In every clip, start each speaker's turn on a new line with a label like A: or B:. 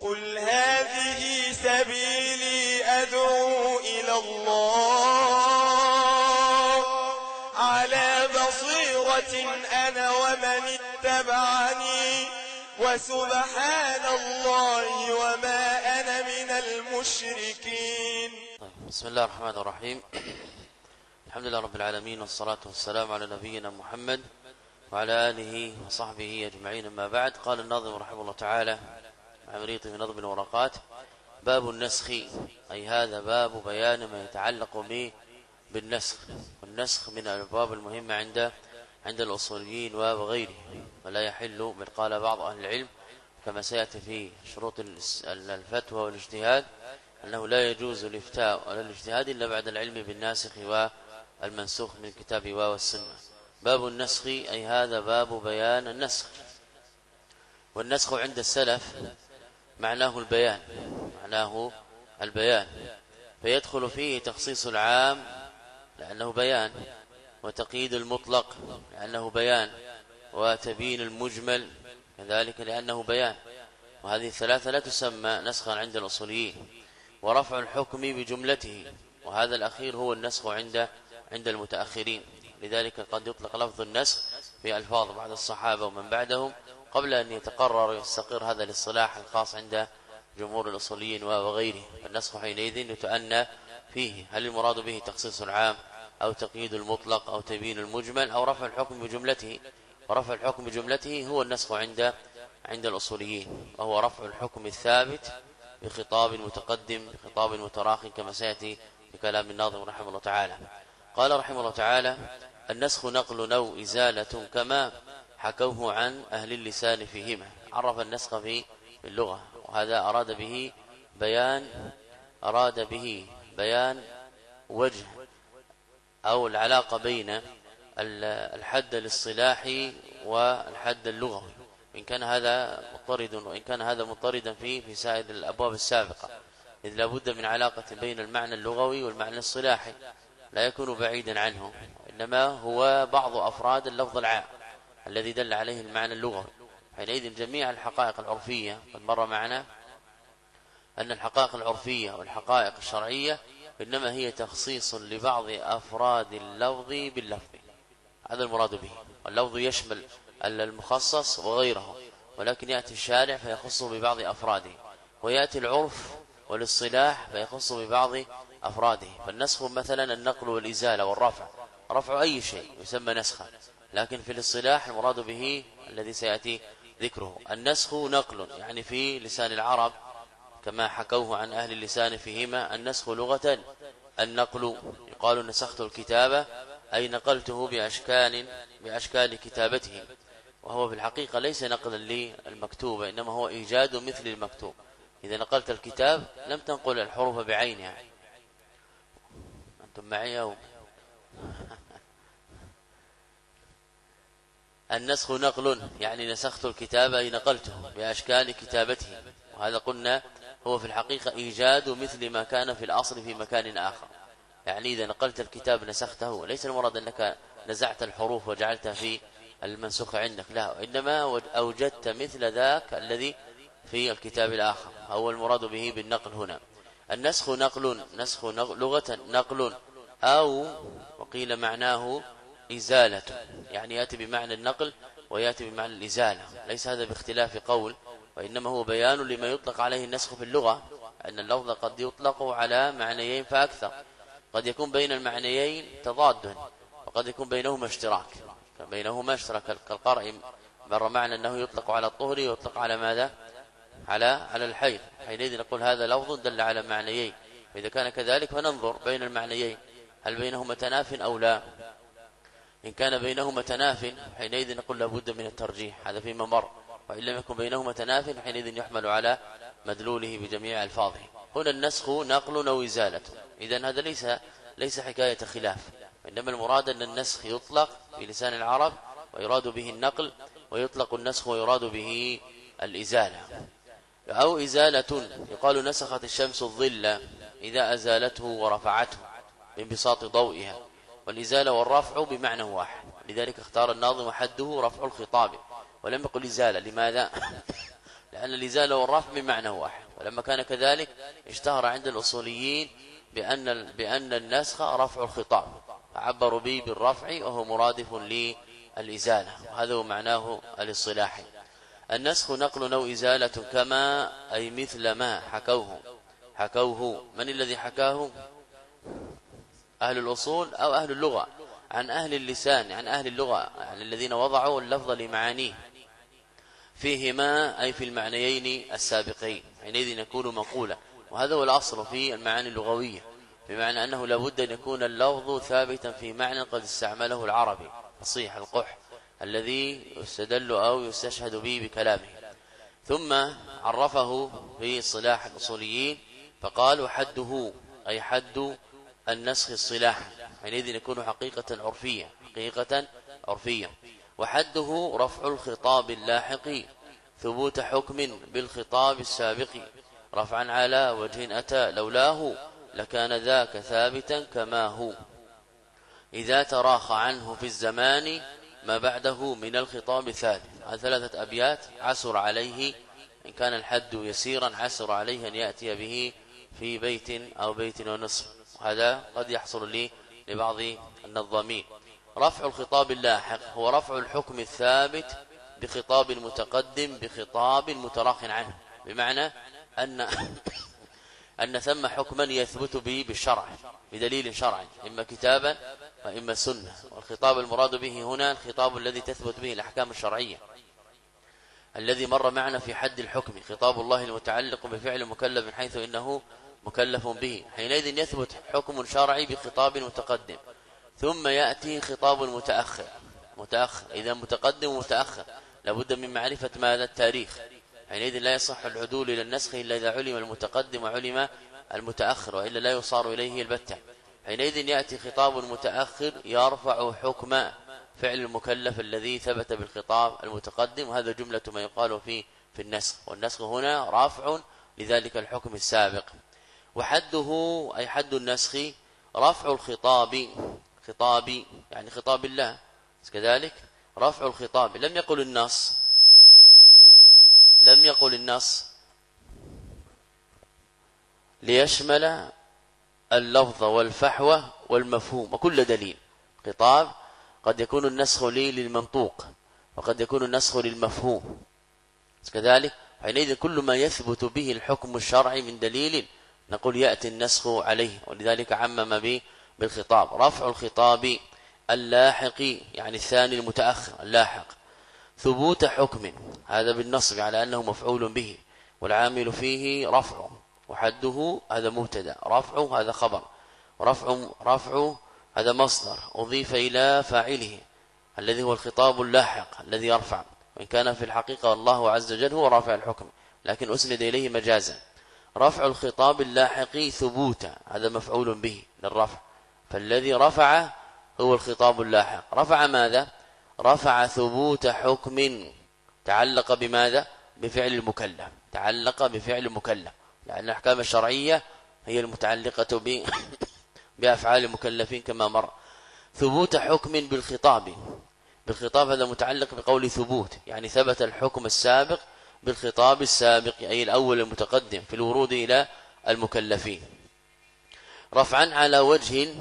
A: قل هذه سبيلي أدعو إلى الله. على بصيرة أنا ومن اتبعني. وسبحان الله وما أنا من المشركين.
B: طيب بسم الله الرحمن الرحيم. الحمد لله رب العالمين والصلاة والسلام على نبينا محمد وعلى آله وصحبه أجمعين أما بعد. قال الناظم رحمه الله تعالى عمريط من نظم الورقات. باب النسخ أي هذا باب بيان ما يتعلق به بالنسخ. والنسخ من الأبواب المهمة عند عند الأصوليين وغيره ولا يحل بل قال بعض أهل العلم كما سيأتي في شروط الفتوى والاجتهاد أنه لا يجوز الإفتاء ولا الاجتهاد إلا بعد العلم بالناسخ والمنسوخ من كتاب والسنة باب النسخ أي هذا باب بيان النسخ. والنسخ عند السلف معناه البيان معناه البيان. فيدخل فيه تخصيص العام لأنه بيان وتقييد المطلق لأنه بيان وتبيين المجمل كذلك لأنه بيان. وهذه الثلاثة لا تسمى نسخا عند الأصوليين ورفع الحكم بجملته وهذا الأخير هو النسخ عند عند المتأخرين. لذلك قد يطلق لفظ النسخ في ألفاظ بعد الصحابة ومن بعدهم قبل أن يتقرر ويستقر هذا الاصطلاح الخاص عند جمهور الأصوليين وغيره النسخ حينئذ يتأنى فيه. هل المراد به تخصيص العام أو تقييد المطلق أو تبيين المجمل أو رفع الحكم بجملته؟ ورفع الحكم بجملته هو النسخ عند عند الأصوليين وهو رفع الحكم الثابت بخطاب متقدم بخطاب متراخ كما سيأتي في كلام الناظم رحمه الله تعالى. قال رحمه الله تعالى النسخ نقل أو إزالة كما حكوه عن أهل اللسان فيهما عرف النسخ في اللغة وهذا أراد به بيان أراد به بيان وجه أو العلاقة بين الحد الاصطلاحي والحد اللغوي. إن كان هذا مضطرد وإن كان هذا مضطردا فيه في سائر الأبواب السابقة. إذ لابد من علاقة بين المعنى اللغوي والمعنى الاصطلاحي لا يكون بعيدا عنه إنما هو بعض أفراد اللفظ العام. الذي دل عليه المعنى اللغوي حينئذ جميع الحقائق العرفية قد مر معنا أن الحقائق العرفية والحقائق الشرعية إنما هي تخصيص لبعض أفراد اللفظ باللفظ. هذا المراد به. واللفظ يشمل المخصص وغيره ولكن يأتي الشارع فيخصه ببعض أفراده ويأتي العرف والاصطلاح فيخص ببعض أفراده. فالنسخ مثلا النقل والإزالة والرفع. رفع أي شيء يسمى نسخا لكن في الاصطلاح المراد به الذي سيأتي ذكره. النسخ نقل يعني في لسان العرب كما حكوه عن أهل اللسان فيهما النسخ لغة النقل. يقال نسخت الكتابة أي نقلته بأشكال بأشكال كتابته. وهو في الحقيقة ليس نقلا للمكتوبة إنما هو إيجاد مثل المكتوب. إذا نقلت الكتاب لم تنقل الحروف بعينها. أنتم معي أو؟ النسخ نقل يعني نسخت الكتاب أي نقلته بأشكال كتابته. وهذا قلنا هو في الحقيقة إيجاد مثل ما كان في الأصل في مكان آخر. يعني إذا نقلت الكتاب نسخته ليس المراد أنك نزعت الحروف وجعلتها في المنسوخ عندك لا. إنما أوجدت مثل ذاك الذي في الكتاب الآخر. هو المراد به بالنقل هنا. النسخ نقل نسخ لغة نقل أو وقيل معناه إزالة. يعني يأتي بمعنى النقل ويأتي بمعنى الإزالة. ليس هذا باختلاف قول وإنما هو بيان لما يطلق عليه النسخ في اللغة أن اللفظ قد يطلق على معنيين فأكثر. قد يكون بين المعنيين تضاد وقد يكون بينهما اشتراك. بينهما اشتراك. كالقرء مر معنى أنه يطلق على الطهر ويطلق على ماذا؟ على على الحيض. حينئذ نقول هذا لفظ دل على معنيين. فإذا كان كذلك فننظر بين المعنيين. هل بينهما تناف أو لا؟ إن كان بينهما تناف حينئذ نقول لابد من الترجيح هذا فيما مر. وإن لم يكن بينهما تناف حينئذ يحمل على مدلوله بجميع ألفاظه. هنا النسخ نقل أو إزالة. إذا هذا ليس ليس حكاية خلاف. إنما المراد أن النسخ يطلق في لسان العرب ويراد به النقل ويطلق النسخ ويراد به الإزالة. أو إزالة يقال نسخت الشمس الظل إذا أزالته ورفعته بانبساط ضوئها. والإزالة والرفع بمعنى واحد. لذلك اختار الناظم حده رفع الخطاب. ولم يقل إزالة. لماذا؟ لأن الإزالة والرفع من معنى واحد. ولما كان كذلك اشتهر عند الأصوليين بأن بأن النسخ رفع الخطاب. فعبروا به بالرفع وهو مرادف للإزالة. وهذا هو معناه الاصطلاحي. النسخ نقل أو إزالة كما أي مثل ما حكوه. حكوه. من الذي حكاه؟ أهل الأصول أو أهل اللغة عن أهل اللسان عن أهل اللغة يعني الذين وضعوا اللفظ لمعانيه. فيهما أي في المعنيين السابقين حينئذ يكون مقولا وهذا هو الأصل في المعاني اللغوية بمعنى أنه لابد أن يكون اللفظ ثابتا في معنى قد استعمله العربي فصيح القح الذي يستدل أو يستشهد به بكلامه. ثم عرفه في صلاح الأصوليين فقال حده أي حد النسخ الصلاح حينئذ يكون حقيقة عرفية حقيقة عرفية. وحده رفع الخطاب اللاحق ثبوت حكم بالخطاب السابق. رفعا على وجه أتى لولاه لكان ذاك ثابتا كما هو. إذا تراخى عنه في الزمان ما بعده من الخطاب هذه ثلاثة أبيات عسر عليه إن كان الحد يسيرا عسر عليه أن يأتي به في بيت أو بيت ونصف. هذا قد يحصل لي لبعض النظامين. رفع الخطاب اللاحق هو رفع الحكم الثابت بخطاب متقدم بخطاب متراخ عنه. بمعنى أن أن ثم حكما يثبت به بالشرع بدليل شرعي إما كتابا وإما سنة. والخطاب المراد به هنا الخطاب الذي تثبت به الأحكام الشرعية. الذي مر معنا في حد الحكم خطاب الله المتعلق بفعل مكلف حيث إنه مكلف به. حينئذ يثبت حكم شرعي بخطاب متقدم. ثم يأتي خطاب متأخر. متأخر. إذا متقدم ومتأخر. لابد من معرفة ماذا التاريخ. حينئذ لا يصح العدول إلى النسخ إلا إذا علم المتقدم وعلم المتأخر وإلا لا يصار إليه البتة. حينئذ يأتي خطاب متأخر يرفع حكم فعل المكلف الذي ثبت بالخطاب المتقدم. وهذا جملة ما يقال فيه في النسخ. والنسخ هنا رافع لذلك الحكم السابق. وحده أي حد النسخ رفع الخطاب خطاب يعني خطاب الله. كذلك؟ رفع الخطاب. لم يقل النص. لم يقل النص. ليشمل اللفظ والفحوى والمفهوم. وكل دليل. خطاب قد يكون النسخ لي للمنطوق وقد يكون النسخ للمفهوم. كذلك؟ حينئذ كل ما يثبت به الحكم الشرعي من دليل نقول يأتي النسخ عليه ولذلك عمم به بالخطاب. رفع الخطاب اللاحق يعني الثاني المتأخر اللاحق. ثبوت حكم هذا بالنصب على أنه مفعول به والعامل فيه رفع وحده هذا مبتدا. رفع هذا خبر رفع رفع هذا مصدر أضيف إلى فاعله الذي هو الخطاب اللاحق الذي يرفع. وإن كان في الحقيقة الله عز وجل هو رافع الحكم لكن أسند إليه مجازا. رفع الخطاب اللاحق ثبوتا هذا مفعول به للرفع. فالذي رفع هو الخطاب اللاحق. رفع ماذا؟ رفع ثبوت حكم تعلق بماذا؟ بفعل المكلف. تعلق بفعل المكلف. لأن الأحكام الشرعية هي المتعلقة ب بأفعال المكلفين كما مر. ثبوت حكم بالخطاب. بالخطاب هذا متعلق بقول ثبوت يعني ثبت الحكم السابق بالخطاب السابق أي الأول المتقدم في الورود إلى المكلفين. رفعا على وجه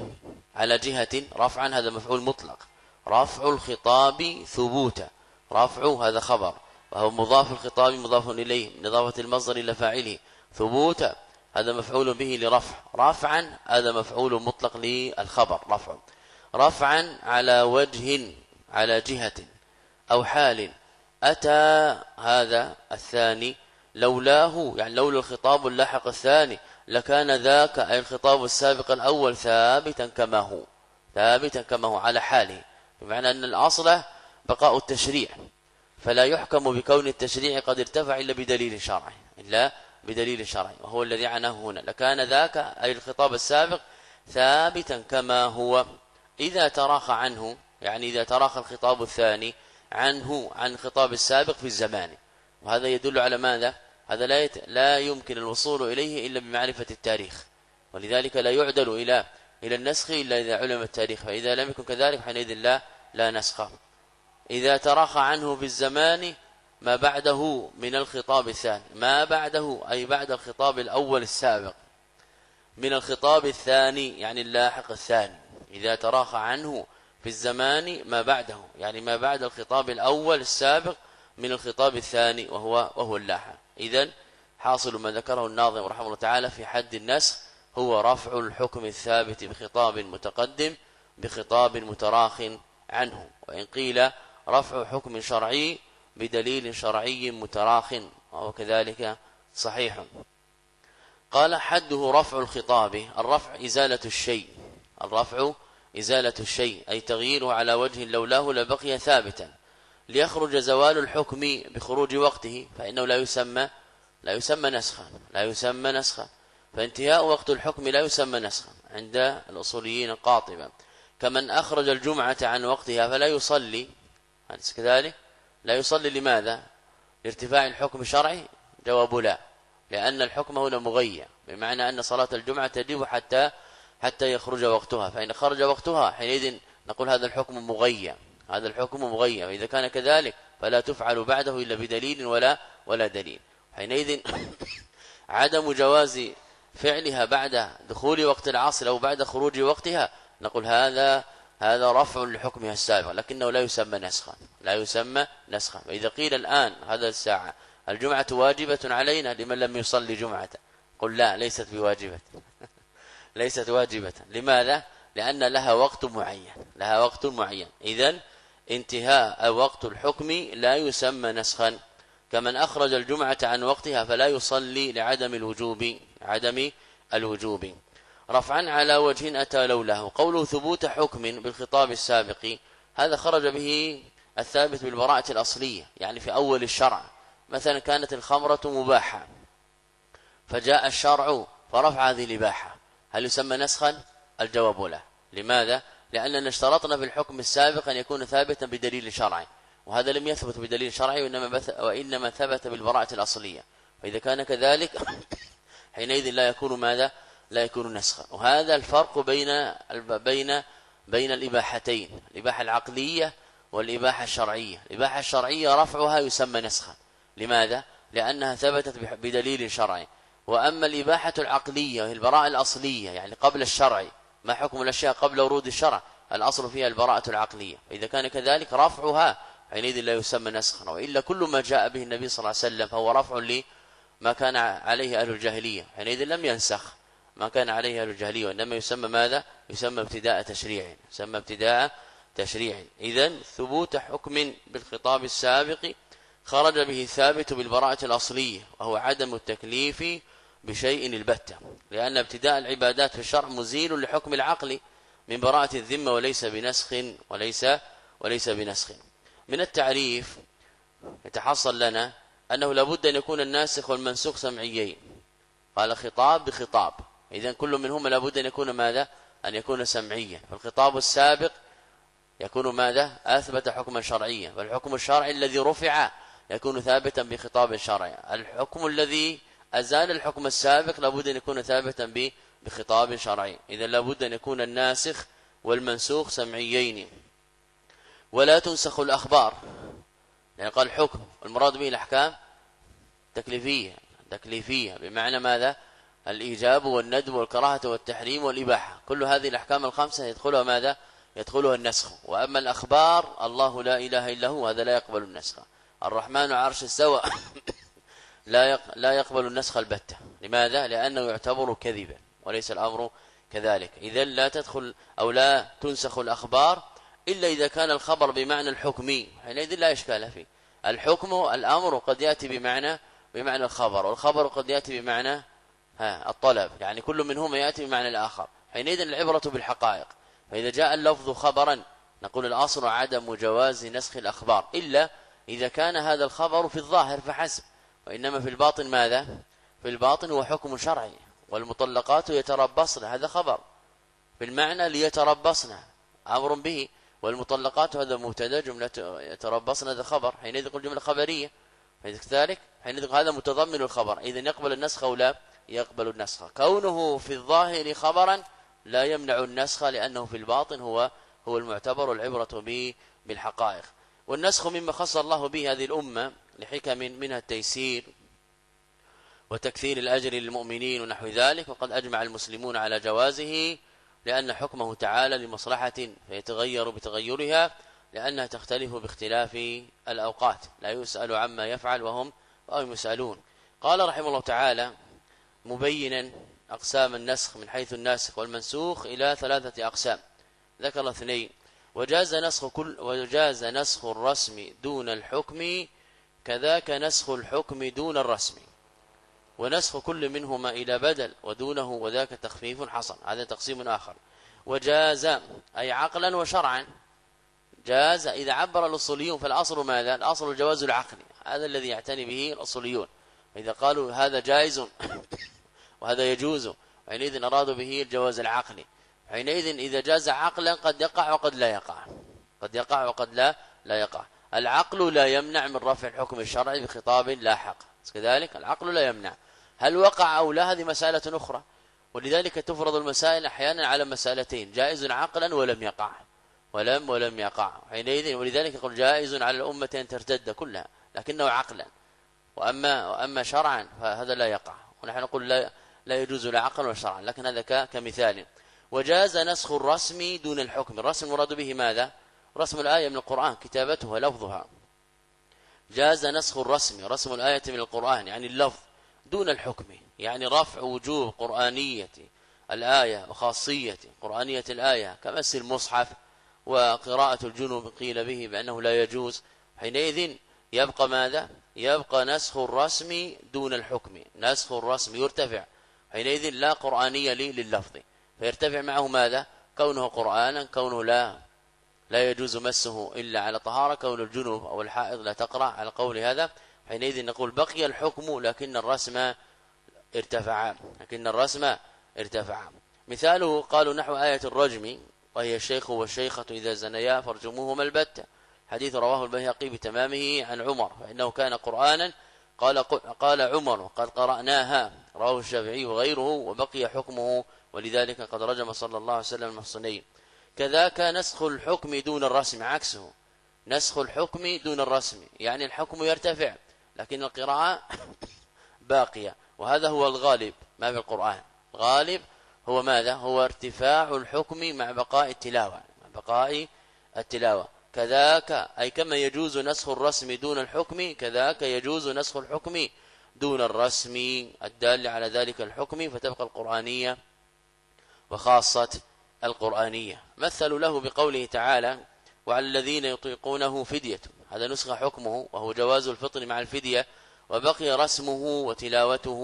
B: على جهة رفعا هذا مفعول مطلق. رفع الخطاب ثبوتا رفع هذا خبر. وهو مضاف الخطاب مضاف إليه من إضافة المصدر إلى فاعله. ثبوتا هذا مفعول به لرفع. رفعا هذا مفعول مطلق للخبر رفع. رفعا على وجه على جهة أو حال. أتى هذا الثاني لولاه يعني لولا الخطاب اللاحق الثاني لكان ذاك أي الخطاب السابق الأول ثابتا كما هو ثابتا كما هو على حاله. بمعنى أن الأصل بقاء التشريع فلا يحكم بكون التشريع قد ارتفع إلا بدليل شرعي إلا بدليل شرعي وهو الذي عناه هنا. لكان ذاك أي الخطاب السابق ثابتا كما هو. إذا تراخى عنه يعني إذا تراخى الخطاب الثاني عنه عن الخطاب السابق في الزمان. وهذا يدل على ماذا؟ هذا لا يت... لا يمكن الوصول إليه إلا بمعرفة التاريخ. ولذلك لا يعدل إلى إلى النسخ إلا إذا علم التاريخ. فإذا لم يكن كذلك حينئذ لا لا نسخ. إذا تراخى عنه في الزمان ما بعده من الخطاب الثاني. ما بعده أي بعد الخطاب الأول السابق. من الخطاب الثاني يعني اللاحق الثاني. إذا تراخى عنه في الزمان ما بعده يعني ما بعد الخطاب الأول السابق من الخطاب الثاني وهو وهو اللاحق. إذا حاصل ما ذكره الناظم رحمه الله تعالى في حد النسخ هو رفع الحكم الثابت بخطاب متقدم بخطاب متراخ عنه. وإن قيل رفع حكم شرعي بدليل شرعي متراخ وهو كذلك صحيح. قال حده رفع الخطاب الرفع إزالة الشيء الرفع إزالة الشيء أي تغييره على وجه لولاه لبقي ثابتا. ليخرج زوال الحكم بخروج وقته فإنه لا يسمى لا يسمى نسخا لا يسمى نسخا فانتهاء وقت الحكم لا يسمى نسخا عند الأصوليين قاطبا. كمن أخرج الجمعة عن وقتها فلا يصلي أليس كذلك؟ لا يصلي لماذا؟ لارتفاع الحكم الشرعي جواب لا لأن الحكم هنا مغير بمعنى أن صلاة الجمعة تجب حتى حتى يخرج وقتها. فإن خرج وقتها حينئذ نقول هذا الحكم مغير هذا الحكم مغير إذا كان كذلك فلا تفعل بعده إلا بدليل ولا ولا دليل. حينئذ عدم جواز فعلها بعد دخول وقت العصر أو بعد خروج وقتها نقول هذا هذا رفع لحكمها السابق لكنه لا يسمى نسخا. لا يسمى نسخا. فإذا قيل الآن هذا الساعة الجمعة واجبة علينا لمن لم يصلي جمعة. قل لا ليست بواجبة. ليست واجبة. لماذا؟ لأن لها وقت معين. لها وقت معين. إذا انتهاء وقت الحكم لا يسمى نسخا. كمن أخرج الجمعة عن وقتها فلا يصلي لعدم الوجوب عدم الوجوب. رفعا على وجه أتى لولاه قوله ثبوت حكم بالخطاب السابق هذا خرج به الثابت بالبراءة الأصلية يعني في أول الشرع. مثلا كانت الخمرة مباحة فجاء الشرع فرفع هذه الإباحة. هل يسمى نسخا؟ الجواب لا. لماذا؟ لأننا اشترطنا في الحكم السابق أن يكون ثابتا بدليل شرعي وهذا لم يثبت بدليل شرعي وإنما, وإنما ثبت بالبراءة الأصلية. فإذا كان كذلك حينئذ لا يكون ماذا؟ لا يكون نسخا. وهذا الفرق بين بين بين الإباحتين الإباحة العقلية والإباحة الشرعية. الإباحة الشرعية رفعها يسمى نسخا. لماذا؟ لأنها ثبتت بدليل شرعي. وأما الإباحة العقلية وهي البراءة الأصلية يعني قبل الشرع ما حكم الأشياء قبل ورود الشرع؟ الأصل فيها البراءة العقلية. فإذا كان كذلك رفعها حينئذ لا يسمى نسخا وإلا كل ما جاء به النبي صلى الله عليه وسلم فهو رفع لما كان عليه أهل الجاهلية. حينئذ لم ينسخ ما كان عليه أهل الجاهلية وإنما يسمى ماذا؟ يسمى ابتداء تشريع يسمى ابتداء تشريع. إذا ثبوت حكم بالخطاب السابق خرج به الثابت بالبراءة الأصلية وهو عدم التكليف بشيء البتة لأن ابتداء العبادات في الشرع مزيل لحكم العقل من براءة الذمة وليس بنسخ وليس وليس بنسخ. من التعريف يتحصل لنا أنه لابد أن يكون الناسخ والمنسوخ سمعيين. قال خطاب بخطاب. إذا كل منهما لابد أن يكون ماذا؟ أن يكون سمعيا. فالخطاب السابق يكون ماذا؟ أثبت حكما شرعيا. والحكم الشرعي الذي رفع يكون ثابتا بخطاب شرعي. الحكم الذي أزال الحكم السابق لابد أن يكون ثابتا بخطاب شرعي. إذا لابد أن يكون الناسخ والمنسوخ سمعيين. ولا تنسخ الأخبار. يعني قال حكم. المراد به الأحكام تكليفية تكليفية بمعنى ماذا؟ الإيجاب والندب والكراهة والتحريم والإباحة. كل هذه الأحكام الخمسة يدخلها ماذا؟ يدخلها النسخ. وأما الأخبار الله لا إله إلا هو هذا لا يقبل النسخ. الرحمن عرش السوى لا لا يقبل النسخ البتة. لماذا؟ لأنه يعتبر كذبا وليس الأمر كذلك. إذا لا تدخل أو لا تنسخ الأخبار إلا إذا كان الخبر بمعنى الحكمي. حينئذ لا إشكال فيه. الحكم الأمر قد يأتي بمعنى بمعنى الخبر والخبر قد يأتي بمعنى ها الطلب. يعني كل منهما يأتي بمعنى الآخر. حينئذ العبرة بالحقائق. فإذا جاء اللفظ خبرا نقول الأصل عدم جواز نسخ الأخبار. إلا إذا كان هذا الخبر في الظاهر فحسب. وإنما في الباطن ماذا؟ في الباطن هو حكم شرعي والمطلقات يتربصن هذا خبر. في المعنى ليتربصن أمر به. والمطلقات هذا مبتدا جملة يتربصن هذا خبر. حينئذ يقول جملة خبرية. كذلك حينئذ هذا متضمن الخبر. إذا يقبل النسخ أو لا؟ يقبل النسخ. كونه في الظاهر خبرا لا يمنع النسخ لأنه في الباطن هو هو المعتبر العبرة به بالحقائق. والنسخ مما خص الله به هذه الأمة لحكم منها التيسير وتكثير الأجر للمؤمنين ونحو ذلك وقد أجمع المسلمون على جوازه لأن حكمه تعالى لمصلحة فيتغير بتغيرها لأنها تختلف باختلاف الأوقات لا يسأل عما يفعل وهم وهم يسألون. قال رحمه الله تعالى مبينا أقسام النسخ من حيث الناسخ والمنسوخ إلى ثلاثة أقسام. ذكر اثنين وجاز نسخ كل وجاز نسخ الرسم دون الحكم كذاك نسخ الحكم دون الرسم ونسخ كل منهما إلى بدل ودونه وذاك تخفيف حصل هذا تقسيم آخر. وجاز أي عقلا وشرعا جاز إذا عبر الأصوليون فالأصل ماذا؟ الأصل الجواز العقلي هذا الذي يعتني به الأصوليون. إذا قالوا هذا جائز وهذا يجوز حينئذ أرادوا به الجواز العقلي. حينئذ إذا جاز عقلا قد يقع وقد لا يقع. قد يقع وقد لا لا يقع. العقل لا يمنع من رفع الحكم الشرعي بخطاب لاحق كذلك العقل لا يمنع. هل وقع أو لا هذه مسألة أخرى. ولذلك تفرض المسائل أحيانا على مسألتين. جائز عقلا ولم يقع. ولم ولم يقع. حينئذ ولذلك يقول جائز على الأمة أن ترتد كلها. لكنه عقلا. وأما وأما شرعا فهذا لا يقع. ونحن نقول لا لا يجوز لا عقلا ولا شرعا لكن هذا كمثال. وجاز نسخ الرسم دون الحكم. الرسم المراد به ماذا؟ رسم الآية من القرآن كتابتها ولفظها. جاز نسخ الرسم رسم الآية من القرآن يعني اللفظ دون الحكم يعني رفع وجوه قرآنية الآية وخاصية قرآنية الآية كمس المصحف وقراءة الجنوب قيل به بأنه لا يجوز. حينئذ يبقى ماذا؟ يبقى نسخ الرسم دون الحكم نسخ الرسم يرتفع. حينئذ لا قرآنية لي لللفظ فيرتفع معه ماذا؟ كونه قرآنا كونه لا لا يجوز مسه إلا على طهارة كون الجنوب أو الحائض لا تقرأ. على قول هذا حينئذ نقول بقي الحكم لكن الرسم ارتفع لكن الرسم ارتفع. مثاله قالوا نحو آية الرجم وهي الشيخ والشيخة إذا زنيا فرجموهما البتة حديث رواه البيهقي بتمامه عن عمر فإنه كان قرآنا قال قال عمر قد قرأناها رواه الشافعي وغيره وبقي حكمه ولذلك قد رجم صلى الله عليه وسلم المحصنين كذاك نسخ الحكم دون الرسم عكسه. نسخ الحكم دون الرسم يعني الحكم يرتفع لكن القراءة باقية. وهذا هو الغالب ما في القرآن. الغالب هو ماذا؟ هو ارتفاع الحكم مع بقاء التلاوة مع بقاء التلاوة. كذاك أي كما يجوز نسخ الرسم دون الحكم كذاك يجوز نسخ الحكم دون الرسم. الدال على ذلك الحكم فتبقى القرآنية وخاصة القرآنية. مثلوا له بقوله تعالى وعلى الذين يطيقونه فدية. هذا نسخ حكمه وهو جواز الفطر مع الفدية وبقي رسمه وتلاوته.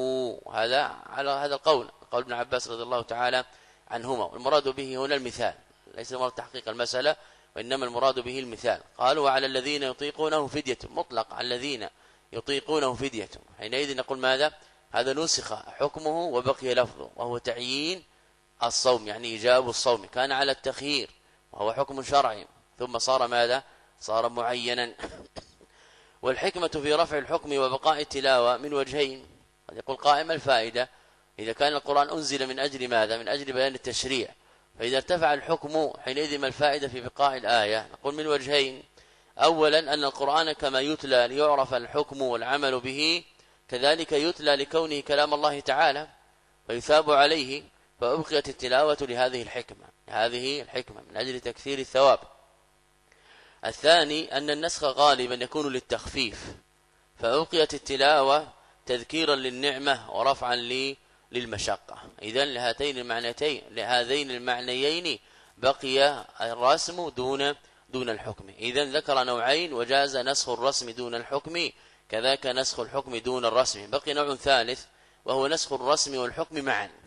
B: هذا على هذا القول قول ابن عباس رضي الله تعالى عنهما. والمراد به هنا المثال. ليس المراد تحقيق المسألة وإنما المراد به المثال. قالوا وعلى الذين يطيقونه فدية. مطلق على الذين يطيقونه فدية. حينئذ نقول ماذا؟ هذا نسخ حكمه وبقي لفظه وهو تعيين الصوم يعني إيجاب الصوم كان على التخيير وهو حكم شرعي. ثم صار ماذا؟ صار معينا. والحكمة في رفع الحكم وبقاء التلاوة من وجهين. قد يقول قائم الفائدة إذا كان القرآن أنزل من أجل ماذا؟ من أجل بيان التشريع. فإذا ارتفع الحكم حينئذ ما الفائدة في بقاء الآية؟ نقول من وجهين. أولا أن القرآن كما يتلى ليعرف الحكم والعمل به كذلك يتلى لكونه كلام الله تعالى فيثاب عليه. فأبقيت التلاوة لهذه الحكمة هذه الحكمة من أجل تكثير الثواب. الثاني أن النسخ غالبا يكون للتخفيف فأبقيت التلاوة تذكيرا للنعمة ورفعا للمشقة. إذا لهاتين المعنيين لهذين المعنيين بقي الرسم دون دون الحكم. إذا ذكر نوعين وجاز نسخ الرسم دون الحكم كذاك نسخ الحكم دون الرسم. بقي نوع ثالث وهو نسخ الرسم والحكم معا.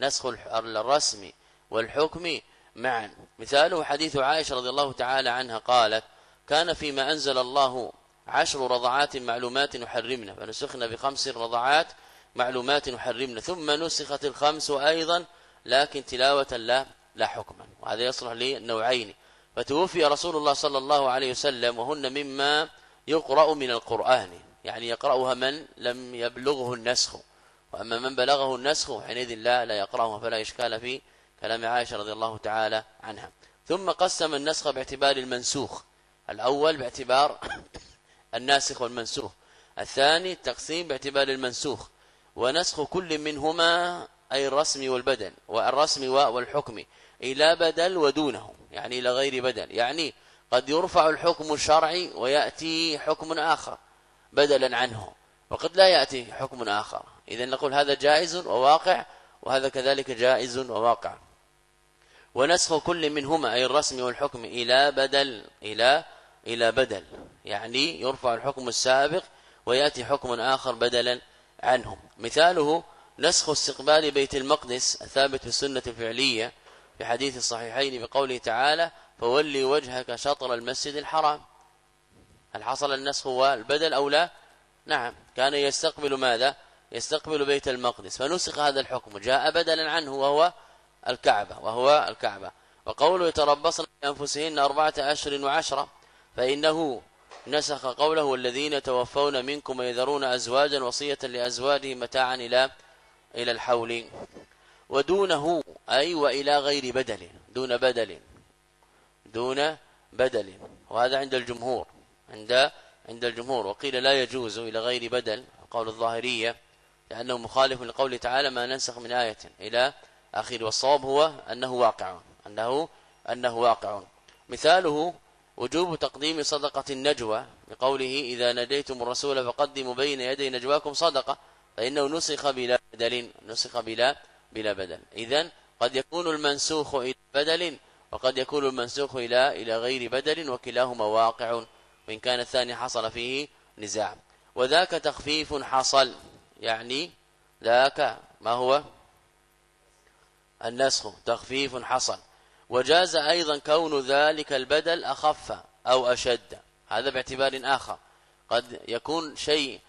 B: نسخ الرسم والحكم معا. مثاله حديث عائشة رضي الله تعالى عنها قالت كان فيما أنزل الله عشر رضعات معلومات نحرمنا فنسخنا بخمس رضعات معلومات نحرمنا ثم نسخت الخمس أيضا لكن تلاوة لا لا حكما وهذا يصلح للنوعين. فتوفي رسول الله صلى الله عليه وسلم وهن مما يقرأ من القرآن يعني يقرأها من لم يبلغه النسخ. وأما من بلغه النسخ حينئذ لا لا يقرأه فلا إشكال في كلام عائشة رضي الله تعالى عنها. ثم قسم النسخ باعتبار المنسوخ. الأول باعتبار الناسخ والمنسوخ. الثاني التقسيم باعتبار المنسوخ. ونسخ كل منهما أي الرسم والبدل والرسم والحكم إلى بدل ودونه يعني إلى غير بدل. يعني قد يرفع الحكم الشرعي ويأتي حكم آخر بدلا عنه. وقد لا يأتي حكم آخر. إذا نقول هذا جائز وواقع وهذا كذلك جائز وواقع. ونسخ كل منهما أي الرسم والحكم إلى بدل إلى إلى بدل. يعني يرفع الحكم السابق ويأتي حكم آخر بدلا عنه مثاله نسخ استقبال بيت المقدس الثابت في السنة الفعلية في حديث الصحيحين بقوله تعالى فولي وجهك شطر المسجد الحرام هل حصل النسخ والبدل أو لا؟ نعم. كان يستقبل ماذا؟ يستقبل بيت المقدس. فنسخ هذا الحكم جاء بدلا عنه وهو الكعبة وهو الكعبة. وقوله يتربصن بأنفسهن أربعة أشهر وعشرة فإنه نسخ قوله والذين توفون منكم ويذرون أزواجا وصية لأزواجهم متاعا إلى إلى الحول. ودونه أي وإلى غير بدل دون بدل دون بدل. وهذا عند الجمهور عند عند الجمهور. وقيل لا يجوز إلى غير بدل قول الظاهرية. لأنه مخالف لقوله تعالى ما ننسخ من آية إلى آخر والصواب هو أنه واقع أنه أنه واقع. مثاله وجوب تقديم صدقة النجوى بقوله إذا نجيتم الرسول فقدموا بين يدي نجواكم صدقة فإنه نسخ بلا بدل نسخ بلا بلا بدل. إذا قد يكون المنسوخ إلى بدل وقد يكون المنسوخ إلى إلى غير بدل وكلاهما واقع وإن كان الثاني حصل فيه نزاع. وذاك تخفيف حصل. يعني ذاك ما هو؟ النسخ تخفيف حصل. وجاز أيضا كون ذلك البدل أخف أو أشد. هذا باعتبار آخر. قد يكون شيء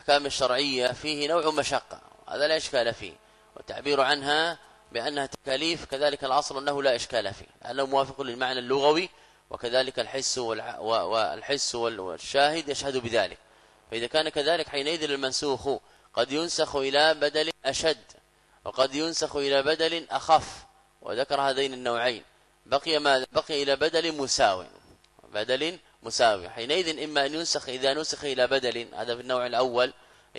B: أحكام الشرعية فيه نوع مشقة. هذا لا إشكال فيه. والتعبير عنها بأنها تكاليف كذلك الأصل أنه لا إشكال فيه. لأنه موافق للمعنى اللغوي وكذلك الحس والحس والشاهد يشهد بذلك. فإذا كان كذلك حينئذ المنسوخ قد ينسخ إلى بدل أشد وقد ينسخ إلى بدل أخف وذكر هذين النوعين. بقي ما بقي إلى بدل مساو بدل مساوي حينئذ إما أن ينسخ إذا نسخ إلى بدل هذا في النوع الأول.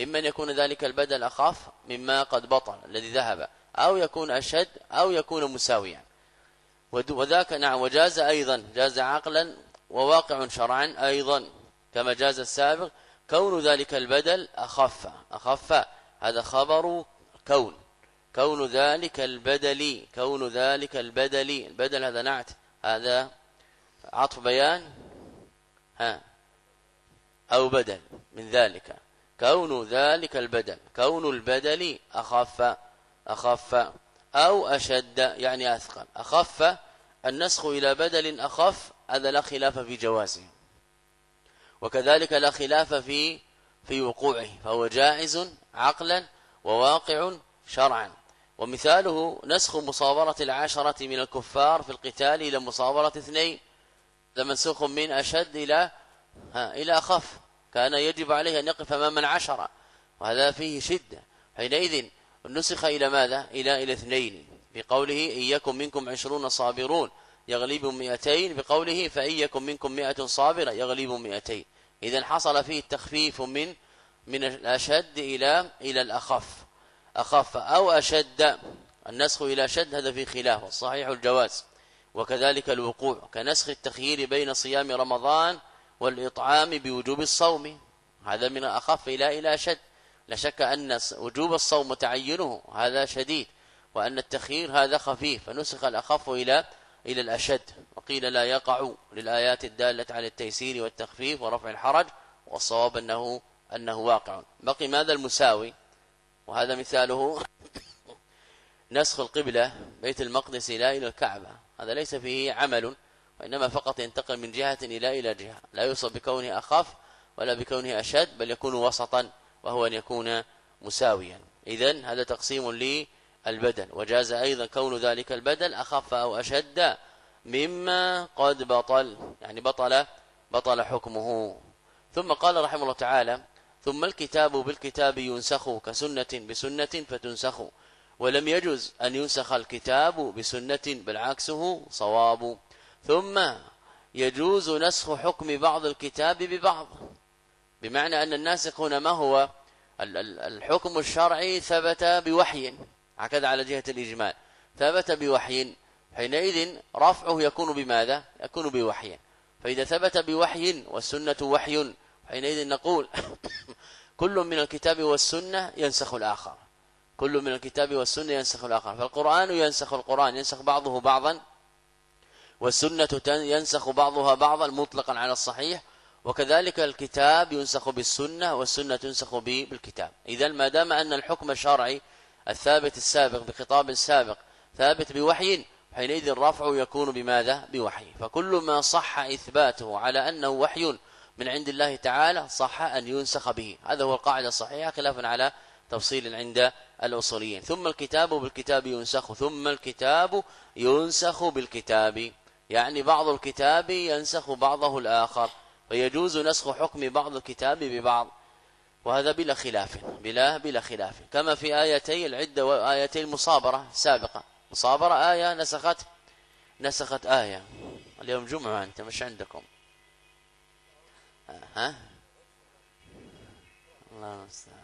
B: إما أن يكون ذلك البدل أخف مما قد بطل الذي ذهب. أو يكون أشد أو يكون مساويا. وذاك نعم وجاز أيضا جاز عقلا وواقع شرعا أيضا كما جاز السابق. كون ذلك البدل أخف. أخف هذا خبر كون. كون ذلك البدل كون ذلك البدل. البدل هذا نعت. هذا عطف بيان. ها. أو بدل من ذلك. كون ذلك البدل. كون البدل أخف. أخف أو أشد يعني أثقل. أخف النسخ إلى بدل أخف هذا لا خلاف في جوازه. وكذلك لا خلاف في في وقوعه فهو جائز عقلا وواقع شرعا. ومثاله نسخ مصابرة العشرة من الكفار في القتال إلى مصابرة اثنين هذا منسوخ من أشد إلى ها إلى أخف. كان يجب عليه أن يقف أمام العشرة وهذا فيه شدة. حينئذ نسخ إلى ماذا؟ إلى إلى اثنين. بقوله يكن منكم عشرون صابرون. يغلب مئتين بقوله فإن يكن منكم مئة صابرة يغلب مئتين. إذا حصل فيه التخفيف من من الأشد إلى إلى الأخف. أخف أو أشد النسخ إلى أشد هذا في خلاف الصحيح الجواز. وكذلك الوقوع كنسخ التخيير بين صيام رمضان والإطعام بوجوب الصوم. هذا من أخف إلى إلى شد لا شك أن وجوب الصوم تعينه هذا شديد. وأن التخيير هذا خفيف فنسخ الأخف إلى إلى الأشد. وقيل لا يقع للآيات الدالة على التيسير والتخفيف ورفع الحرج والصواب أنه أنه واقع. بقي ماذا المساوي؟ وهذا مثاله نسخ القبلة بيت المقدس إلى إلى الكعبة. هذا ليس فيه عمل وإنما فقط ينتقل من جهة إلى إلى جهة. لا يوصف بكونه أخف ولا بكونه أشد بل يكون وسطا وهو أن يكون مساويا. إذا هذا تقسيم للبدل وجاز أيضا كون ذلك البدل أخف أو أشد مما قد بطل يعني بطل بطل حكمه. ثم قال رحمه الله تعالى ثم الكتاب بالكتاب ينسخ كسنة بسنة فتنسخ ولم يجوز أن ينسخ الكتاب بسنة بل عكسه صواب. ثم يجوز نسخ حكم بعض الكتاب ببعض بمعنى أن الناسخ هنا ما هو؟ الحكم الشرعي ثبت بوحي. هكذا على جهة الإجمال. ثبت بوحي حينئذ رفعه يكون بماذا؟ يكون بوحي. فإذا ثبت بوحي والسنة وحي حينئذ نقول كل من الكتاب والسنة ينسخ الآخر. كل من الكتاب والسنة ينسخ الآخر. فالقرآن ينسخ القرآن ينسخ بعضه بعضا والسنة ينسخ بعضها بعضا مطلقا على الصحيح. وكذلك الكتاب ينسخ بالسنة والسنة تنسخ بالكتاب. إذا ما دام أن الحكم الشرعي الثابت السابق بخطاب سابق ثابت بوحي حينئذ الرفع يكون بماذا؟ بوحي. فكل ما صح إثباته على أنه وحي من عند الله تعالى صح أن ينسخ به. هذا هو القاعدة الصحيحة خلافا على تفصيل عند الأصوليين. ثم الكتاب بالكتاب ينسخ ثم الكتاب ينسخ بالكتاب. يعني بعض الكتاب ينسخ بعضه الآخر. فيجوز نسخ حكم بعض الكتاب ببعض. وهذا بلا خلاف بلا بلا خلاف. كما في آيتي العدة وآيتي المصابرة السابقة. مصابرة آية نسخت نسخت آية. اليوم جمعة أنت مش عندكم. ها؟ الله المستعان.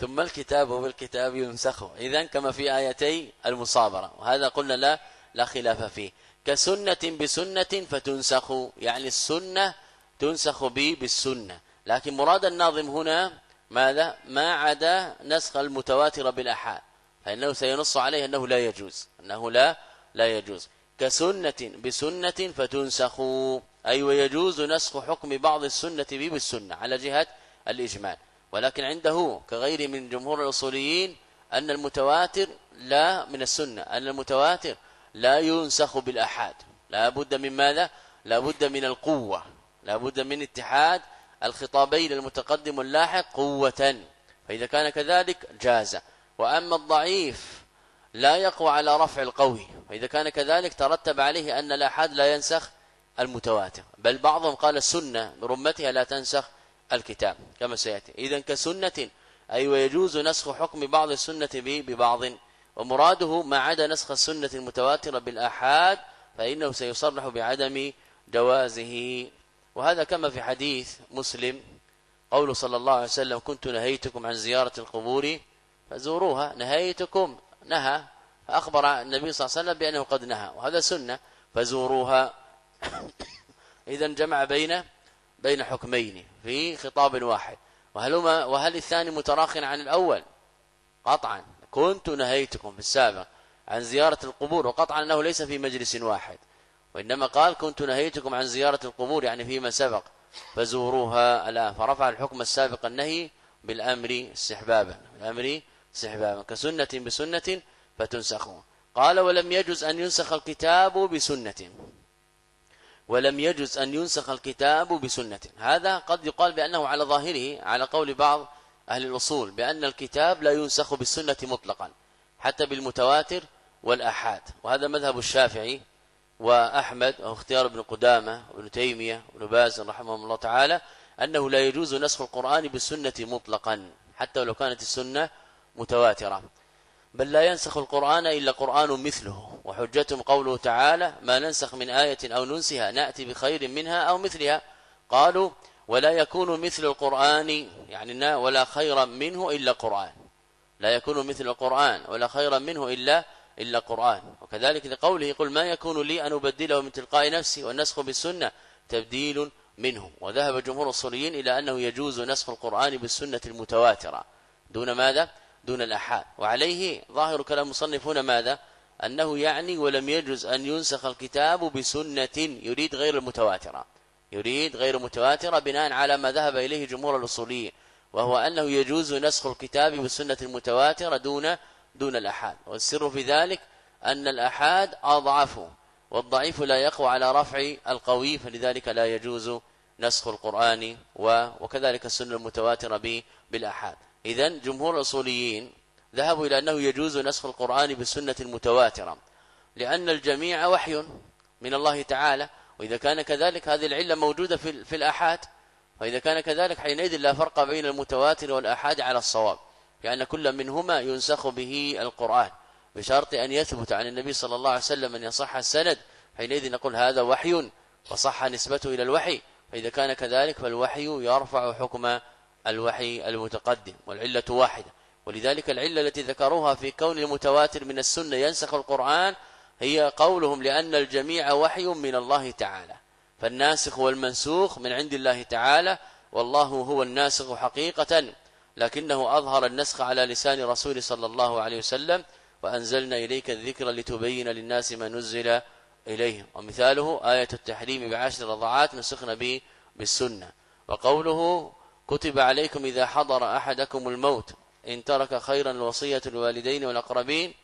B: ثم الكتاب بالكتاب ينسخ. إذا كما في آيتي المصابرة. وهذا قلنا لا لا خلاف فيه. كسنة بسنة فتنسخ يعني السنة تنسخ به بالسنة. لكن مراد الناظم هنا ماذا؟ ما عدا نسخ المتواتر بالاحاد فإنه سينص عليه أنه لا يجوز أنه لا لا يجوز. كسنة بسنة فتنسخ. اي ويجوز نسخ حكم بعض السنة به بالسنة على جهة الإجمال. ولكن عنده كغير من جمهور الأصوليين أن المتواتر لا من السنة أن المتواتر لا ينسخ بالأحاد. لا بد من ماذا؟ لا بد من القوة لا بد من اتحاد الخطابين المتقدم واللاحق قوة فإذا كان كذلك جاز. وأما الضعيف لا يقوى على رفع القوي فإذا كان كذلك ترتب عليه أن الأحاد لا ينسخ المتواتر بل بعضهم قال السنة برمتها لا تنسخ الكتاب كما سيأتي. اذا كسنة أي ويجوز نسخ حكم بعض السنة به ببعض ومراده ما عدا نسخ السنة المتواترة بالأحاد فإنه سيصرح بعدم جوازه. وهذا كما في حديث مسلم قول صلى الله عليه وسلم كنت نهيتكم عن زيارة القبور فزوروها. نهيتكم نهى فأخبر النبي صلى الله عليه وسلم بأنه قد نهى وهذا سنة فزوروها. إذا جمع بين بين حكمين في خطاب واحد. وهل وهل الثاني متراخ عن الأول؟ قطعا. كنت نهيتكم في السابق عن زيارة القبور وقطعا أنه ليس في مجلس واحد. وإنما قال كنت نهيتكم عن زيارة القبور يعني فيما سبق فزوروها. الآن فرفع الحكم السابق النهي بالأمر استحبابا الأمر استحبابا كسنة بسنة فتنسخ قال ولم يجز أن ينسخ الكتاب بسنة ولم يجز أن ينسخ الكتاب بسنة. هذا قد يقال بأنه على ظاهره على قول بعض أهل الأصول بأن الكتاب لا ينسخ بالسنة مطلقا حتى بالمتواتر والأحاد. وهذا مذهب الشافعي وأحمد واختيار ابن قدامة وابن تيمية وابن باز رحمهم الله تعالى أنه لا يجوز نسخ القرآن بالسنة مطلقا حتى ولو كانت السنة متواترة. بل لا ينسخ القرآن إلا قرآن مثله وحجتهم قوله تعالى ما ننسخ من آية أو ننسها نأتي بخير منها أو مثلها قالوا ولا يكون مثل القرآن يعني ولا خيرا منه إلا قرآن لا يكون مثل القرآن ولا خيرا منه إلا إلا قرآن. وكذلك لقوله يقول ما يكون لي أن أبدله من تلقاء نفسي والنسخ بالسنة تبديل منه. وذهب جمهور الصليين إلى أنه يجوز نسخ القرآن بالسنة المتواترة. دون ماذا؟ دون الأحاد. وعليه ظاهر كلام المصنف هنا ماذا؟ أنه يعني ولم يجوز أن ينسخ الكتاب بسنة يريد غير المتواترة. يريد غير متواترة بناء على ما ذهب إليه جمهور الأصوليين. وهو أنه يجوز نسخ الكتاب بالسنة المتواترة دون دون الأحاد. والسر في ذلك أن الأحاد أضعف والضعيف لا يقوى على رفع القوي فلذلك لا يجوز نسخ القرآن وكذلك السنة المتواترة بالأحاد. اذا جمهور الأصوليين ذهبوا إلى أنه يجوز نسخ القرآن بالسنه المتواتره لأن الجميع وحي من الله تعالى وإذا كان كذلك هذه العلة موجودة في في الأحاد فإذا كان كذلك حينئذ لا فرق بين المتواتر والأحاد على الصواب. لأن كل منهما ينسخ به القرآن بشرط أن يثبت عن النبي صلى الله عليه وسلم أن يصح السند حينئذ نقول هذا وحي وصح نسبته إلى الوحي فإذا كان كذلك فالوحي يرفع حكم الوحي المتقدم والعلة واحدة. ولذلك العلة التي ذكروها في كون المتواتر من السنة ينسخ القرآن هي قولهم لأن الجميع وحي من الله تعالى. فالناسخ والمنسوخ من عند الله تعالى والله هو الناسخ حقيقة. لكنه أظهر النسخ على لسان رسول صلى الله عليه وسلم وأنزلنا إليك الذكر لتبين للناس ما نزل إليهم ومثاله آية التحريم بعشر رضعات نسخنا به بالسنة. وقوله كتب عليكم إذا حضر أحدكم الموت إن ترك خيرا الوصية للوالدين والأقربين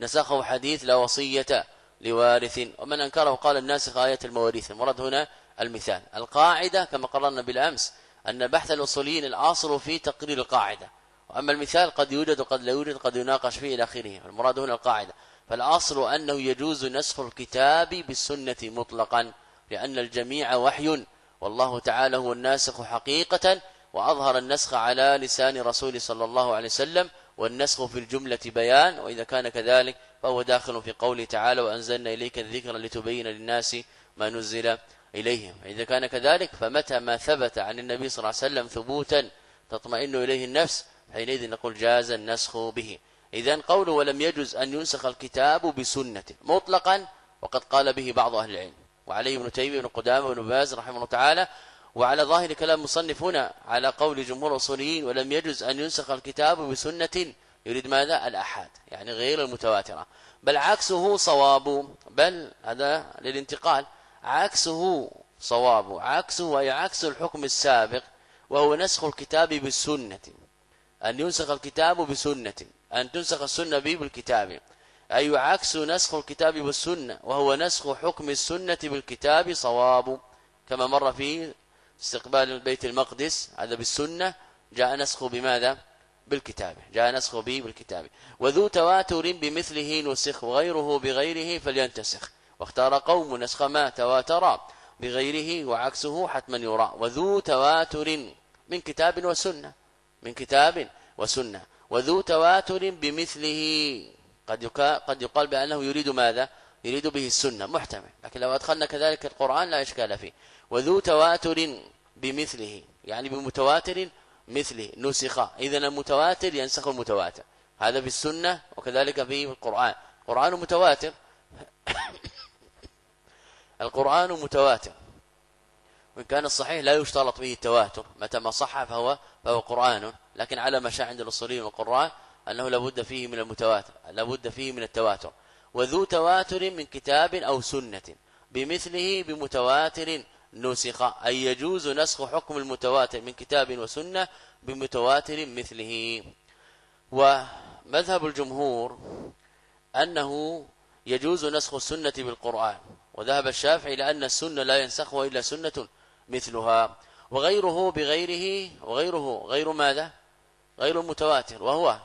B: نسخه حديث لا وصية لوارث. ومن أنكره قال الناسخ آية المواريث. المراد هنا المثال. القاعدة كما قررنا بالأمس أن بحث الأصوليين الأصل في تقرير القاعدة. وأما المثال قد يوجد وقد لا يوجد قد يناقش فيه إلى آخره المراد هنا القاعدة. فالأصل أنه يجوز نسخ الكتاب بالسنة مطلقا لأن الجميع وحي والله تعالى هو الناسخ حقيقة وأظهر النسخ على لسان رسول صلى الله عليه وسلم والنسخ في الجملة بيان وإذا كان كذلك فهو داخل في قوله تعالى وأنزلنا إليك الذكر لتبين للناس ما نزل إليهم. إذا كان كذلك فمتى ما ثبت عن النبي صلى الله عليه وسلم ثبوتا تطمئن إليه النفس حينئذ نقول جاز النسخ به. إذا قوله ولم يجوز أن ينسخ الكتاب بسنة مطلقا وقد قال به بعض أهل العلم. وعليه ابن تيمية بن قدامة بن باز رحمه الله تعالى. وعلى ظاهر كلام مصنف هنا على قول جمهور الأصوليين ولم يجوز أن ينسخ الكتاب بسنة يريد ماذا؟ الأحاد يعني غير المتواترة. بل عكسه صواب بل هذا للانتقال. عكسه صواب عكسه أي عكس الحكم السابق وهو نسخ الكتاب بالسنة. أن ينسخ الكتاب بسنة أن تنسخ السنة به بالكتاب. أي عكس نسخ الكتاب بالسنة وهو نسخ حكم السنة بالكتاب صواب. كما مر في استقبال بيت المقدس هذا بالسنة جاء نسخ بماذا؟ بالكتاب. جاء نسخ به بالكتاب. وذو تواتر بمثله نسخ وغيره بغيره فلينتسخ. واختار قوم نسخ ما تواتر بغيره وعكسه حتما يرى وذو تواتر من كتاب وسنة من كتاب وسنة. وذو تواتر بمثله. قد قد يقال بأنه يريد ماذا؟ يريد به السنة محتمل. لكن لو أدخلنا كذلك القرآن لا إشكال فيه. وذو تواتر بمثله يعني بمتواتر مثله نسخ. اذا المتواتر ينسخ المتواتر. هذا في السنة وكذلك في القرآن. القرآن متواتر. القرآن متواتر. وإن كان الصحيح لا يشترط به التواتر متى ما صح فهو فهو قرآن. لكن على ما شاء عند الأصوليين والقراء أنه لابد فيه من المتواتر لابد فيه من التواتر. وذو تواتر من كتاب أو سنة بمثله بمتواتر نسخ أي يجوز نسخ حكم المتواتر من كتاب وسنة بمتواتر مثله. ومذهب الجمهور أنه يجوز نسخ السنة بالقرآن. وذهب الشافعي إلى أن السنة لا ينسخها إلا سنة مثلها. وغيره بغيره وغيره غير ماذا؟ غير متواتر وهو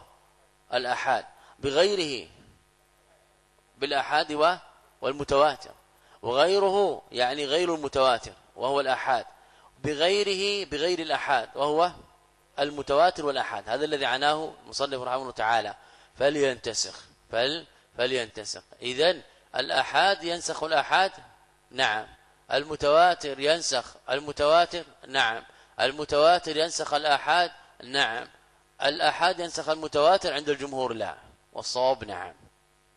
B: الأحاد. بغيره بالأحاد والمتواتر. وغيره يعني غير المتواتر وهو الأحاد. بغيره بغير الأحاد وهو المتواتر والأحاد. هذا الذي عناه مصنف رحمه الله تعالى. فلينتسخ فل فلينتسخ. إذن الأحاد ينسخ الأحاد؟ نعم. المتواتر ينسخ المتواتر؟ نعم. المتواتر ينسخ الأحاد؟ نعم. الأحاد ينسخ المتواتر عند الجمهور؟ لا. والصواب نعم.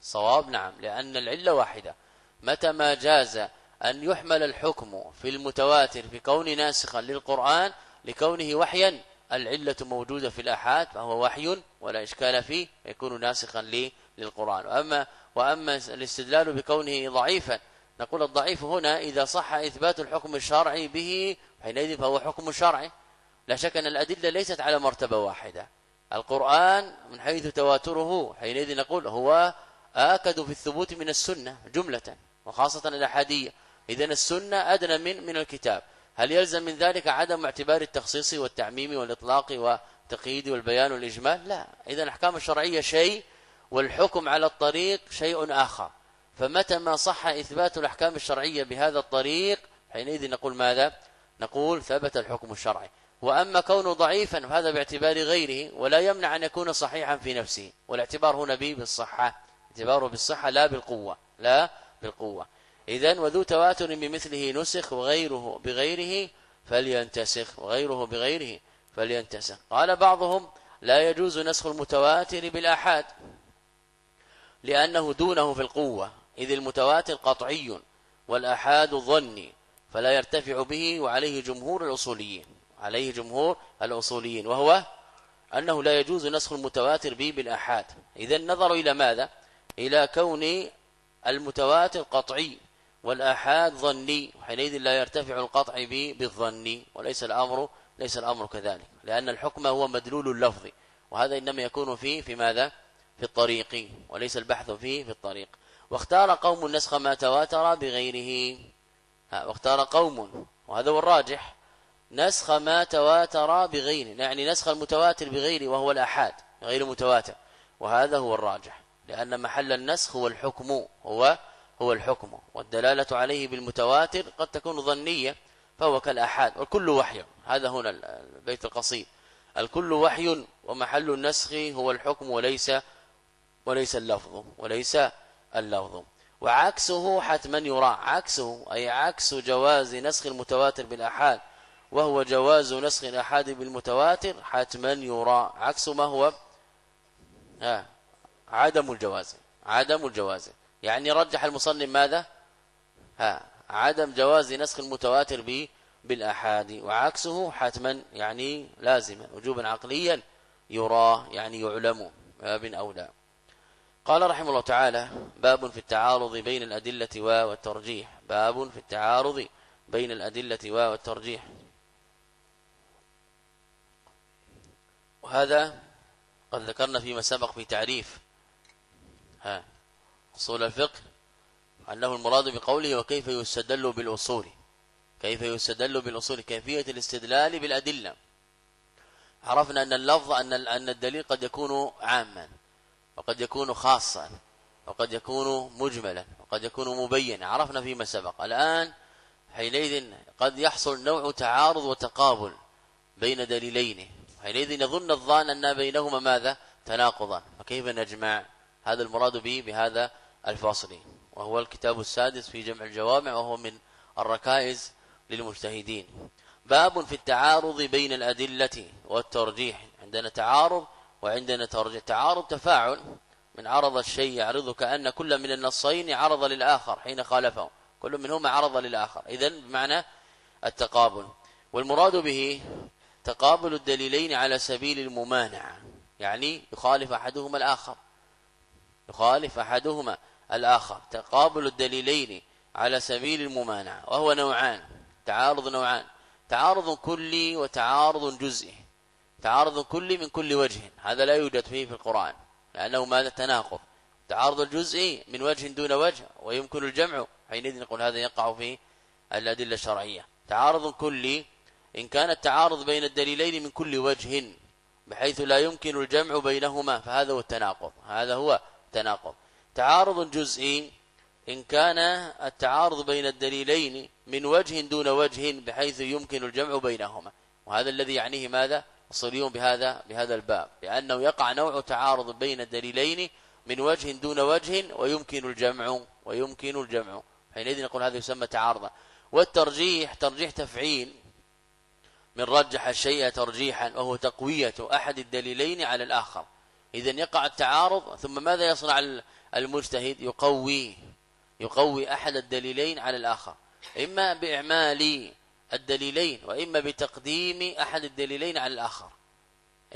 B: صواب نعم لأن العلة واحدة. متى ما جاز أن يحمل الحكم في المتواتر في كون ناسخا للقرآن لكونه وحيا العلة موجودة في الأحاد فهو وحي ولا إشكال فيه يكون ناسخا للقرآن. وأما, وأما الاستدلال بكونه ضعيفا نقول الضعيف هنا إذا صح إثبات الحكم الشرعي به حينئذ فهو حكم شرعي. لا شك أن الأدلة ليست على مرتبة واحدة. القرآن من حيث تواتره حينئذ نقول هو آكد في الثبوت من السنة جملة وخاصة الأحادية. إذن السنة أدنى من من الكتاب. هل يلزم من ذلك عدم اعتبار التخصيص والتعميم والإطلاق والتقييد والبيان والإجمال؟ لا. إذا الأحكام الشرعية شيء والحكم على الطريق شيء آخر. فمتى ما صح إثبات الأحكام الشرعية بهذا الطريق حينئذ نقول ماذا؟ نقول ثبت الحكم الشرعي. وأما كونه ضعيفا فهذا باعتبار غيره ولا يمنع أن يكون صحيحا في نفسه. والاعتبار هنا به بالصحة. اعتباره بالصحة لا بالقوة. لا بالقوة. إذن وذو تواتر بمثله نسخ وغيره بغيره فلينتسخ. وغيره بغيره فلينتسخ. قال بعضهم لا يجوز نسخ المتواتر بالآحاد. لأنه دونه في القوة إذ المتواتر قطعي والآحاد ظني فلا يرتفع به وعليه جمهور الأصوليين عليه جمهور الأصوليين وهو أنه لا يجوز نسخ المتواتر به بالآحاد. إذا نظروا إلى ماذا؟ إلى كون المتواتر قطعي والآحاد ظني وحينئذ لا يرتفع القطع به بالظني وليس الأمر ليس الأمر كذلك لأن الحكم هو مدلول اللفظ وهذا إنما يكون فيه في ماذا؟ في الطريق وليس البحث فيه في الطريق. واختار قوم النسخ ما تواتر بغيره. واختار قوم وهذا هو الراجح. نسخ ما تواتر بغيره يعني نسخ المتواتر بغيره وهو الأحاد غير متواتر. وهذا هو الراجح لأن محل النسخ هو الحكم هو هو الحكم. والدلالة عليه بالمتواتر قد تكون ظنية فهو كالأحاد والكل وحي. هذا هنا البيت القصيد الكل وحي ومحل النسخ هو الحكم وليس وليس اللفظ وليس اللفظ. وعكسه حتما يراع عكسه أي عكس جواز نسخ المتواتر بالأحاد. وهو جواز نسخ الأحاد بالمتواتر حتما يراع عكس ما هو؟ ها عدم الجواز عدم الجواز. يعني رجح المصنف ماذا؟ ها عدم جواز نسخ المتواتر به بالأحاد. وعكسه حتما يعني لازما وجوبا عقليا يرى يعني يعلم باب أولى قال رحمه الله تعالى باب في التعارض بين الأدلة والترجيح. باب في التعارض بين الأدلة والترجيح. وهذا قد ذكرنا فيما سبق في تعريف ها أصول الفقه أنه المراد بقوله وكيف يستدل بالأصول؟ كيف يستدل بالأصول؟ كيفية الاستدلال بالأدلة. عرفنا أن اللفظ أن أن الدليل قد يكون عاما. وقد يكون خاصا وقد يكون مجملا وقد يكون مبينا. عرفنا فيما سبق. الآن حينئذ قد يحصل نوع تعارض وتقابل بين دليلين. حينئذ يظن الظان أن بينهما ماذا؟ تناقضا فكيف نجمع هذا المراد به بهذا الفاصل وهو الكتاب السادس في جمع الجوامع وهو من الركائز للمجتهدين. باب في التعارض بين الأدلة والترجيح. عندنا تعارض وعندنا تعارض تفاعل من عرض الشيء يعرض كأن كل من النصين عرض للآخر حين خالفه كل منهما عرض للآخر. إذن بمعنى التقابل. والمراد به تقابل الدليلين على سبيل الممانعة. يعني يخالف أحدهما الآخر. يخالف أحدهما الآخر. تقابل الدليلين على سبيل الممانعة. وهو نوعان. تعارض نوعان. تعارض كلي وتعارض جزئي. تعارض كلي من كل وجه. هذا لا يوجد فيه في القرآن لأنه ماذا؟ تناقض. تعارض الجزئي من وجه دون وجه ويمكن الجمع. حينئذ نقول هذا يقع في الأدلة الشرعية. تعارض كلي إن كان التعارض بين الدليلين من كل وجه بحيث لا يمكن الجمع بينهما فهذا هو التناقض. هذا هو التناقض. تعارض جزئي إن كان التعارض بين الدليلين من وجه دون وجه بحيث يمكن الجمع بينهما. وهذا الذي يعنيه ماذا؟ الصليون بهذا بهذا الباب لأنه يقع نوع تعارض بين الدليلين من وجه دون وجه ويمكن الجمع ويمكن الجمع. حينئذ نقول هذا يسمى تعارضا. والترجيح ترجيح تفعيل من رجح الشيء ترجيحا وهو تقوية أحد الدليلين على الآخر. إذا يقع التعارض ثم ماذا يصنع المجتهد؟ يقوي يقوي أحد الدليلين على الآخر. إما بإعمال الدليلين وإما بتقديم أحد الدليلين على الآخر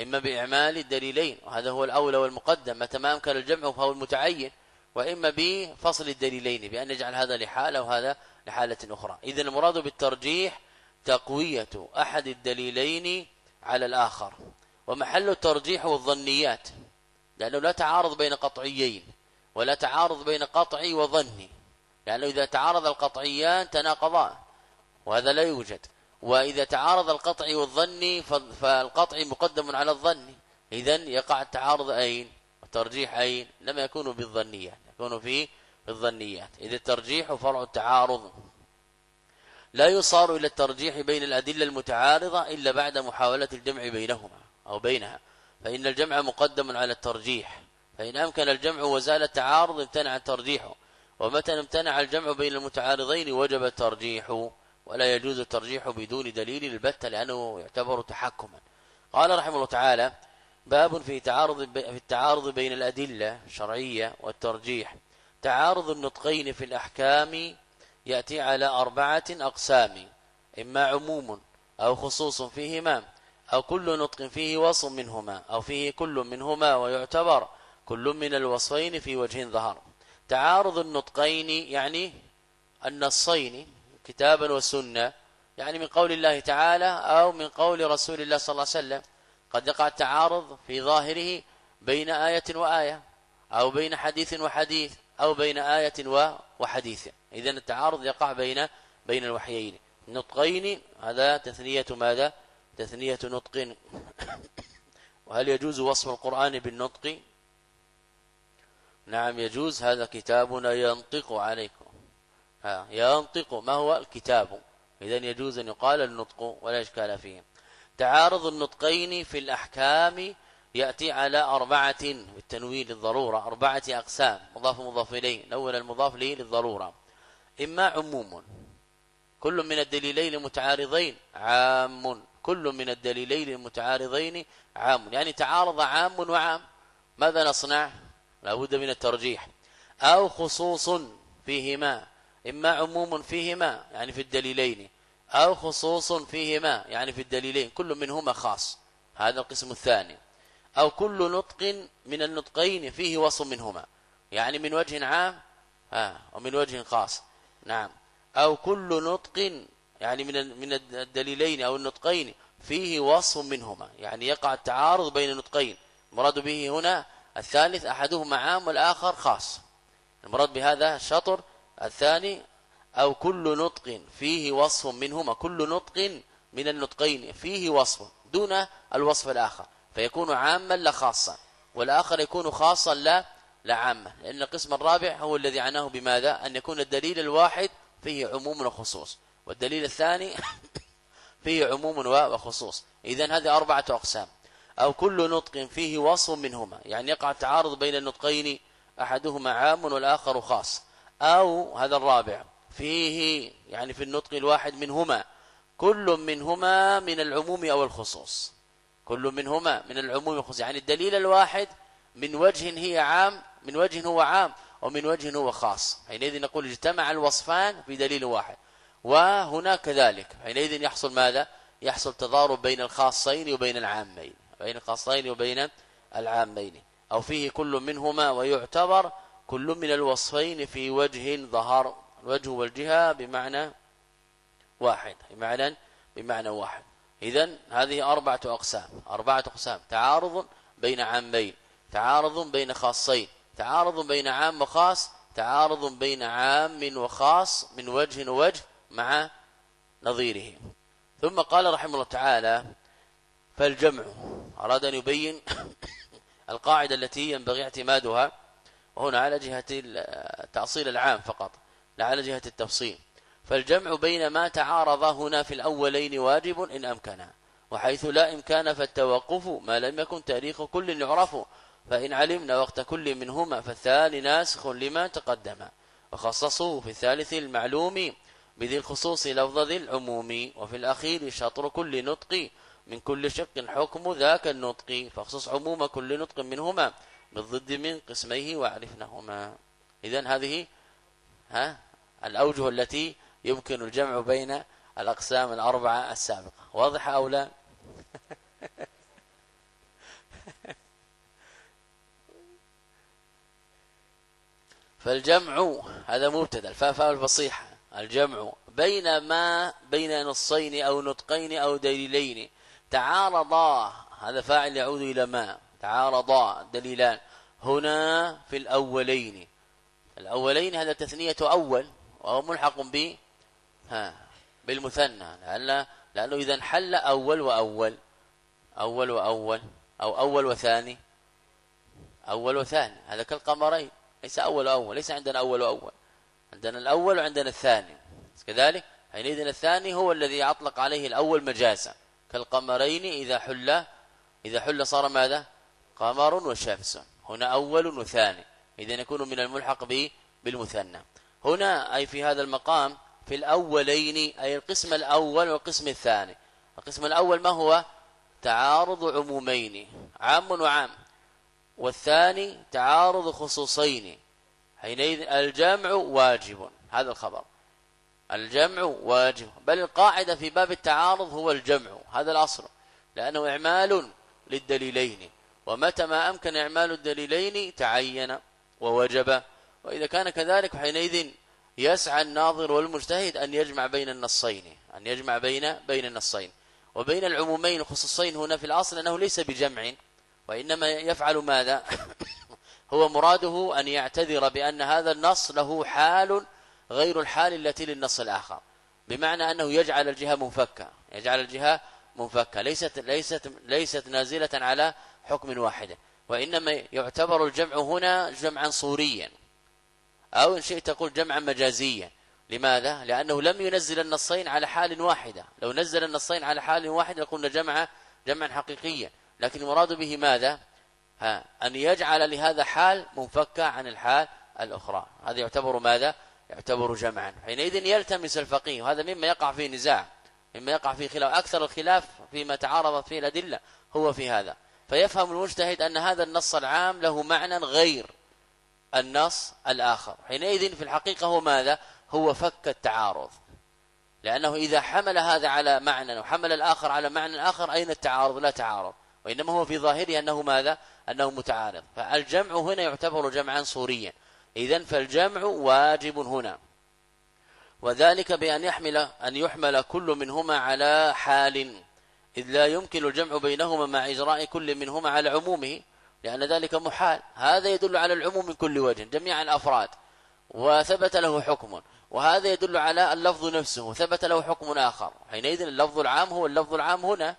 B: إما بإعمال الدليلين وهذا هو الأولى والمقدم متى ما أمكن الجمع فهو المتعين وإما بفصل الدليلين بأن نجعل هذا لحالة وهذا لحالة أخرى. إذن المراد بالترجيح تقوية أحد الدليلين على الآخر ومحل الترجيح والظنيات لأنه لا تعارض بين قطعيين ولا تعارض بين قطعي وظني لأنه إذا تعارض القطعيان تناقضان. وهذا لا يوجد. وإذا تعارض القطعي والظني فالقطعي مقدم على الظني إذا يقع التعارض أين؟ والترجيح أين؟ لم يكون بالظنيات يكون في الظنيات. إذا الترجيح فرع التعارض. لا يصار إلى الترجيح بين الأدلة المتعارضة إلا بعد محاولة الجمع بينهما أو بينها. فإن الجمع مقدم على الترجيح. فإن أمكن الجمع وزال التعارض امتنع الترجيح. ومتى امتنع الجمع بين المتعارضين وجب الترجيح؟ ولا يجوز الترجيح بدون دليل البتة لأنه يعتبر تحكما. قال رحمه الله تعالى باب في تعارض في التعارض بين الأدلة الشرعية والترجيح. تعارض النطقين في الأحكام يأتي على أربعة أقسام إما عموم أو خصوص فيهما أو كل نطق فيه وصف منهما أو فيه كل منهما ويعتبر كل من الوصفين في وجه ظهر. تعارض النطقين يعني النصين كتابا وسنة يعني من قول الله تعالى أو من قول رسول الله صلى الله عليه وسلم قد يقع التعارض في ظاهره بين آية وآية أو بين حديث وحديث أو بين آية وحديث. إذن التعارض يقع بين بين الوحيين. نطقين هذا تثنية ماذا؟ تثنية نطق. وهل يجوز وصف القرآن بالنطق؟ نعم يجوز هذا كتابنا ينطق عليكم. ينطق ما هو الكتاب. إذا يجوز أن يقال النطق ولا إشكال فيه. تعارض النطقين في الأحكام يأتي على أربعة بالتنوين للضرورة أربعة أقسام. مضاف مضاف إليه. الأول المضاف لي للضرورة. إما عموم. كل من الدليلين المتعارضين عام. كل من الدليلين المتعارضين عام. يعني تعارض عام وعام. ماذا نصنع؟ لابد من الترجيح. أو خصوص فيهما. إما عموم فيهما يعني في الدليلين أو خصوص فيهما يعني في الدليلين كل منهما خاص. هذا القسم الثاني. أو كل نطق من النطقين فيه وصف منهما. يعني من وجه عام ها ومن وجه خاص. نعم. أو كل نطق يعني من من الدليلين أو النطقين فيه وصف منهما. يعني يقع التعارض بين النطقين المراد به هنا الثالث أحدهما عام والآخر خاص. المراد بهذا الشطر الثاني أو كل نطق فيه وصف منهما كل نطق من النطقين فيه وصف دون الوصف الآخر فيكون عاما لا خاصا والآخر يكون خاصا لا لا عاما لأن القسم الرابع هو الذي عناه بماذا؟ أن يكون الدليل الواحد فيه عموم وخصوص والدليل الثاني فيه عموم وخصوص. إذا هذه أربعة أقسام. أو كل نطق فيه وصف منهما يعني يقع التعارض بين النطقين أحدهما عام والآخر خاص. أو هذا الرابع. فيه يعني في النطق الواحد منهما. كل منهما من العموم أو الخصوص. كل منهما من العموم والخصوص. يعني الدليل الواحد من وجه هي عام من وجه هو عام ومن وجه هو خاص. حينئذ نقول اجتمع الوصفان في دليل واحد. وهنا كذلك. حينئذ يحصل ماذا؟ يحصل تضارب بين الخاصين وبين العامين. بين الخاصين وبين العامين. أو فيه كل منهما ويعتبر كل من الوصفين في وجه ظهر الوجه والجهة بمعنى واحد بمعنى بمعنى واحد. إذا هذه أربعة أقسام أربعة أقسام. تعارض بين عامين تعارض بين خاصين تعارض بين عام وخاص تعارض بين عام وخاص من وجه ووجه مع نظيره. ثم قال رحمه الله تعالى فالجمع. أراد أن يبين القاعدة التي ينبغي اعتمادها وهنا على جهة التأصيل العام فقط لا على جهة التفصيل. فالجمع بين ما تعارض هنا في الأولين واجب إن أمكن وحيث لا إمكان فالتوقف ما لم يكن تاريخ كل يعرف فإن علمنا وقت كل منهما فالثاني ناسخ لما تقدم. وخصصه في الثالث المعلوم بذي الخصوص لفظ ذي العموم وفي الأخير شطر كل نطق من كل شق حكم ذاك النطق. فاخصص عموم كل نطق منهما بالضد من قسميه وعرفناهما. إذن هذه ها الأوجه التي يمكن الجمع بين الأقسام الأربعة السابقة. واضح أو لا؟ فالجمع هذا مبتدأ الفاء الفصيحة. الجمع بين ما بين نصين أو نطقين أو دليلين تعارضا. هذا فاعل يعود إلى ما. تعارضا دليلان. هنا في الأولين. الأولين هذا تثنية أول وهو ملحق ب ها بالمثنى. لأن لأنه إذا انحل أول وأول أول وأول أو أول وثاني. أول وثاني. هذا كالقمرين. ليس أول وأول ليس عندنا أول وأول. عندنا الأول وعندنا الثاني. كذلك حينئذ الثاني هو الذي أطلق عليه الأول مجازا. كالقمرين إذا حل إذا حل صار ماذا؟ قمر وشمس. هنا أول وثاني. إذا يكون من الملحق به بالمثنى. هنا أي في هذا المقام في الأولين أي القسم الأول والقسم الثاني. القسم الأول ما هو؟ تعارض عمومين. عام وعام. والثاني تعارض خصوصين. حينئذ الجمع واجب. هذا الخبر. الجمع واجب. بل القاعدة في باب التعارض هو الجمع. هذا الأصل. لأنه إعمال للدليلين. ومتى ما أمكن إعمال الدليلين تعين ووجب. وإذا كان كذلك حينئذ يسعى الناظر والمجتهد أن يجمع بين النصين أن يجمع بين بين النصين. وبين العمومين الخصوصين هنا في الأصل أنه ليس بجمع. وإنما يفعل ماذا؟ هو مراده أن يعتذر بأن هذا النص له حال غير الحال التي للنص الآخر. بمعنى أنه يجعل الجهة منفكة. يجعل الجهة منفكة. ليست ليست ليست نازلة على حكم واحد وإنما يعتبر الجمع هنا جمعا صوريا. أو إن شئت تقول جمعا مجازيا. لماذا؟ لأنه لم ينزل النصين على حال واحدة. لو نزل النصين على حال واحد لقلنا جمع جمعا حقيقيا. لكن المراد به ماذا؟ ها أن يجعل لهذا حال منفكة عن الحال الأخرى. هذا يعتبر ماذا؟ يعتبر جمعا. حينئذ يلتمس الفقيه وهذا مما يقع فيه نزاع مما يقع فيه خلاف. أكثر الخلاف فيما تعارضت فيه الأدلة هو في هذا. فيفهم المجتهد أن هذا النص العام له معنى غير النص الآخر. حينئذ في الحقيقة هو ماذا؟ هو فك التعارض. لأنه إذا حمل هذا على معنى وحمل الآخر على معنى آخر أين التعارض؟ لا تعارض. وإنما هو في ظاهره أنه ماذا؟ أنه متعارض. فالجمع هنا يعتبر جمعا صوريا إذا فالجمع واجب هنا. وذلك بأن يحمل أن يحمل كل منهما على حال. إذ لا يمكن الجمع بينهما مع إجراء كل منهما على عمومه لأن ذلك محال. هذا يدل على العموم من كل وجه جميع الأفراد. وثبت له حكم وهذا يدل على اللفظ نفسه ثبت له حكم آخر. حينئذ اللفظ العام هو اللفظ العام هنا.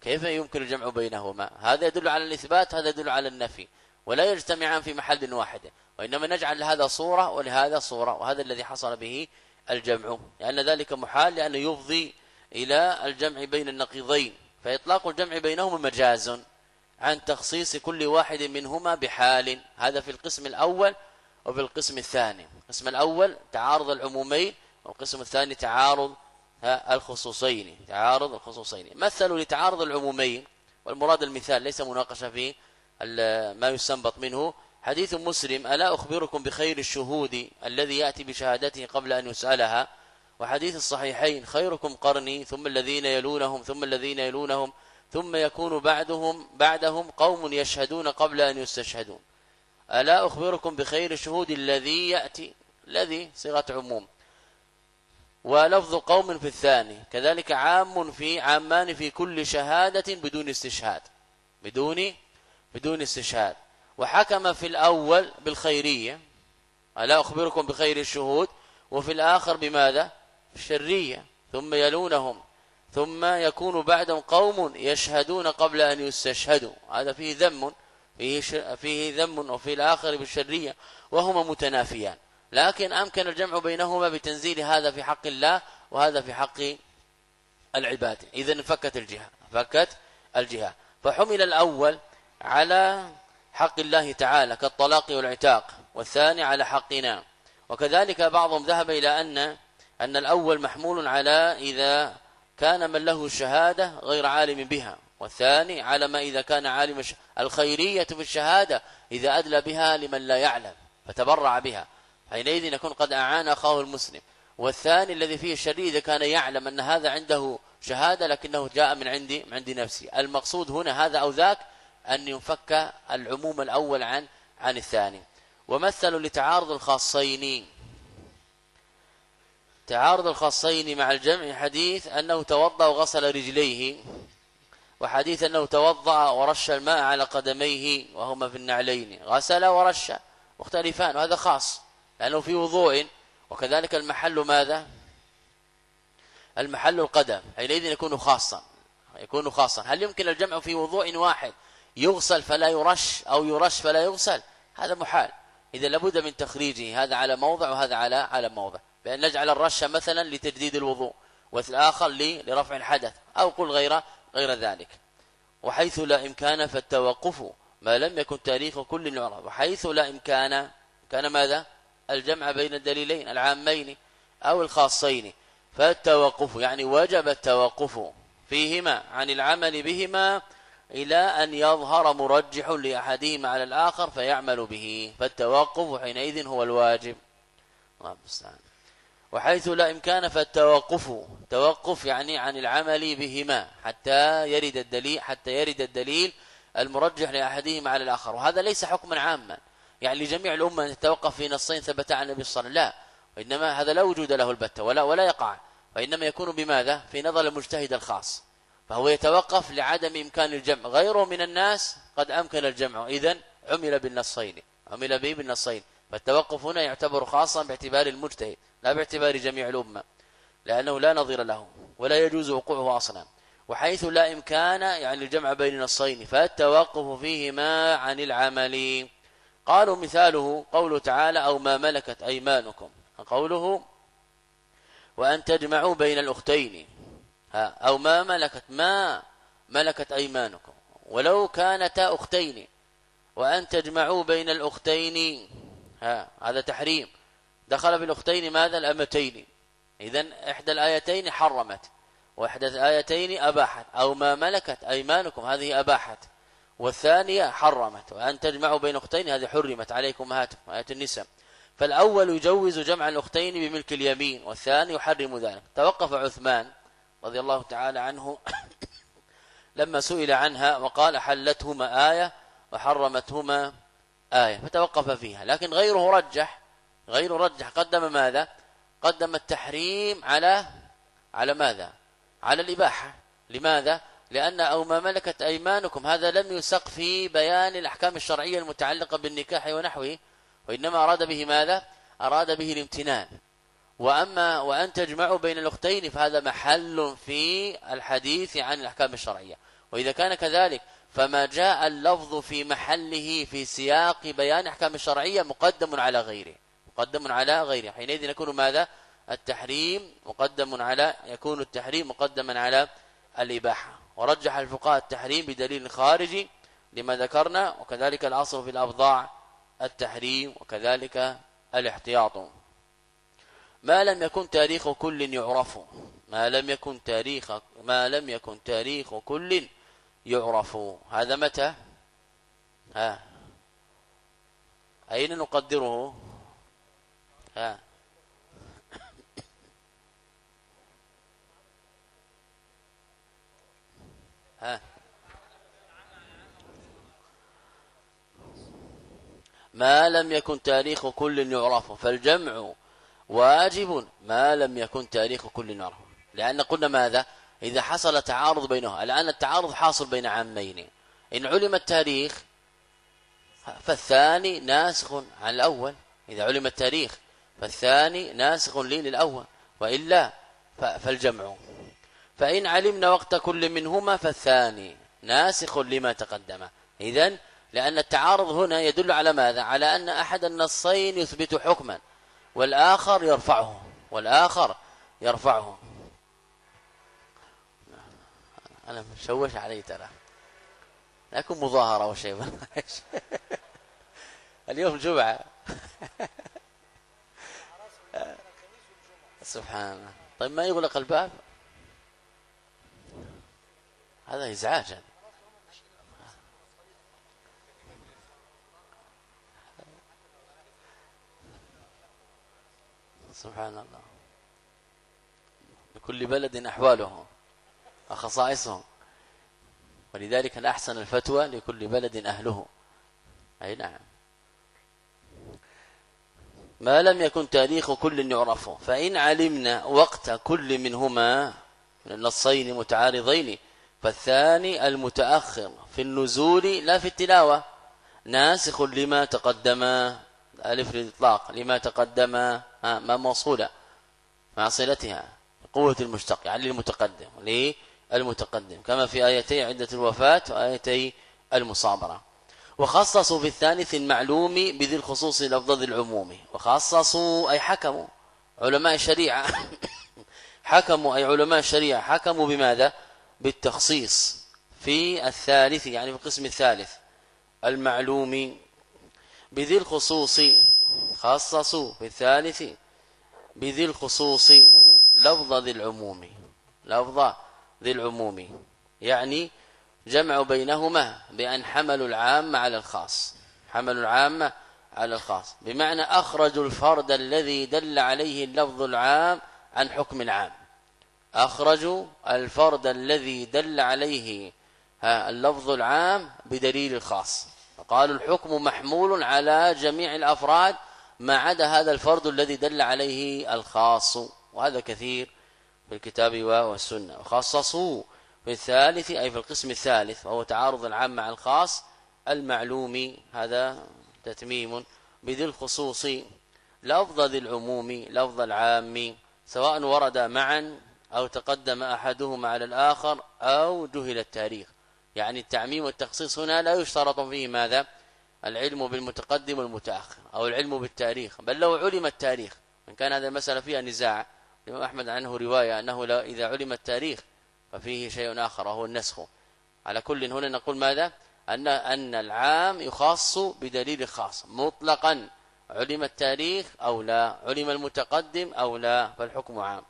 B: كيف يمكن الجمع بينهما؟ هذا يدل على الإثبات هذا يدل على النفي. ولا يجتمعان في محل واحد. وإنما نجعل لهذا صورة ولهذا صورة وهذا الذي حصل به الجمع. لأن ذلك محال لأنه يفضي إلى الجمع بين النقيضين فإطلاق الجمع بينهما مجاز عن تخصيص كل واحد منهما بحال. هذا في القسم الأول وفي القسم الثاني. القسم الأول تعارض العمومين والقسم الثاني تعارض الخصوصين. تعارض الخصوصين. مثلوا لتعارض العمومين والمراد المثال ليس مناقشة فيه ما يستنبط منه. حديث مسلم ألا أخبركم بخير الشهود الذي يأتي بشهادته قبل أن يسألها؟ وحديث الصحيحين خيركم قرني ثم الذين يلونهم ثم الذين يلونهم ثم يكون بعدهم بعدهم قوم يشهدون قبل أن يستشهدون. ألا أخبركم بخير الشهود الذي يأتي؟ الذي صيغة عموم. ولفظ قوم في الثاني كذلك عام في عامان في كل شهادة بدون استشهاد. بدون بدون استشهاد. وحكم في الأول بالخيرية. ألا أخبركم بخير الشهود؟ وفي الآخر بماذا؟ الشرية ثم يلونهم ثم يكون بعدهم قوم يشهدون قبل أن يستشهدوا. هذا فيه ذم فيه, فيه ذم وفي الآخر بالشرية وهما متنافيان. لكن أمكن الجمع بينهما بتنزيل هذا في حق الله وهذا في حق العباد. إذا فكت الجهة فكت الجهة. فحمل الأول على حق الله تعالى كالطلاق والعتاق والثاني على حقنا. وكذلك بعضهم ذهب إلى أن أن الأول محمول على إذا كان من له الشهادة غير عالم بها والثاني على ما إذا كان عالم الخيرية في الشهادة إذا أدلى بها لمن لا يعلم فتبرع بها. حينئذ يكون قد أعان أخاه المسلم. والثاني الذي فيه الشرير إذا كان يعلم أن هذا عنده شهادة لكنه جاء من عندي من عند نفسي. المقصود هنا هذا أو ذاك أن ينفك العموم الأول عن عن الثاني. ومثلوا لتعارض الخاصين. تعارض الخاصين مع الجمع حديث أنه توضأ وغسل رجليه وحديث أنه توضأ ورش الماء على قدميه وهما في النعلين غسل ورش مختلفان وهذا خاص لأنه في وضوء وكذلك المحل ماذا؟ المحل القدم حينئذ يكون خاصا يكون خاصا. هل يمكن الجمع في وضوء واحد يغسل فلا يرش أو يرش فلا يغسل؟ هذا محال. إذا لابد من تخريجه هذا على موضع وهذا على على موضع. بأن نجعل الرش مثلا لتجديد الوضوء والآخر لرفع الحدث أو قل غير غير ذلك. وحيث لا إمكان فالتوقف ما لم يكن تاريخ كل يعرف وحيث لا إمكان كان ماذا؟ الجمع بين الدليلين العامين أو الخاصين. فالتوقف يعني وجب التوقف فيهما عن العمل بهما إلى أن يظهر مرجح لأحدهما على الآخر فيعمل به. فالتوقف حينئذ هو الواجب. الله المستعان. وحيث لا إمكان فالتوقف توقف يعني عن العمل بهما حتى يرد الدليل حتى يرد الدليل المرجح لأحدهما على الآخر. وهذا ليس حكما عاما. يعني لجميع الأمة أن تتوقف في نصين ثبت عن النبي صلى الله عليه وسلم. لا وإنما هذا لا وجود له البتة ولا ولا يقع. وإنما يكون بماذا؟ في نظر المجتهد الخاص. فهو يتوقف لعدم إمكان الجمع. غيره من الناس قد أمكن الجمع. إذن عمل بالنصين عمل به بالنصين. فالتوقف هنا يعتبر خاصا باعتبار المجتهد. لا باعتبار جميع الأمة لأنه لا نظير له ولا يجوز وقوعه أصلا. وحيث لا إمكان يعني الجمع بين النصين فالتوقف فيهما عن العمل. قالوا مثاله قوله تعالى أو ما ملكت أيمانكم قوله وأن تجمعوا بين الأختين ها أو ما ملكت ما ملكت أيمانكم. ولو كانتا أختين وأن تجمعوا بين الأختين ها هذا تحريم. دخل بالأختين ماذا؟ الأمتين. إذا إحدى الآيتين حرمت وإحدى الآيتين أباحت أو ما ملكت أيمانكم هذه أباحت والثانية حرمت. وأن تجمعوا بين أختين هذه حرمت عليكم هاتف آية النساء. فالأول يجوز جمع الأختين بملك اليمين والثاني يحرم ذلك. توقف عثمان رضي الله تعالى عنه لما سئل عنها وقال حلتهما آية وحرمتهما آية فتوقف فيها. لكن غيره رجح غيره رجح. قدم ماذا؟ قدم التحريم على على ماذا؟ على الإباحة. لماذا؟ لأن أو ما ملكت أيمانكم. هذا لم يسق في بيان الأحكام الشرعية المتعلقة بالنكاح ونحوه وإنما أراد به ماذا؟ أراد به الامتنان. وأما وأن تجمعوا بين الأختين فهذا محل في الحديث عن الأحكام الشرعية. وإذا كان كذلك فما جاء اللفظ في محله في سياق بيان أحكام الشرعية مقدم على غيره. مقدم على غيره. حينئذ يكون ماذا؟ التحريم مقدم على يكون التحريم مقدما على الإباحة. ورجح الفقهاء التحريم بدليل خارجي لما ذكرنا وكذلك الأصل في الأبضاع التحريم وكذلك الاحتياط. ما لم يكن تاريخ كل يعرف. ما لم يكن تاريخ ما لم يكن تاريخ كل يعرف. هذا متى؟ ها؟ أين نقدره؟ ها. ها. ما لم يكن تاريخ كل يعرف فالجمع واجب ما لم يكن تاريخ كل يعرف. لأن قلنا ماذا؟ إذا حصل تعارض بينها الآن التعارض حاصل بين عامين. إن علم التاريخ فالثاني ناسخ عن الأول. إذا علم التاريخ فالثاني ناسخ لي للأول وإلا فالجمع. فإن علمنا وقت كل منهما فالثاني ناسخ لما تقدم. إذن لأن التعارض هنا يدل على ماذا؟ على أن أحد النصين يثبت حكما والآخر يرفعه والآخر يرفعه. أنا مشوش علي ترى. لكن مظاهرة وشيء. اليوم جمعة. سبحان الله. طيب ما يغلق الباب؟ هذا إزعاج. سبحان الله. لكل بلد أحواله وخصائصه. ولذلك الأحسن الفتوى لكل بلد أهله. أي نعم. ما لم يكن تاريخ كل يعرفه. فإن علمنا وقت كل منهما من النصين متعارضين فالثاني المتأخر في النزول لا في التلاوة. ناسخ لما تقدم ألف للإطلاق لما تقدم ما موصولة مع صلتها قوة المشتق يعني للمتقدم للمتقدم كما في آيتي عدة الوفاة وآيتي المصابرة. وخصصوا في الثالث المعلوم بذي الخصوص لفظ العموم. وخصصوا أي حكموا. علماء الشريعة حكموا أي علماء الشريعة حكموا بماذا؟ بالتخصيص في الثالث يعني في القسم الثالث. المعلوم بذي الخصوص خصصوا في الثالث بذي الخصوص لفظ ذي العموم. لفظ ذي العموم. يعني جمع بينهما بأن حملوا العام على الخاص. حملوا العام على الخاص. بمعنى أخرجوا الفرد الذي دل عليه اللفظ العام عن حكم العام. أخرجوا الفرد الذي دل عليه اللفظ العام بدليل الخاص قالوا الحكم محمول على جميع الأفراد ما عدا هذا الفرد الذي دل عليه الخاص. وهذا كثير في الكتاب والسنة. وخصصوا في الثالث أي في القسم الثالث وهو تعارض العام مع الخاص المعلوم. هذا تتميم بذي الخصوص لفظ ذي العموم لفظ العام سواء ورد معا أو تقدم أحدهما على الآخر أو جهل التاريخ. يعني التعميم والتخصيص هنا لا يشترط فيه ماذا؟ العلم بالمتقدم والمتأخر أو العلم بالتاريخ. بل لو علم التاريخ من كان هذا المسألة فيها نزاع الإمام أحمد عنه رواية أنه إذا علم التاريخ ففيه شيء آخر وهو النسخ. على كل هنا نقول ماذا؟ أن أن العام يخص بدليل خاص. مطلقا علم التاريخ أو لا علم المتقدم أو لا فالحكم عام.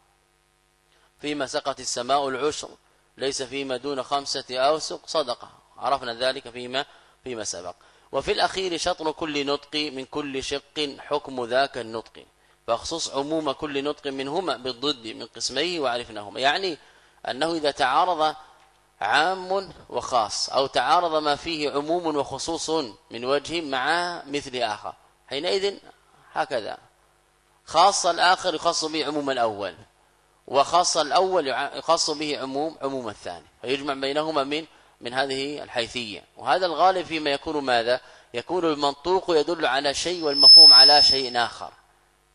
B: فيما سقط السماء العشر ليس فيما دون خمسة أوسق صدقة. عرفنا ذلك فيما فيما سبق. وفي الأخير شطر كل نطق من كل شق حكم ذاك النطق. فاخصص عموم كل نطق منهما بالضد من قسميه وعرفناهما. يعني أنه إذا تعارض عام وخاص أو تعارض ما فيه عموم وخصوص من وجه مع مثل آخر. حينئذ هكذا. خاص الآخر يخص به عموم الأول وخاص الأول يخص به عموم عموم الثاني. فيجمع بينهما من من هذه الحيثية. وهذا الغالب فيما يكون ماذا؟ يكون المنطوق يدل على شيء والمفهوم على شيء آخر.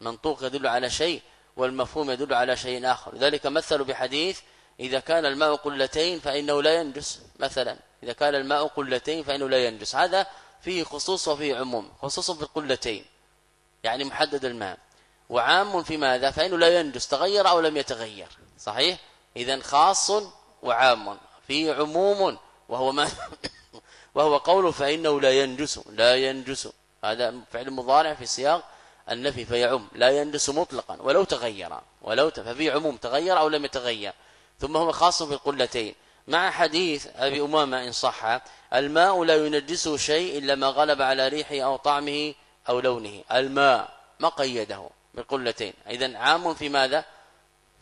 B: منطوق يدل على شيء والمفهوم يدل على شيء آخر. لذلك مثلوا بحديث إذا كان الماء قلتين فإنه لا ينجس مثلا. إذا كان الماء قلتين فإنه لا ينجس. هذا فيه خصوص وفيه عموم خصوص في القلتين يعني محدد الماء. وعام في ماذا؟ فإنه لا ينجس تغير أو لم يتغير. صحيح؟ إذا خاص وعام فيه عموم وهو ما وهو قول فإنه لا ينجس لا ينجس. هذا فعل مضارع في سياق النفي فيعم لا ينجس مطلقا ولو تغير ولو ففي عموم تغير أو لم يتغير. ثم هو خاص في القلتين مع حديث أبي أمامة إن صح الماء لا ينجسه شيء إلا ما غلب على ريحه أو طعمه أو لونه. الماء ما قيده بالقلتين. إذا عام في ماذا؟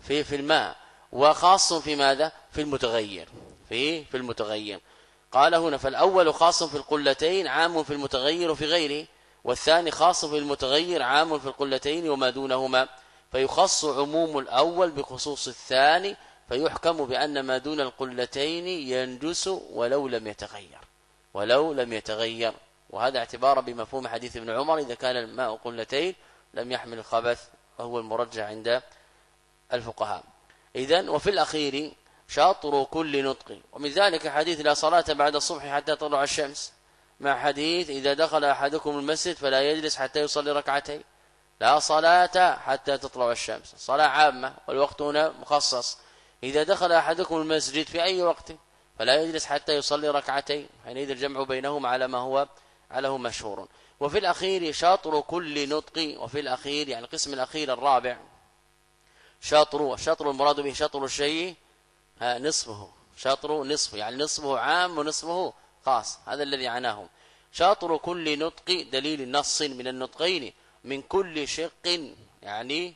B: في في الماء. وخاص في ماذا؟ في المتغير. في في المتغير. قال هنا فالأول خاص في القلتين عام في المتغير وفي غيره. والثاني خاص في المتغير عام في القلتين وما دونهما. فيخص عموم الأول بخصوص الثاني فيحكم بأن ما دون القلتين ينجس ولو لم يتغير. ولو لم يتغير. وهذا اعتبارا بمفهوم حديث ابن عمر إذا كان الماء قلتين لم يحمل الخبث وهو المرجع عند الفقهاء. إذن وفي الأخير شاطر كل نطق. ومن ذلك حديث لا صلاة بعد الصبح حتى تطلع الشمس. مع حديث إذا دخل أحدكم المسجد فلا يجلس حتى يصلي ركعتين. لا صلاة حتى تطلع الشمس. صلاة عامة والوقت هنا مخصص. إذا دخل أحدكم المسجد في أي وقت فلا يجلس حتى يصلي ركعتين حينئذ الجمع بينهما على ما هو على هو مشهور. وفي الأخير شاطر كل نطق وفي الأخير يعني القسم الأخير الرابع شاطر الشاطر المراد به شاطر الشيء نصفه شاطر نصفه يعني نصفه عام ونصفه خاص هذا الذي عناه. شاطر كل نطق دليل نص من النطقين من كل شق يعني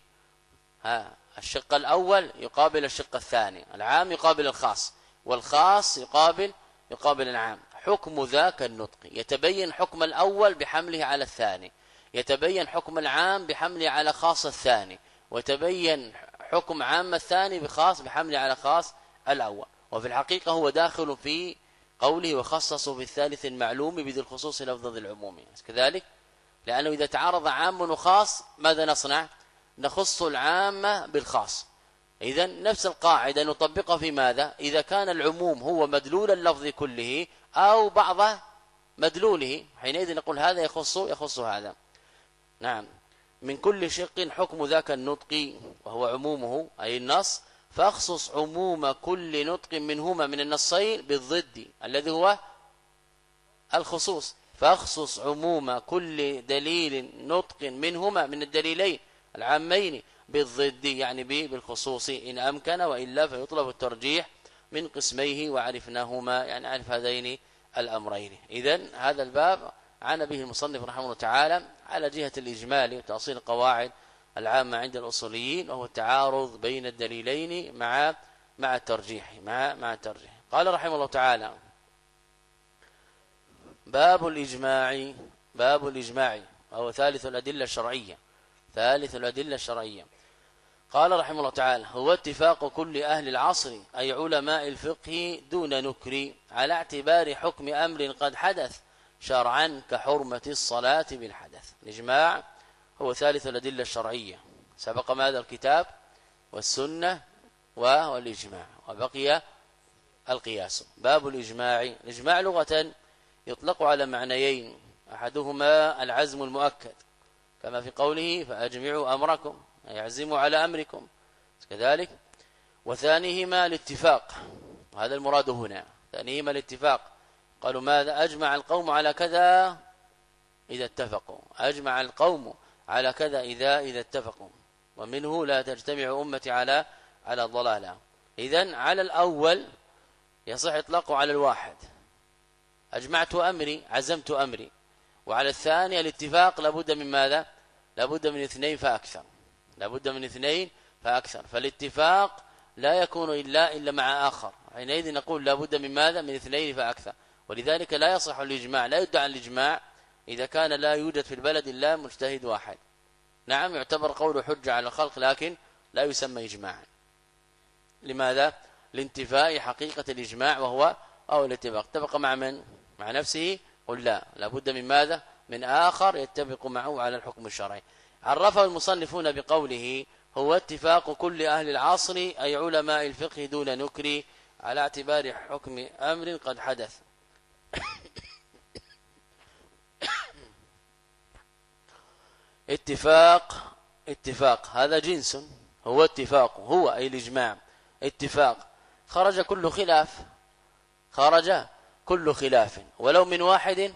B: ها الشق الأول يقابل الشق الثاني العام يقابل الخاص والخاص يقابل يقابل العام. حكم ذاك النطق. يتبين حكم الأول بحمله على الثاني. يتبين حكم العام بحمله على خاص الثاني. وتبين حكم عام الثاني بخاص بحمله على خاص الأول. وفي الحقيقة هو داخل في قوله وخصصوا في الثالث المعلوم بذي الخصوص لفظ العموم كذلك؟ لأنه إذا تعارض عام وخاص ماذا نصنع؟ نخص العام بالخاص. إذا نفس القاعدة نطبقها في ماذا؟ إذا كان العموم هو مدلول اللفظ كله أو بعض مدلوله. حينئذ نقول هذا يخص يخص هذا. نعم. من كل شق حكم ذاك النطق وهو عمومه أي النص. فاخصص عموم كل نطق منهما من النصين بالضد الذي هو الخصوص. فاخصص عموم كل دليل نطق منهما من الدليلين. العامين بالضد يعني به بالخصوص إن أمكن وإلا فيطلب الترجيح من قسميه وعرفناهما يعني عرف هذين الأمرين. إذا هذا الباب عانى به المصنف رحمه الله تعالى على جهة الإجمال وتأصيل القواعد العامة عند الأصوليين وهو التعارض بين الدليلين مع مع الترجيح مع مع الترجيح. قال رحمه الله تعالى باب الإجماع باب الإجماع وهو ثالث الأدلة الشرعية. ثالث الأدلة الشرعية. قال رحمه الله تعالى هو اتفاق كل أهل العصر أي علماء الفقه دون نكر على اعتبار حكم أمر قد حدث شرعا كحرمة الصلاة بالحدث. الإجماع هو ثالث الأدلة الشرعية. سبق ماذا الكتاب والسنة والإجماع؟ وبقي القياس. باب الإجماع. الإجماع لغة يطلق على معنيين أحدهما العزم المؤكد. كما في قوله فأجمعوا أمركم يعزموا على أمركم. كذلك وثانيهما الاتفاق. وهذا المراد هنا. ثانيهما الاتفاق. قالوا ماذا؟ أجمع القوم على كذا إذا اتفقوا. أجمع القوم على كذا إذا إذا اتفقوا. ومنه لا تجتمع أمتي على على الضلالة. إذا على الأول يصح إطلاقه على الواحد. أجمعت أمري عزمت أمري. وعلى الثاني الاتفاق لابد من ماذا؟ لابد من اثنين فأكثر. لابد من اثنين فأكثر. فالاتفاق لا يكون إلا إلا مع آخر. حينئذ نقول لابد من ماذا؟ من اثنين فأكثر. ولذلك لا يصح الإجماع لا يدعى الإجماع إذا كان لا يوجد في البلد إلا مجتهد واحد. نعم يعتبر قول حجة على الخلق لكن لا يسمى إجماعا. لماذا؟ لانتفاء حقيقة الإجماع وهو أو الاتفاق اتفق مع من؟ مع نفسه قل لا. لابد من ماذا؟ من آخر يتفق معه على الحكم الشرعي. عرفه المصنفون بقوله هو اتفاق كل أهل العصر أي علماء الفقه دون نكر على اعتبار حكم أمر قد حدث. اتفاق اتفاق. هذا جنس. هو اتفاق. هو أي الإجماع. اتفاق. خرج كل خلاف. خرج كل خلاف. ولو من واحد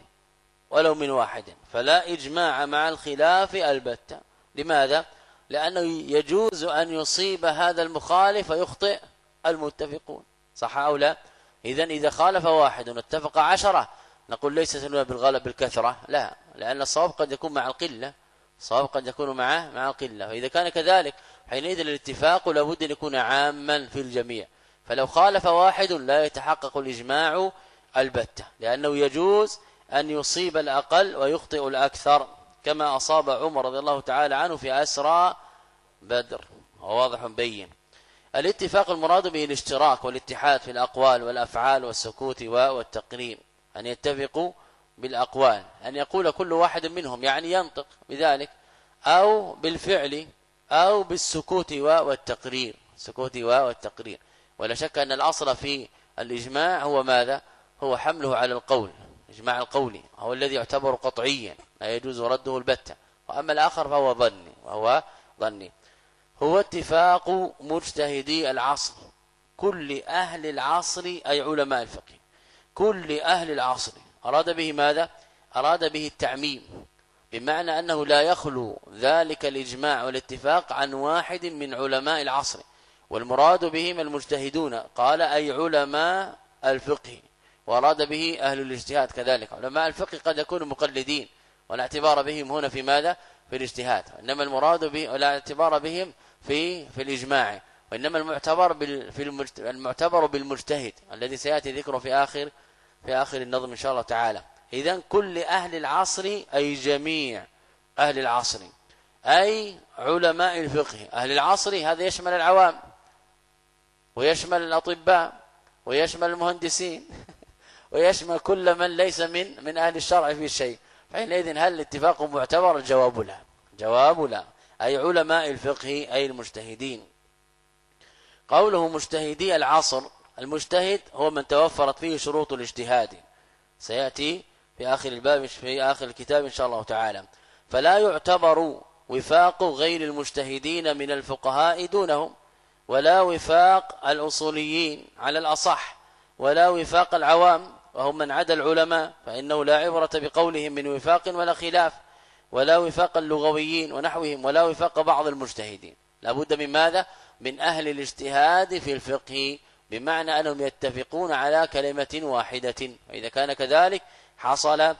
B: ولو من واحد. فلا إجماع مع الخلاف البتة. لماذا؟ لأنه يجوز أن يصيب هذا المخالف ويخطئ المتفقون. صح أو لا؟ إذا إذا خالف واحد واتفق عشرة نقول ليس سنوى بالغلب بالكثرة. لا لأن الصواب قد يكون مع القلة. الصواب قد يكون معه مع القلة. فإذا كان كذلك حينئذ الاتفاق لابد أن يكون عاما في الجميع. فلو خالف واحد لا يتحقق الإجماع البتة لأنه يجوز أن يصيب الأقل ويخطئ الأكثر كما أصاب عمر رضي الله تعالى عنه في أسرى بدر وواضح بين. الاتفاق المراد به الاشتراك والاتحاد في الأقوال والأفعال والسكوت والتقريم أن يتفقوا بالأقوال أن يقول كل واحد منهم يعني ينطق بذلك أو بالفعل أو بالسكوت والتقرير السكوت والتقرير ولا شك أن الأصل في الإجماع هو ماذا؟ هو حمله على القول إجماع القولي هو الذي يعتبر قطعيا لا يجوز رده البتة. وأما الآخر فهو ظني وهو ظني. هو اتفاق مجتهدي العصر. كل أهل العصر أي علماء الفقه كل أهل العصر. أراد به ماذا؟ أراد به التعميم. بمعنى أنه لا يخلو ذلك الإجماع والاتفاق عن واحد من علماء العصر. والمراد بهم المجتهدون. قال أي علماء الفقه. وأراد به أهل الاجتهاد كذلك. علماء الفقه قد يكونوا مقلدين ولا اعتبار بهم هنا في ماذا؟ في الاجتهاد. إنما المراد به ولا اعتبار بهم في في الإجماع. وإنما المعتبر في المعتبر بالمجتهد الذي سيأتي ذكره في آخر في آخر النظم إن شاء الله تعالى. إذا كل أهل العصر أي جميع أهل العصر أي علماء الفقه. أهل العصر هذا يشمل العوام ويشمل الأطباء ويشمل المهندسين. ويشمل كل من ليس من من أهل الشرع في شيء. فحينئذ هل الاتفاق معتبر؟ الجواب لا. جواب لا. أي علماء الفقه أي المجتهدين. قوله مجتهدي العصر. المجتهد هو من توفرت فيه شروط الاجتهاد. سيأتي في آخر الباب في آخر الكتاب إن شاء الله تعالى. فلا يعتبر وفاق غير المجتهدين من الفقهاء دونهم ولا وفاق الأصوليين على الأصح ولا وفاق العوام وهم من عدا العلماء فإنه لا عبرة بقولهم من وفاق ولا خلاف ولا وفاق اللغويين ونحوهم ولا وفاق بعض المجتهدين. لابد من ماذا؟ من أهل الاجتهاد في الفقه بمعنى أنهم يتفقون على كلمة واحدة. وإذا كان كذلك حصل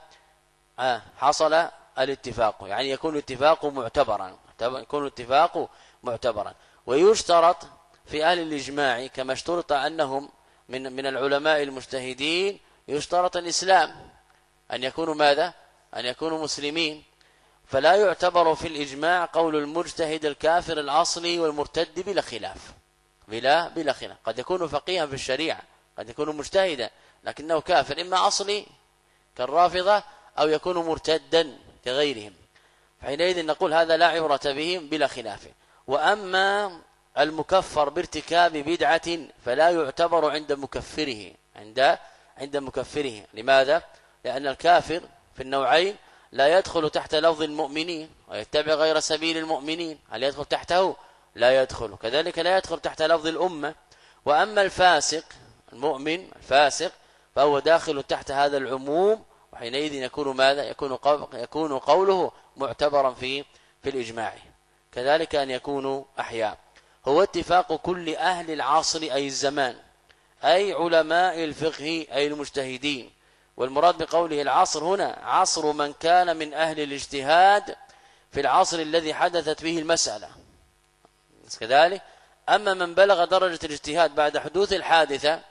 B: آه حصل الاتفاق. يعني يكون الاتفاق معتبرا يكون الاتفاق معتبرا. ويشترط في أهل الإجماع كما اشترط أنهم من من العلماء المجتهدين يشترط الإسلام أن يكونوا ماذا؟ أن يكونوا مسلمين. فلا يعتبر في الإجماع قول المجتهد الكافر الأصلي والمرتد بلا خلاف. بلا بلا خلاف. قد يكون فقيها في الشريعة قد يكون مجتهدا لكنه كافر إما أصلي كالرافضة أو يكون مرتدا كغيرهم. حينئذ نقول هذا لا عبرة بهم بلا خلاف. وأما المكفر بارتكاب بدعة فلا يعتبر عند مكفره عند عند مكفره. لماذا؟ لأن الكافر في النوعين لا يدخل تحت لفظ المؤمنين ويتبع غير سبيل المؤمنين. هل يدخل تحته؟ لا يدخل. كذلك لا يدخل تحت لفظ الأمة. وأما الفاسق المؤمن الفاسق فهو داخل تحت هذا العموم وحينئذ يكون ماذا؟ يكون يكون قوله معتبرا في في الإجماع. كذلك أن يكونوا أحياء. هو اتفاق كل أهل العصر أي الزمان. أي علماء الفقه أي المجتهدين. والمراد بقوله العصر هنا عصر من كان من أهل الاجتهاد في العصر الذي حدثت فيه المسألة. كذلك أما من بلغ درجة الاجتهاد بعد حدوث الحادثة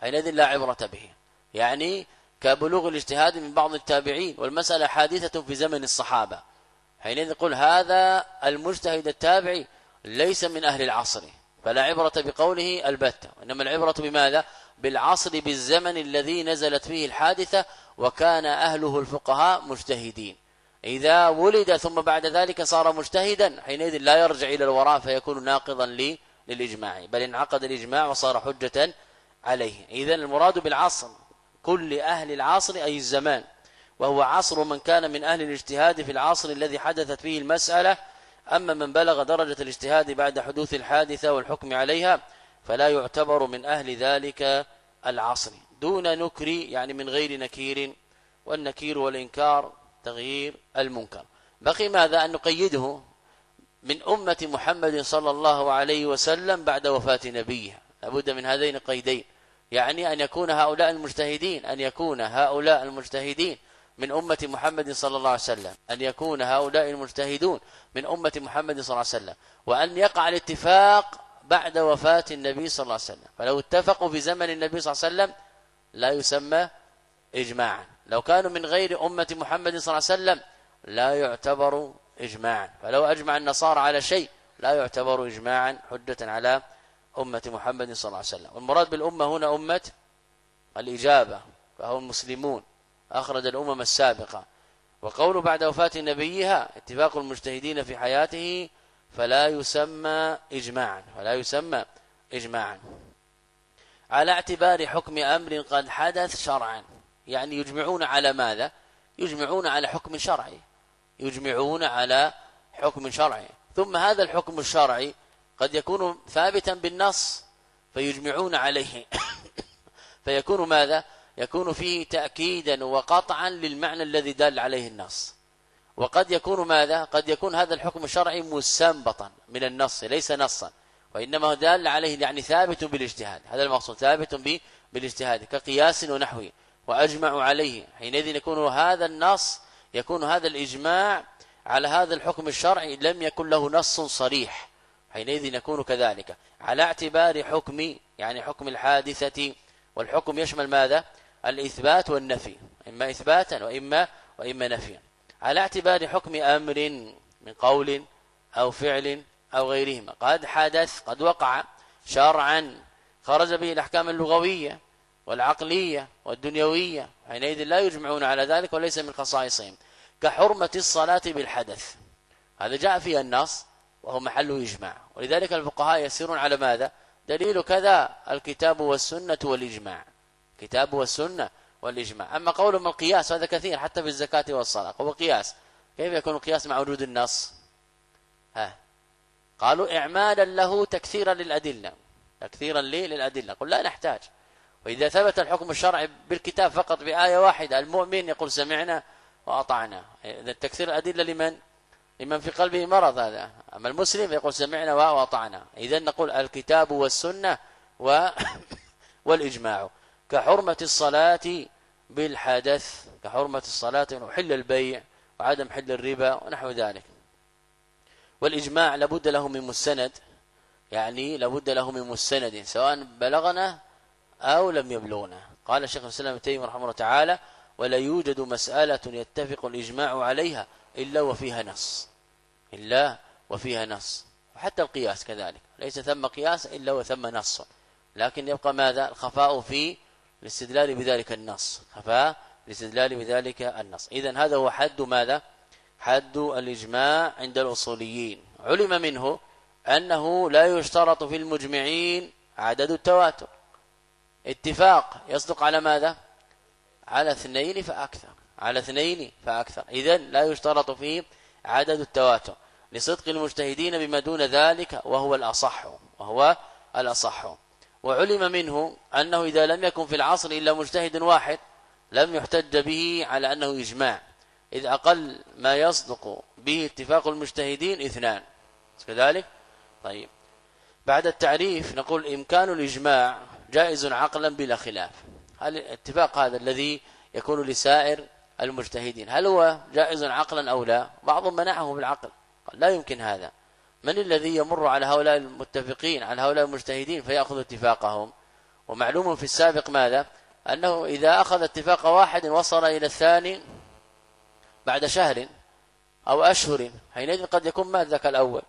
B: حينئذ لا عبرة به. يعني كبلوغ الاجتهاد من بعض التابعين والمسألة حادثة في زمن الصحابة. حينئذ يقول هذا المجتهد التابعي ليس من أهل العصر. فلا عبرة بقوله البتة. وإنما العبرة بماذا؟ بالعصر بالزمن الذي نزلت فيه الحادثة وكان أهله الفقهاء مجتهدين. إذا ولد ثم بعد ذلك صار مجتهدا حينئذ لا يرجع إلى الوراء فيكون ناقضا لي للإجماع. بل انعقد الإجماع وصار حجة عليه. إذا المراد بالعصر كل أهل العصر أي الزمان. وهو عصر من كان من أهل الاجتهاد في العصر الذي حدثت فيه المسألة أما من بلغ درجة الاجتهاد بعد حدوث الحادثة والحكم عليها فلا يعتبر من أهل ذلك العصر. دون نكر يعني من غير نكير والنكير والإنكار تغيير المنكر. بقي ماذا؟ أن نقيده من أمة محمد صلى الله عليه وسلم بعد وفاة نبيه. لابد من هذين القيدين. يعني أن يكون هؤلاء المجتهدين أن يكون هؤلاء المجتهدين. من أمة محمد صلى الله عليه وسلم أن يكون هؤلاء المجتهدون من أمة محمد صلى الله عليه وسلم وأن يقع الاتفاق بعد وفاة النبي صلى الله عليه وسلم. فلو اتفقوا في زمن النبي صلى الله عليه وسلم لا يسمى إجماعا. لو كانوا من غير أمة محمد صلى الله عليه وسلم لا يعتبر إجماعا. فلو أجمع النصارى على شيء لا يعتبر إجماعا حجة على أمة محمد صلى الله عليه وسلم. والمراد بالأمة هنا أمة الإجابة فهم المسلمون أخرج الأمم السابقة. وقول بعد وفاة نبيها اتفاق المجتهدين في حياته فلا يسمى إجماعا فلا يسمى إجماعا. على اعتبار حكم أمر قد حدث شرعا. يعني يجمعون على ماذا؟ يجمعون على حكم شرعي. يجمعون على حكم شرعي. ثم هذا الحكم الشرعي قد يكون ثابتا بالنص فيجمعون عليه. فيكون ماذا؟ يكون فيه تأكيدا وقطعا للمعنى الذي دل عليه النص. وقد يكون ماذا؟ قد يكون هذا الحكم الشرعي مستنبطا من النص ليس نصا. وإنما دال عليه يعني ثابت بالاجتهاد. هذا المقصود ثابت بالاجتهاد كقياس ونحوه وأجمعوا عليه. حينئذ يكون هذا النص يكون هذا الإجماع على هذا الحكم الشرعي لم يكن له نص صريح. حينئذ يكون كذلك. على اعتبار حكم يعني حكم الحادثة والحكم يشمل ماذا؟ الإثبات والنفي إما إثباتا وإما وإما نفيا. على اعتبار حكم أمر من قول أو فعل أو غيرهما. قد حدث قد وقع شرعا خرج به الأحكام اللغوية والعقلية والدنيوية حينئذ لا يجمعون على ذلك وليس من خصائصهم كحرمة الصلاة بالحدث. هذا جاء فيه النص وهو محل إجماع. ولذلك الفقهاء يسيرون على ماذا؟ دليل كذا الكتاب والسنة والإجماع. كتاب والسنة والإجماع. أما قولهم القياس هذا كثير حتى في الزكاة والصلاة. هو قياس. كيف يكون القياس مع وجود النص؟ ها. قالوا إعمالا له تكثيرا للأدلة. تكثيرا لي للأدلة. قل لا نحتاج. وإذا ثبت الحكم الشرعي بالكتاب فقط بآية واحدة المؤمن يقول سمعنا وأطعنا. إذا تكثير الأدلة لمن؟ لمن في قلبه مرض هذا. أما المسلم يقول سمعنا وأطعنا. إذا نقول الكتاب والسنة و والإجماع. كحرمة الصلاة بالحدث كحرمة الصلاة وحل البيع وعدم حل الربا ونحو ذلك. والإجماع لابد له من مستند يعني لابد له من مستند سواء بلغنا أو لم يبلغنا. قال الشيخ الإسلام تيمية رحمه الله تعالى ولا يوجد مسألة يتفق الإجماع عليها إلا وفيها نص إلا وفيها نص وحتى القياس كذلك. ليس ثم قياس إلا وثم نص لكن يبقى ماذا؟ الخفاء في الاستدلال بذلك النص. خفاء الاستدلال بذلك النص. إذا هذا هو حد ماذا؟ حد الإجماع عند الأصوليين. علم منه أنه لا يشترط في المجمعين عدد التواتر. اتفاق يصدق على ماذا؟ على اثنين فأكثر. على اثنين فأكثر. إذا لا يشترط فيه عدد التواتر. لصدق المجتهدين بما دون ذلك وهو الأصح. وهو الأصح. وعلم منه أنه إذا لم يكن في العصر إلا مجتهد واحد لم يحتج به على أنه إجماع. إذ أقل ما يصدق به اتفاق المجتهدين اثنان. كذلك؟ طيب. بعد التعريف نقول إمكان الإجماع جائز عقلا بلا خلاف. هل الاتفاق هذا الذي يكون لسائر المجتهدين هل هو جائز عقلا أو لا؟ بعضهم منعه بالعقل قال لا يمكن هذا. من الذي يمر على هؤلاء المتفقين على هؤلاء المجتهدين فيأخذ اتفاقهم؟ ومعلوم في السابق ماذا؟ أنه إذا أخذ اتفاق واحد وصل إلى الثاني بعد شهر أو أشهر حينئذ قد يكون مات ذاك الأول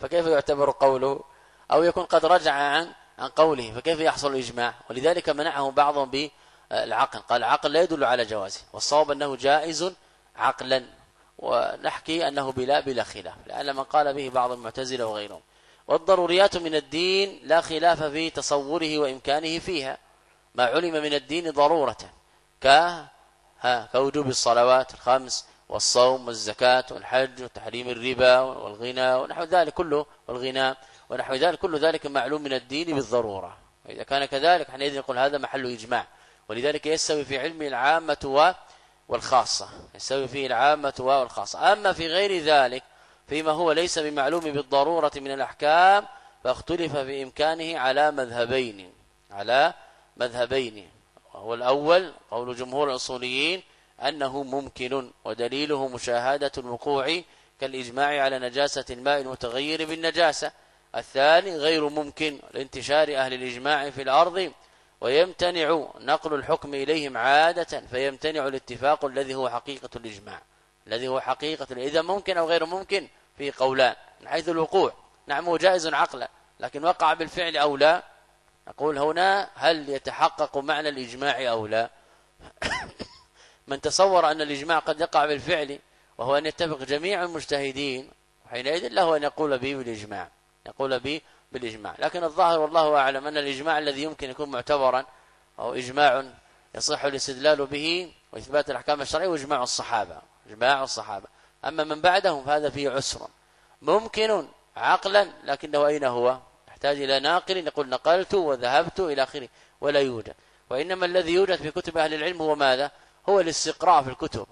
B: فكيف يعتبر قوله؟ أو يكون قد رجع عن عن قوله فكيف يحصل الإجماع؟ ولذلك منعه بعضهم بالعقل قال العقل لا يدل على جوازه والصواب أنه جائز عقلا. ونحكي أنه بلا بلا خلاف لأن من قال به بعض المعتزلة وغيرهم والضروريات من الدين لا خلاف في تصوره وإمكانه فيها. ما علم من الدين ضرورة ك ها كوجوب الصلوات الخمس والصوم والزكاة والحج وتحريم الربا والغنى ونحو ذلك كله والغنى ونحو ذلك كل ذلك معلوم من الدين بالضرورة. إذا كان كذلك حينئذ نقول هذا محل إجماع. ولذلك يستوي في علم العامة والخاصة يستوي فيه العامة والخاصة. أما في غير ذلك فيما هو ليس بمعلوم بالضرورة من الأحكام فاختلف في إمكانه على مذهبين على مذهبين. وهو الأول قول جمهور الأصوليين أنه ممكن ودليله مشاهدة الوقوع كالإجماع على نجاسة الماء المتغير بالنجاسة. الثاني غير ممكن لانتشار أهل الإجماع في الأرض ويمتنع نقل الحكم إليهم عادة فيمتنع الاتفاق الذي هو حقيقة الإجماع الذي هو حقيقة إذا ممكن أو غير ممكن في قولان من حيث الوقوع. نعم هو جائز عقلا لكن وقع بالفعل أو لا؟ نقول هنا هل يتحقق معنى الإجماع أو لا؟ من تصور أن الإجماع قد يقع بالفعل وهو أن يتفق جميع المجتهدين حينئذ له أن يقول به بالإجماع يقول به بالإجماع. لكن الظاهر والله أعلم أن الإجماع الذي يمكن يكون معتبرا أو إجماع يصح الاستدلال به وإثبات الأحكام الشرعية وإجماع الصحابة إجماع الصحابة. أما من بعدهم فهذا فيه عسر. ممكن عقلا لكنه أين هو؟ يحتاج إلى ناقل يقول نقلت وذهبت إلى آخره ولا يوجد. وإنما الذي يوجد في كتب أهل العلم هو ماذا؟ هو الاستقراء في الكتب.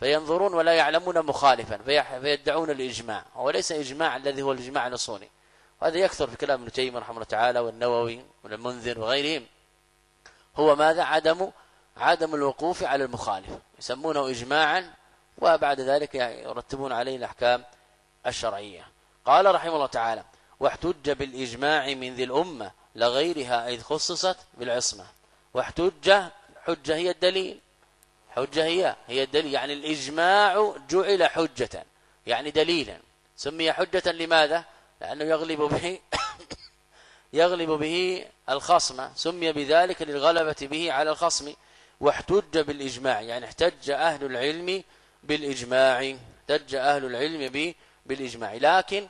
B: فينظرون ولا يعلمون مخالفا فيدعون الإجماع. هو ليس إجماع الذي هو الإجماع الأصولي. وهذا يكثر في كلام ابن تيمية رحمه الله تعالى والنووي والمنذر وغيرهم. هو ماذا؟ عدم عدم الوقوف على المخالف. يسمونه إجماعا وبعد ذلك يرتبون عليه الأحكام الشرعية. قال رحمه الله تعالى واحتج بالإجماع من ذي الأمة لغيرها إذ خصصت بالعصمة. واحتج حجة هي الدليل. حجة هي هي الدليل. يعني الإجماع جعل حجة يعني دليلا. سمي حجة لماذا؟ لأنه يغلب به يغلب به الخصم سمي بذلك للغلبة به على الخصم واحتج بالإجماع يعني احتج أهل العلم بالإجماع احتج أهل العلم بالإجماع. لكن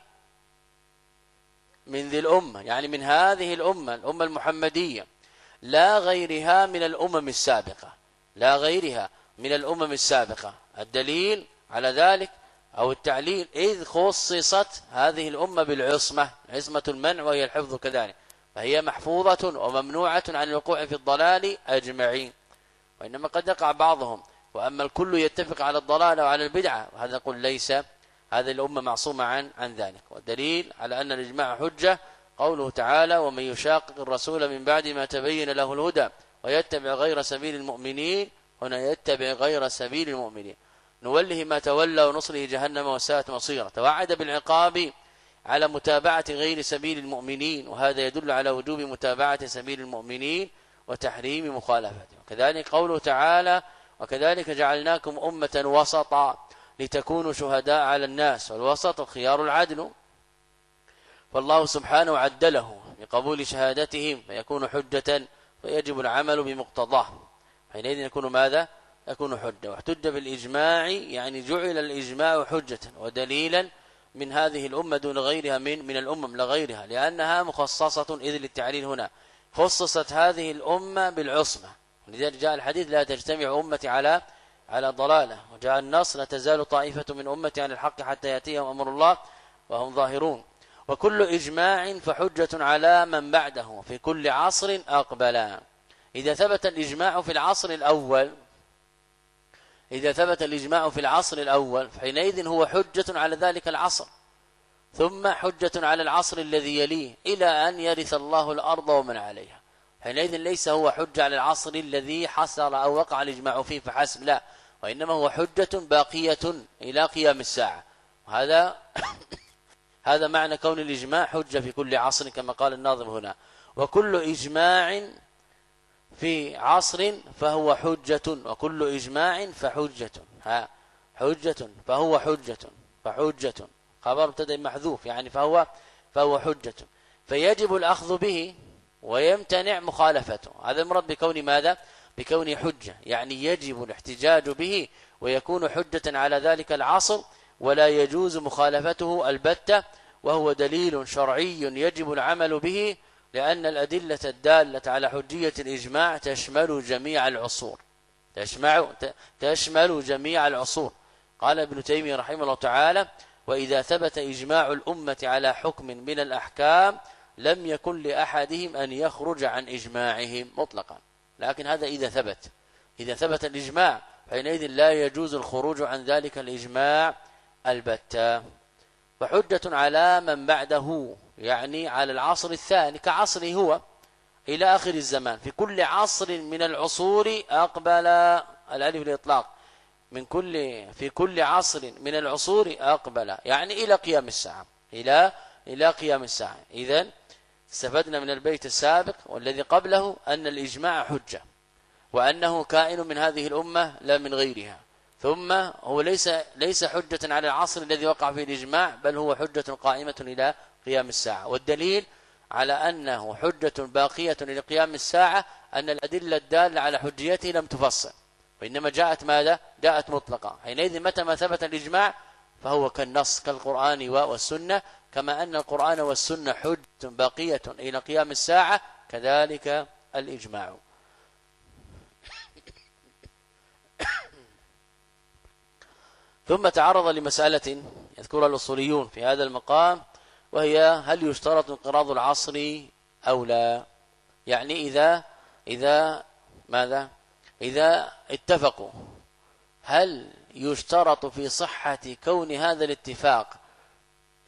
B: من ذي الأمة يعني من هذه الأمة الأمة المحمدية لا غيرها من الأمم السابقة لا غيرها من الأمم السابقة. الدليل على ذلك أو التعليل إذ خصصت هذه الأمة بالعصمة عصمة المنع وهي الحفظ كذلك. فهي محفوظة وممنوعة عن الوقوع في الضلال أجمعين. وإنما قد يقع بعضهم. وأما الكل يتفق على الضلال وعلى البدعة وهذا نقول ليس. هذه الأمة معصومة عن عن ذلك. والدليل على أن الإجماع حجة قوله تعالى ومن يشاقق الرسول من بعد ما تبين له الهدى ويتبع غير سبيل المؤمنين هنا يتبع غير سبيل المؤمنين. نوله ما تولى ونصره جهنم وساءت مصيره. توعد بالعقاب على متابعة غير سبيل المؤمنين وهذا يدل على وجوب متابعة سبيل المؤمنين وتحريم مخالفته وكذلك قوله تعالى وكذلك جعلناكم أمة وسطا لتكونوا شهداء على الناس والوسط خيار العدل. فالله سبحانه عدله بقبول شهادتهم فيكون حجة فيجب العمل بمقتضاه. حينئذ يكون ماذا؟ يكون حجة. واحتج بالإجماع يعني جعل الإجماع حجة ودليلا من هذه الأمة دون غيرها من من الأمم لغيرها لأنها مخصصة إذ للتعليل هنا. خصصت هذه الأمة بالعصمة. لذلك جاء الحديث لا تجتمع أمتي على على ضلالة. وجاء النص لا تزال طائفة من أمتي عن الحق حتى يأتيهم أمر الله وهم ظاهرون. وكل إجماع فحجة على من بعده في كل عصر أقبلا. إذا ثبت الإجماع في العصر الأول إذا ثبت الإجماع في العصر الأول فحينئذ هو حجة على ذلك العصر. ثم حجة على العصر الذي يليه إلى أن يرث الله الأرض ومن عليها. حينئذ ليس هو حجة على العصر الذي حصل أو وقع الإجماع فيه فحسب لا. وإنما هو حجة باقية إلى قيام الساعة. وهذا هذا معنى كون الإجماع حجة في كل عصر كما قال الناظم هنا. وكل إجماع في عصر فهو حجة وكل إجماع فحجة. ها حجة فهو حجة فحجة. خبر ابتدأ محذوف يعني فهو فهو حجة. فيجب الأخذ به ويمتنع مخالفته. هذا المراد بكون ماذا؟ بكونه حجة. يعني يجب الاحتجاج به ويكون حجة على ذلك العصر ولا يجوز مخالفته البتة وهو دليل شرعي يجب العمل به لأن الأدلة الدالة على حجية الإجماع تشمل جميع العصور. تشمل, تشمل جميع العصور. قال ابن تيمية رحمه الله تعالى وإذا ثبت إجماع الأمة على حكم من الأحكام لم يكن لأحدهم أن يخرج عن إجماعهم. مطلقا. لكن هذا إذا ثبت. إذا ثبت الإجماع حينئذ لا يجوز الخروج عن ذلك الإجماع البتة. فحجة على من بعده. يعني على العصر الثاني كعصره هو إلى آخر الزمان. في كل عصر من العصور أقبل الألف الإطلاق من كل في كل عصر من العصور أقبل. يعني إلى قيام الساعة. إلى إلى قيام الساعة. إذا استفدنا من البيت السابق والذي قبله أن الإجماع حجة وأنه كائن من هذه الأمة لا من غيرها. ثم هو ليس ليس حجة على العصر الذي وقع فيه الإجماع بل هو حجة قائمة إلى قيام الساعة. والدليل على أنه حجة باقية إلى قيام الساعة أن الأدلة الدالة على حجيته لم تفصل وإنما جاءت ماذا؟ جاءت مطلقة. حينئذ متى ما ثبت الإجماع فهو كالنص كالقرآن والسنة كما أن القرآن والسنة حجة باقية إلى قيام الساعة كذلك الإجماع. ثم تعرض لمسألة يذكرها الأصوليون في هذا المقام وهي هل يشترط انقراض العصر أو لا؟ يعني إذا إذا ماذا؟ إذا اتفقوا. هل يشترط في صحة كون هذا الاتفاق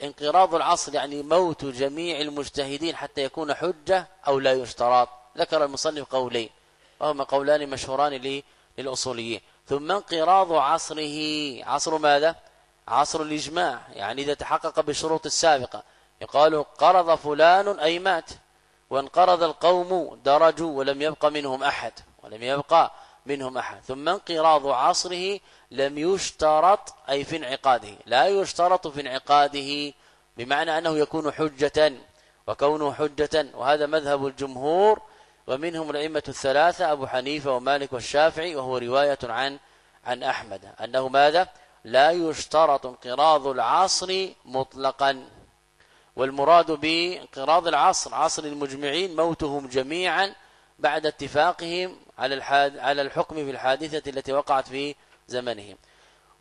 B: انقراض العصر يعني موت جميع المجتهدين حتى يكون حجة أو لا يشترط؟ ذكر المصنف قولين وهما قولان مشهوران للأصوليين. ثم انقراض عصره عصر ماذا؟ عصر الإجماع يعني إذا تحقق بالشروط السابقة. يقال قرض فلان أي مات. وانقرض القوم درجوا ولم يبق منهم أحد ولم يبقى منهم أحد. ثم انقراض عصره لم يشترط أي في انعقاده. لا يشترط في انعقاده بمعنى أنه يكون حجة وكونه حجة. وهذا مذهب الجمهور. ومنهم الأئمة الثلاثة أبو حنيفة ومالك والشافعي وهو رواية عن عن أحمد. أنه ماذا؟ لا يشترط انقراض العصر مطلقا. والمراد بانقراض العصر عصر المجمعين موتهم جميعا بعد اتفاقهم على على الحكم في الحادثة التي وقعت في زمنهم.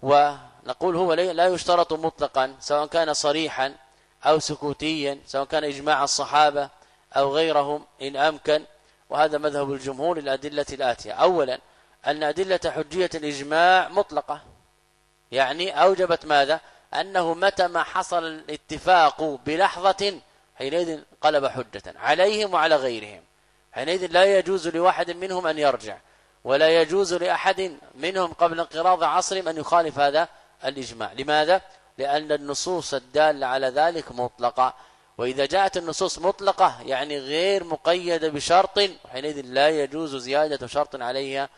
B: ونقول هو لا يشترط مطلقا سواء كان صريحا أو سكوتيا سواء كان إجماع الصحابة أو غيرهم إن أمكن. وهذا مذهب الجمهور الأدلة الآتية. أولا أن أدلة حجية الإجماع مطلقة. يعني أوجبت ماذا؟ أنه متى ما حصل الاتفاق بلحظة حينئذ قلب حجة عليهم وعلى غيرهم. حينئذ لا يجوز لواحد منهم أن يرجع ولا يجوز لأحد منهم قبل انقراض عصرهم أن يخالف هذا الإجماع. لماذا؟ لأن النصوص الدالة على ذلك مطلقة. وإذا جاءت النصوص مطلقة يعني غير مقيدة بشرط حينئذ لا يجوز زيادة شرط عليها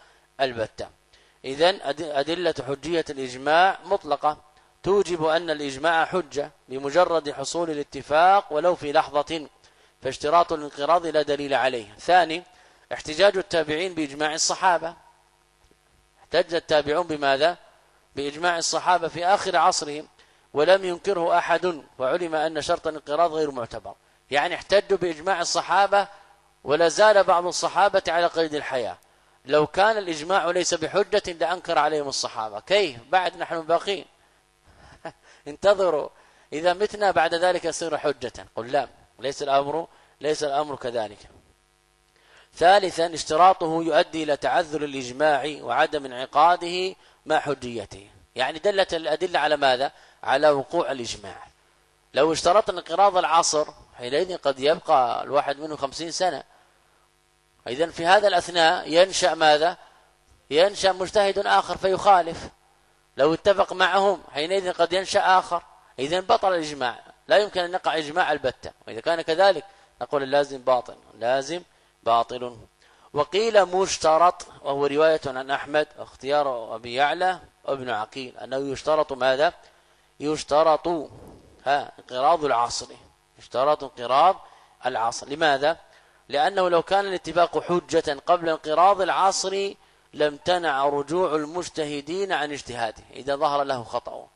B: البتة. إذا أدلة حجية الإجماع مطلقة. توجب أن الإجماع حجة بمجرد حصول الاتفاق ولو في لحظة فاشتراط الانقراض لا دليل عليه. ثاني احتجاج التابعين بإجماع الصحابة. احتج التابعون بماذا؟ بإجماع الصحابة في آخر عصرهم ولم ينكره أحد وعلم أن شرط الانقراض غير معتبر. يعني احتجوا بإجماع الصحابة ولا زال بعض الصحابة على قيد الحياة. لو كان الإجماع ليس بحجة لأنكر عليهم الصحابة. كيف؟ بعد نحن باقين. انتظروا. إذا متنا بعد ذلك يصير حجة. قل لا. ليس الأمر ليس الأمر كذلك. ثالثا اشتراطه يؤدي إلى تعذر الإجماع وعدم انعقاده مع حجيته. يعني دلت الأدلة على ماذا؟ على وقوع الإجماع. لو اشترطنا انقراض العصر حينئذ قد يبقى الواحد منه خمسين سنة. إذا في هذا الأثناء ينشأ ماذا؟ ينشأ مجتهد آخر فيخالف. لو اتفق معهم حينئذ قد ينشأ آخر. إذا بطل الإجماع. لا يمكن أن يقع إجماع البتة. وإذا كان كذلك نقول اللازم باطل. لازم باطل. وقيل مشترط وهو رواية عن أحمد اختيار أبي يعلى وابن عقيل. أنه يشترط ماذا؟ يشترط ها انقراض العصر. يشترط انقراض العصر. لماذا؟ لأنه لو كان الاتفاق حجة قبل انقراض العصر لم تنع رجوع المجتهدين عن اجتهاده إذا ظهر له خطأ.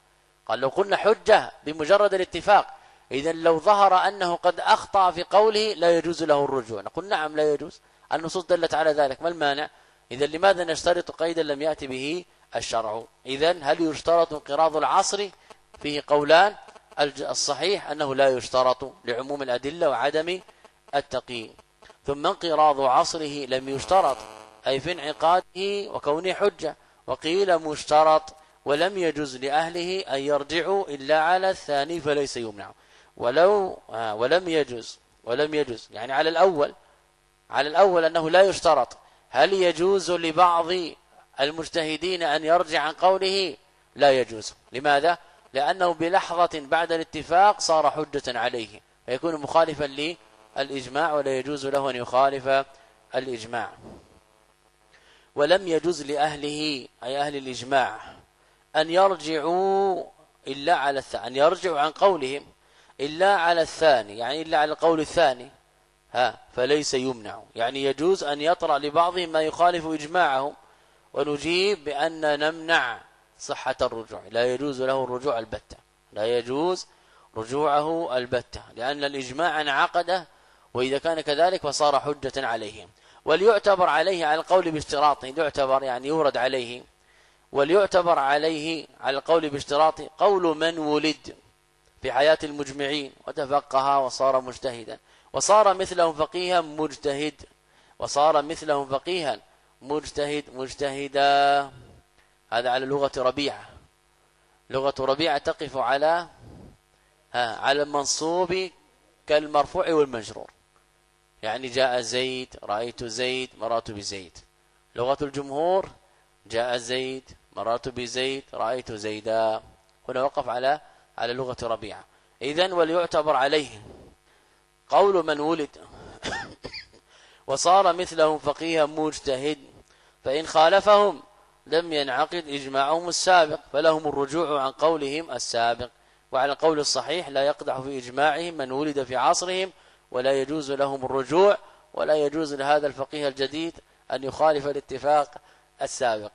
B: قال لو قلنا حجة بمجرد الاتفاق إذا لو ظهر أنه قد أخطأ في قوله لا يجوز له الرجوع. نقول نعم لا يجوز. النصوص دلت على ذلك. ما المانع؟ إذا لماذا نشترط قيدا لم يأتي به الشرع؟ إذا هل يشترط انقراض العصر؟ فيه قولان. الصحيح أنه لا يشترط لعموم الأدلة وعدم التقييم ثم انقراض عصره لم يشترط أي في انعقاده وكونه حجة. وقيل مشترط ولم يجوز لأهله أن يرجعوا إلا على الثاني فليس يمنع. ولو آه ولم يجوز ولم يجوز. يعني على الأول على الأول أنه لا يشترط. هل يجوز لبعض المجتهدين أن يرجع عن قوله لا يجوز؟ لماذا؟ لأنه بلحظة بعد الاتفاق صار حجة عليه فيكون مخالفا للإجماع ولا يجوز له أن يخالف الإجماع. ولم يجوز لأهله أي أهل الإجماع أن يرجعوا إلا على الثاني أن يرجعوا عن قولهم إلا على الثاني يعني إلا على القول الثاني. ها فليس يمنع. يعني يجوز أن يطرأ لبعضهم ما يخالف إجماعهم ونجيب بأن نمنع صحة الرجوع. لا يجوز له الرجوع البتة. لا يجوز رجوعه البتة لأن الإجماع انعقد وإذا كان كذلك فصار حجة عليهم. وليعتبر عليه على القول باشتراطه يعتبر يعني يورد عليه. وليعتبر عليه على القول باشتراط قول من ولد في حياة المجمعين وتفقه وصار مجتهدا. وصار مثلهم فقيها مجتهد. وصار مثلهم فقيها مجتهد مجتهدا. هذا على لغة ربيعة. لغة ربيعة تقف على ها على المنصوب كالمرفوع والمجرور. يعني جاء زيد رأيت زيد مررت بزيد. لغة الجمهور جاء زيد مررت بزيد رأيت زيدا. هنا وقف على على لغة ربيعة. إذن وليعتبر عليه. قول من ولد وصار مثلهم فقيها مجتهد فإن خالفهم لم ينعقد إجماعهم السابق فلهم الرجوع عن قولهم السابق. وعلى القول الصحيح لا يقدح في إجماعهم من ولد في عصرهم ولا يجوز لهم الرجوع ولا يجوز لهذا الفقيه الجديد أن يخالف الاتفاق السابق.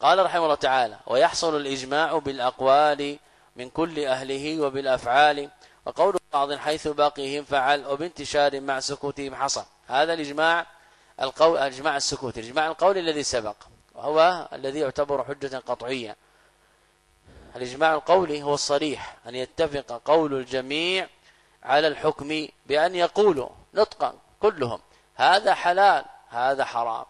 B: قال رحمه الله تعالى ويحصل الإجماع بالأقوال من كل أهله وبالأفعال. وقول بعض حيث باقيهم فعل وبانتشار مع سكوتهم حصل. هذا الإجماع القول الإجماع السكوتي الإجماع القول الذي سبق وهو الذي يعتبر حجة قطعية. الإجماع القولي هو الصريح أن يتفق قول الجميع على الحكم بأن يقولوا نطقا كلهم. هذا حلال هذا حرام.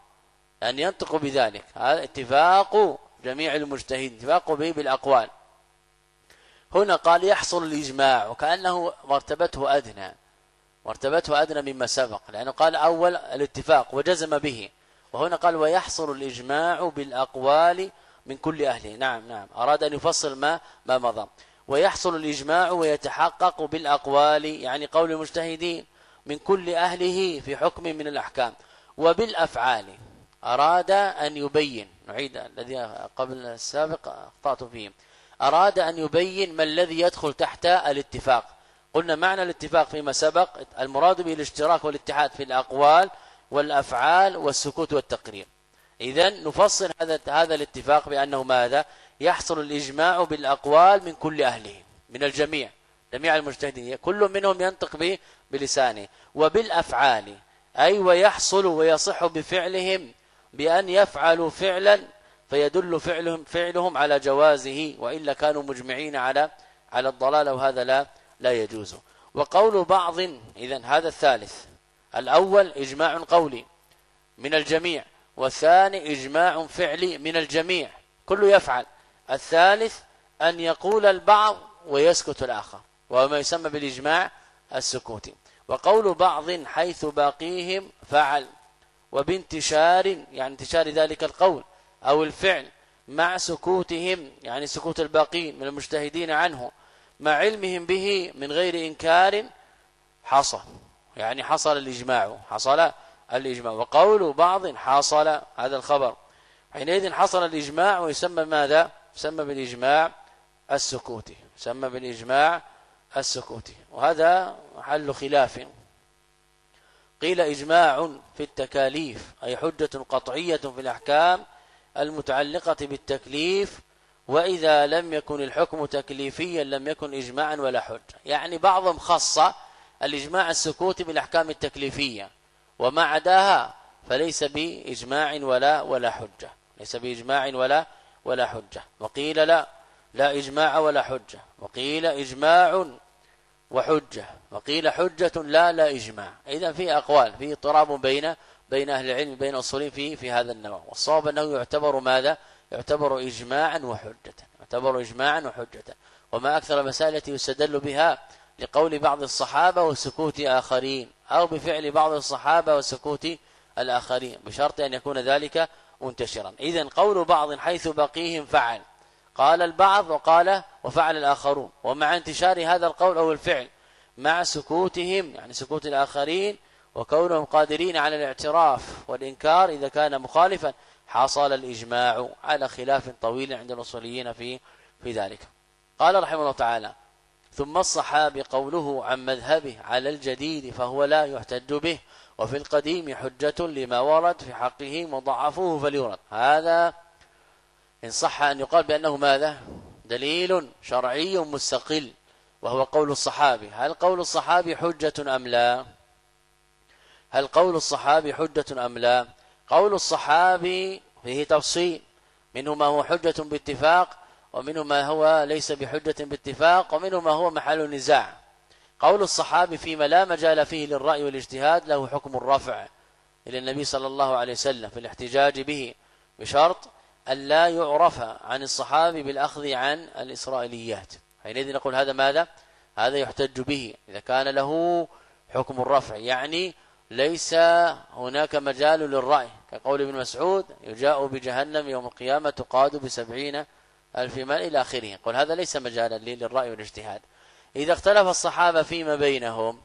B: أن ينطقوا بذلك. هذا اتفاق جميع المجتهدين اتفاق به بالأقوال. هنا قال يحصل الإجماع وكأنه مرتبته أدنى. مرتبته أدنى مما سبق لأنه قال أول الاتفاق وجزم به. وهنا قال ويحصل الإجماع بالأقوال من كل أهله. نعم نعم. أراد أن يفصل ما ما مضى. ويحصل الإجماع ويتحقق بالأقوال يعني قول المجتهدين من كل أهله في حكم من الأحكام. وبالأفعال أراد أن يبين نعيد الذي قبل السابق أخطأت فيه. أراد أن يبين ما الذي يدخل تحت الاتفاق. قلنا معنى الاتفاق فيما سبق المراد به الاشتراك والاتحاد في الأقوال والأفعال والسكوت والتقرير. إذا نفصل هذا هذا الاتفاق بأنه ماذا؟ يحصل الإجماع بالأقوال من كل أهله من الجميع جميع المجتهدين كل منهم ينطق به بلسانه وبالأفعال أي ويحصل ويصح بفعلهم بأن يفعلوا فعلا فيدل فعلهم فعلهم على جوازه وإلا كانوا مجمعين على على الضلال وهذا لا لا يجوز. وقول بعض إذا هذا الثالث الأول إجماع قولي من الجميع والثاني إجماع فعلي من الجميع كل يفعل. الثالث أن يقول البعض ويسكت الآخر وهو ما يسمى بالإجماع السكوتي وقول بعض حيث باقيهم فعل وبانتشار يعني انتشار ذلك القول أو الفعل مع سكوتهم يعني سكوت الباقين من المجتهدين عنه مع علمهم به من غير إنكار حصل يعني حصل الإجماع حصل الإجماع. وقول بعض حصل هذا الخبر. حينئذ حصل الإجماع ويسمى ماذا؟ يسمى بالإجماع السكوتي يسمى بالإجماع السكوتي وهذا محل خلاف. قيل إجماع في التكاليف أي حجة قطعية في الأحكام المتعلقة بالتكليف وإذا لم يكن الحكم تكليفيا لم يكن إجماعا ولا حجة. يعني بعضهم خص الإجماع السكوتي بالأحكام التكليفية وما عداها فليس بإجماع ولا ولا حجة. ليس بإجماع ولا ولا حجة. وقيل لا. لا إجماع ولا حجة. وقيل إجماع وحجة. وقيل حجة لا لا إجماع. إذا في أقوال في اضطراب بين بين أهل العلم بين الأصولين في في هذا النوع. والصواب أنه يعتبر ماذا؟ يعتبر إجماعا وحجة. يعتبر إجماعا وحجة. وما أكثر المسائل التي يستدل بها لقول بعض الصحابة وسكوت آخرين أو بفعل بعض الصحابة وسكوت الآخرين. بشرط أن يكون ذلك منتشرا. إذا قول بعض حيث بقيهم فعل. قال البعض وقال وفعل الآخرون. ومع انتشار هذا القول أو الفعل مع سكوتهم يعني سكوت الآخرين وكونهم قادرين على الاعتراف والإنكار إذا كان مخالفا حصل الإجماع على خلاف طويل عند الأصوليين في في ذلك. قال رحمه الله تعالى ثم الصحابي قوله عن مذهبه على الجديد فهو لا يحتج به وفي القديم حجة لما ورد في حقه وضعفوه فليرد هذا إن صح أن يقال بأنه ماذا؟ دليل شرعي مستقل وهو قول الصحابي. هل قول الصحابي حجة أم لا؟ هل قول الصحابي حجة أم لا؟ قول الصحابي فيه تفصيل. منه ما هو حجة باتفاق ومنه ما هو ليس بحجة باتفاق ومنه ما هو محل نزاع. قول الصحابي فيما لا مجال فيه للرأي والاجتهاد له حكم الرفع إلى النبي صلى الله عليه وسلم في الاحتجاج به بشرط أن لا يعرف عن الصحابي بالأخذ عن الإسرائيليات. حينئذ نقول هذا ماذا؟ هذا يحتج به. إذا كان له حكم الرفع يعني ليس هناك مجال للرأي. كقول ابن مسعود يجاء بجهنم يوم القيامة تقاد بسبعين ألف مال إلى آخره. قل هذا ليس مجالا للرأي والاجتهاد. إذا اختلف الصحابة فيما بينهم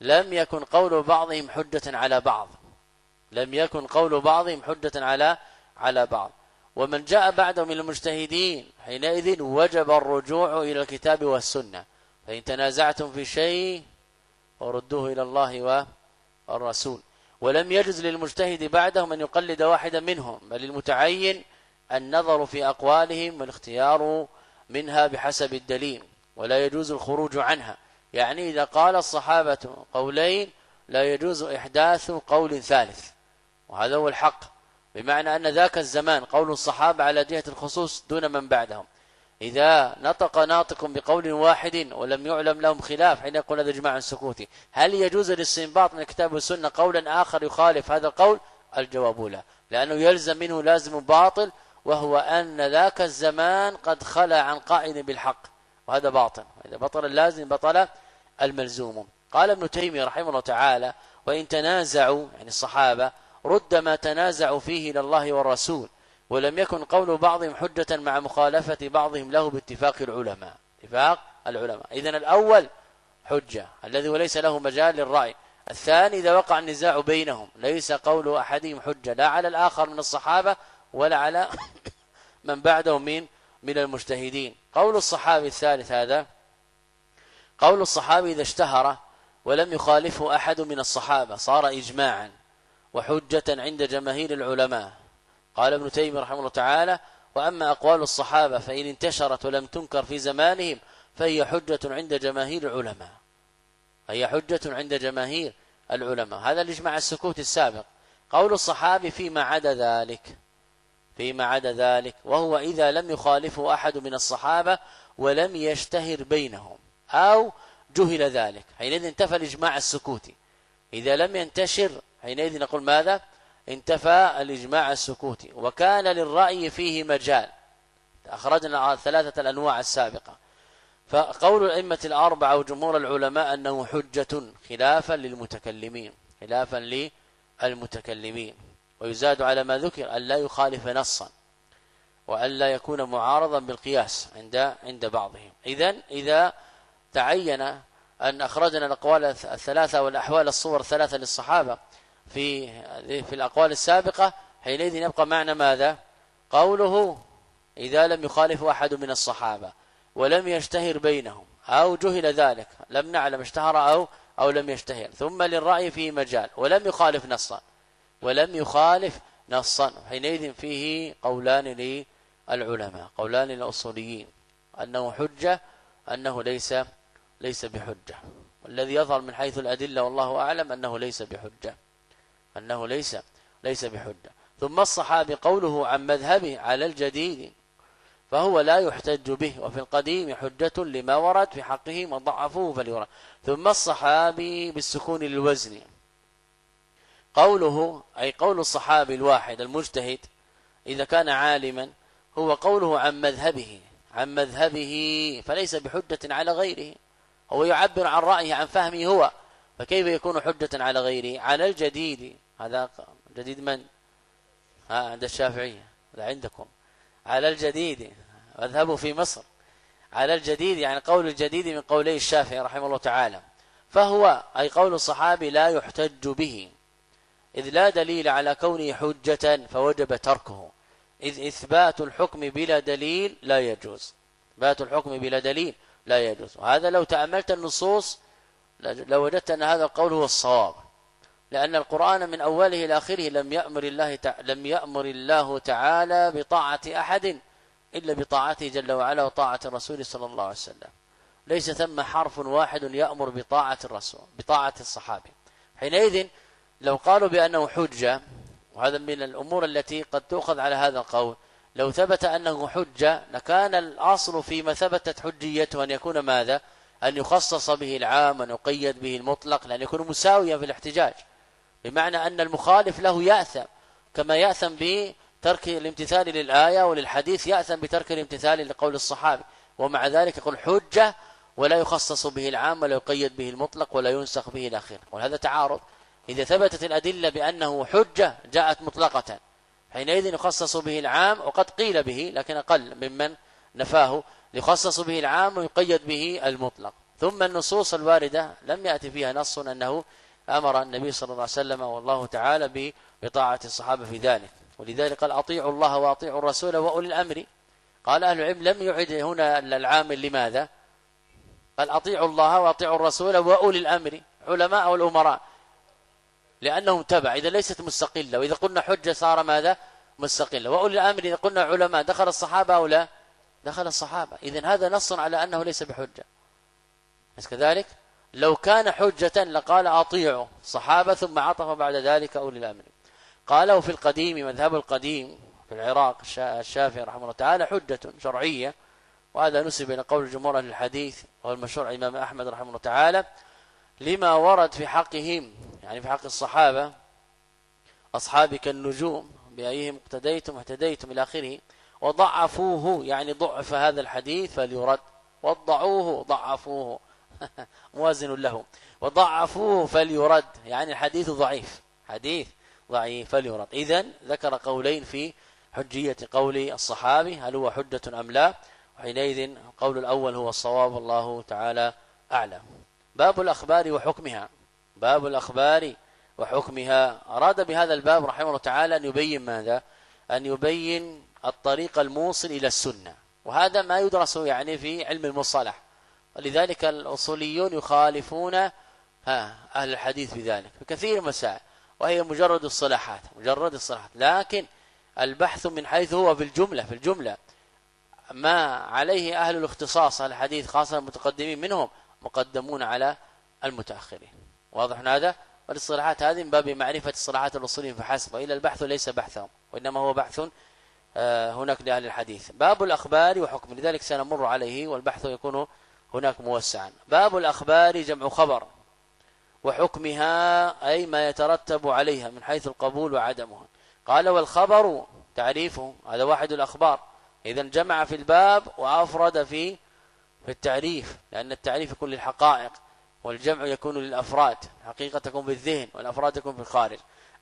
B: لم يكن قول بعضهم حجة على بعض. لم يكن قول بعضهم حجة على على بعض. ومن جاء بعده من المجتهدين حينئذ وجب الرجوع إلى الكتاب والسنة. فإن تنازعتم في شيء وردوه إلى الله والرسول. ولم يجز للمجتهد بعدهم أن يقلد واحدا منهم بل المتعين النظر في أقوالهم والاختيار منها بحسب الدليل. ولا يجوز الخروج عنها. يعني إذا قال الصحابة قولين لا يجوز إحداث قول ثالث. وهذا هو الحق. بمعنى أن ذاك الزمان قول الصحابة على جهة الخصوص دون من بعدهم. إذا نطق ناطق بقول واحد ولم يعلم لهم خلاف حين يقول هذا إجماع سكوتي. هل يجوز الاستنباط من الكتاب والسنة قولا آخر يخالف هذا القول؟ الجواب لا. لأنه يلزم منه لازم باطل وهو أن ذاك الزمان قد خلى عن قائد بالحق. وهذا باطل. إذا بطل اللازم بطل الملزوم. قال ابن تيمية رحمه الله تعالى وإن تنازعوا يعني الصحابة رد ما تنازعوا فيه إلى الله والرسول ولم يكن قول بعضهم حجة مع مخالفة بعضهم له باتفاق العلماء. اتفاق العلماء. إذن الأول حجة الذي وليس له مجال للرأي. الثاني إذا وقع النزاع بينهم ليس قول أحدهم حجة لا على الآخر من الصحابة ولا على من بعدهم من من المجتهدين. قول الصحابي الثالث هذا قول الصحابي إذا اشتهر ولم يخالفه أحد من الصحابة صار إجماعا وحجة عند جماهير العلماء. قال ابن تيمية رحمه الله تعالى وأما أقوال الصحابة فإن انتشرت ولم تنكر في زمانهم فهي حجة عند جماهير العلماء. هي حجة عند جماهير العلماء. هذا الإجماع السكوتي السابق. قول الصحابي فيما عدا ذلك. فيما عدا ذلك وهو إذا لم يخالفه أحد من الصحابة ولم يشتهر بينهم أو جهل ذلك. حينئذ انتفى الإجماع السكوتي. إذا لم ينتشر حينئذ نقول ماذا؟ انتفى الإجماع السكوتي. وكان للرأي فيه مجال. أخرجنا ثلاثة الأنواع السابقة. فقول الأئمة الأربعة وجمهور العلماء أنه حجة خلافا للمتكلمين خلافا للمتكلمين. ويزاد على ما ذكر أن لا يخالف نصا وأن لا يكون معارضا بالقياس عند عند بعضهم. إذا إذا تعين أن أخرجنا الأقوال الثلاثة والأحوال الصور الثلاثة للصحابة في في الأقوال السابقة حينئذ يبقى معنى ماذا؟ قوله إذا لم يخالف أحد من الصحابة ولم يشتهر بينهم أو جهل ذلك لم نعلم اشتهر أو أو لم يشتهر ثم للرأي فيه مجال ولم يخالف نصا. ولم يخالف نصا. حينئذ فيه قولان للعلماء قولان للأصوليين. أنه حجة أنه ليس ليس بحجة. والذي يظهر من حيث الأدلة والله أعلم أنه ليس بحجة. أنه ليس ليس بحجة. ثم الصحابي قوله عن مذهبه على الجديد فهو لا يحتج به وفي القديم حجة لما ورد في حقه وضعفوه فليرى. ثم الصحابي بالسكون للوزن. قوله أي قول الصحابي الواحد المجتهد إذا كان عالما هو قوله عن مذهبه عن مذهبه فليس بحجة على غيره. هو يعبر عن رأيه عن فهمه هو فكيف يكون حجة على غيره؟ على الجديد. هذا جديد من؟ ها عند الشافعية هذا عندكم. على الجديد مذهبه في مصر. على الجديد يعني قول الجديد من قولي الشافعي رحمه الله تعالى. فهو أي قول الصحابي لا يحتج به. إذ لا دليل على كونه حجة فوجب تركه. إذ إثبات الحكم بلا دليل لا يجوز. إثبات الحكم بلا دليل لا يجوز. وهذا لو تأملت النصوص لوجدت أن هذا القول هو الصواب. لأن القرآن من أوله إلى آخره لم يأمر الله لم يأمر الله تعالى بطاعة أحد إلا بطاعته جل وعلا وطاعة الرسول صلى الله عليه وسلم. ليس ثم حرف واحد يأمر بطاعة الرسول بطاعة الصحابي حينئذ لو قالوا بأنه حجة وهذا من الأمور التي قد تؤخذ على هذا القول لو ثبت أنه حجة لكان الأصل فيما ثبتت حجيته أن يكون ماذا؟ أن يخصص به العام أن يقيد به المطلق لأن يكون مساويا في الاحتجاج. بمعنى أن المخالف له يأثم كما يأثم بترك الامتثال للآية وللحديث يأثم بترك الامتثال لقول الصحابي. ومع ذلك يقول حجة ولا يخصص به العام ولا يقيد به المطلق ولا ينسخ به الأخير. وهذا تعارض. إذا ثبتت الأدلة بأنه حجة جاءت مطلقة. حينئذ يخصص به العام وقد قيل به لكن أقل ممن نفاه يخصص به العام ويقيد به المطلق. ثم النصوص الواردة لم يأتي فيها نص أنه أمر النبي صلى الله عليه وسلم والله تعالى بطاعة الصحابة في ذلك. ولذلك قال أطيعوا الله وأطيعوا الرسول وأولي الأمر. قال أهل العلم لم يعد هنا العامل لماذا؟ قال أطيعوا الله وأطيعوا الرسول وأولي الأمر. علماء والأمراء. لأنهم تبع إذا ليست مستقلة. وإذا قلنا حجة صار ماذا؟ مستقلة. وأولي الأمر إذا قلنا علماء دخل الصحابة أو لا؟ دخل الصحابة. إذن هذا نص على أنه ليس بحجة. بس كذلك؟ لو كان حجة لقال أطيعوا صحابة ثم عطف بعد ذلك أولي الأمر. قالوا في القديم مذهب القديم في العراق الشافعي رحمه الله تعالى حجة شرعية. وهذا نسب إلى قول جمهور أهل الحديث وهو المشهور الإمام أحمد رحمه الله تعالى. لما ورد في حقهم يعني في حق الصحابة أصحابك النجوم بأيهم اقتديتم اهتديتم إلى آخره وضعفوه يعني ضعف هذا الحديث فليرد وضعوه ضعفوه موازن له وضعفوه فليرد يعني الحديث ضعيف حديث ضعيف فليرد. إذا ذكر قولين في حجية قول الصحابي هل هو حجة أم لا؟ وحينئذ القول الأول هو الصواب الله تعالى أعلم. باب الأخبار وحكمها. باب الأخبار وحكمها. أراد بهذا الباب رحمه الله تعالى أن يبين ماذا؟ أن يبين الطريق الموصل إلى السنة. وهذا ما يدرس يعني في علم المصطلح. ولذلك الأصوليون يخالفون ها أهل الحديث بذلك في كثير مسائل وهي مجرد الصلاحات مجرد الصلاحات لكن البحث من حيث هو في الجملة في الجملة. ما عليه أهل الاختصاص الحديث خاصة المتقدمين منهم مقدمون على المتأخرين. واضح هذا؟ والاصطلاحات هذه من باب معرفة الصلاحات الأصوليين فحسب وإلا البحث ليس بحثهم وإنما هو بحث آه، هناك لأهل الحديث. باب الأخبار وحكم لذلك سنمر عليه والبحث يكون هناك موسعا. باب الأخبار جمع خبر وحكمها أي ما يترتب عليها من حيث القبول وعدمها. قال والخبر تعريفه هذا واحد الأخبار. إذا جمع في الباب وأفرد في في التعريف لأن التعريف يكون للحقائق والجمع يكون للأفراد حقيقة تكون بالذهن والأفراد تكون في الخارج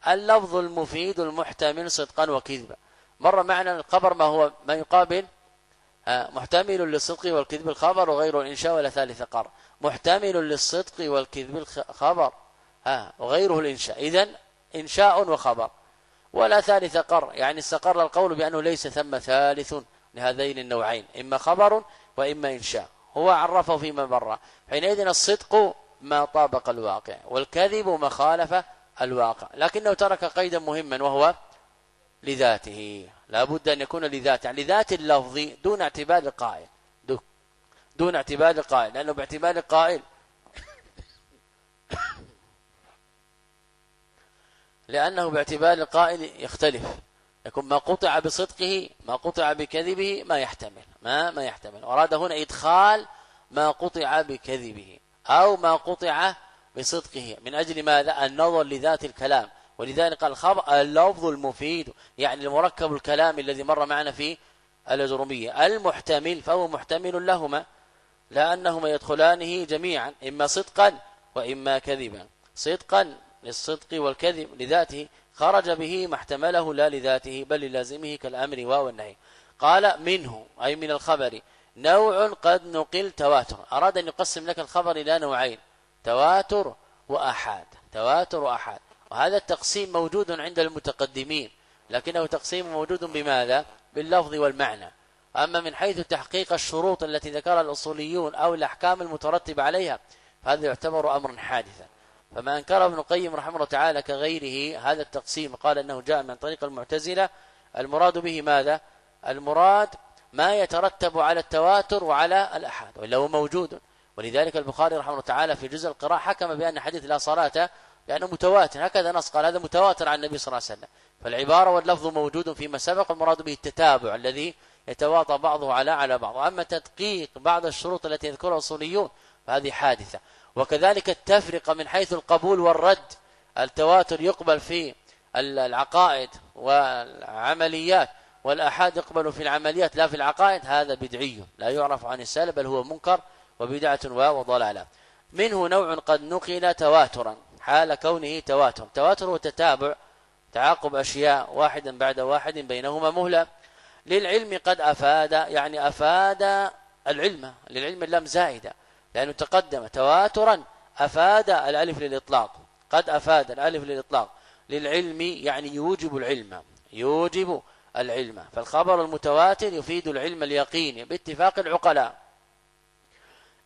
B: اللفظ المفيد المحتمل صدقا وكذبا. مر معنا الخبر ما هو ما يقابل محتمل للصدق والكذب الخبر وغير الإنشاء ولا ثالث قر محتمل للصدق والكذب الخبر ها وغيره الإنشاء. إذن إنشاء وخبر. ولا ثالث قر يعني استقر القول بأنه ليس ثم ثالث لهذين النوعين. إما خبر وإما إنشاء. هو عرفه فيما مر. حينئذ الصدق ما طابق الواقع والكذب ما خالف الواقع. لكنه ترك قيدا مهما وهو لذاته. لا بد أن يكون لذاته يعني لذات اللفظ دون اعتبار القائل دون اعتبار القائل لأنه باعتبار القائل لأنه باعتبار القائل يختلف. يكون ما قطع بصدقه ما قطع بكذبه ما يحتمل ما ما يحتمل. أراد هنا إدخال ما قطع بكذبه أو ما قطع بصدقه. من أجل ماذا؟ النظر لذات الكلام. ولذلك قال الخبر اللفظ المفيد يعني المركب الكلام الذي مر معنا في الأجرمية المحتمل فهو محتمل لهما لأنهما يدخلانه جميعا إما صدقا وإما كذبا. صدقا للصدق والكذب لذاته خرج به ما احتمله لا لذاته بل للازمه كالأمر والنهي قال منه أي من الخبر نوع قد نقل تواتر. أراد أن يقسم لك الخبر إلى نوعين تواتر وأحاد تواتر وأحاد. وهذا التقسيم موجود عند المتقدمين لكنه تقسيم موجود بماذا؟ باللفظ والمعنى. أما من حيث تحقيق الشروط التي ذكرها الأصوليون أو الأحكام المترتبة عليها فهذا يعتبر أمرا حادثا. فما أنكر ابن القيم رحمه الله تعالى كغيره هذا التقسيم قال أنه جاء من طريق المعتزلة. المراد به ماذا؟ المراد ما يترتب على التواتر وعلى الأحاد وإلا هو موجود. ولذلك البخاري رحمه الله تعالى في جزء القراءة حكم بأن حديث لا صلاة لأنه متواتر. هكذا نص قال هذا متواتر عن النبي صلى الله عليه وسلم. فالعبارة واللفظ موجود فيما سبق المراد به التتابع الذي يتواطى بعضه على على بعض. أما تدقيق بعض الشروط التي يذكرها الأصوليون فهذه حادثة. وكذلك التفرقة من حيث القبول والرد التواتر يقبل في العقائد والعمليات والأحاد يقبل في العمليات لا في العقائد هذا بدعي لا يعرف عن السلب بل هو منكر وبدعة وضلالة. منه نوع قد نقل تواترا حال كونه تواتر. تواتر وتتابع تعاقب أشياء واحدا بعد واحد بينهما مهلة. للعلم قد أفاد يعني أفاد العلم للعلم اللام زائدة. لأنه تقدم تواترا أفاد الألف للإطلاق. قد أفاد الألف للإطلاق. للعلم يعني يوجب العلم. يوجب العلم. فالخبر المتواتر يفيد العلم اليقيني باتفاق العقلاء.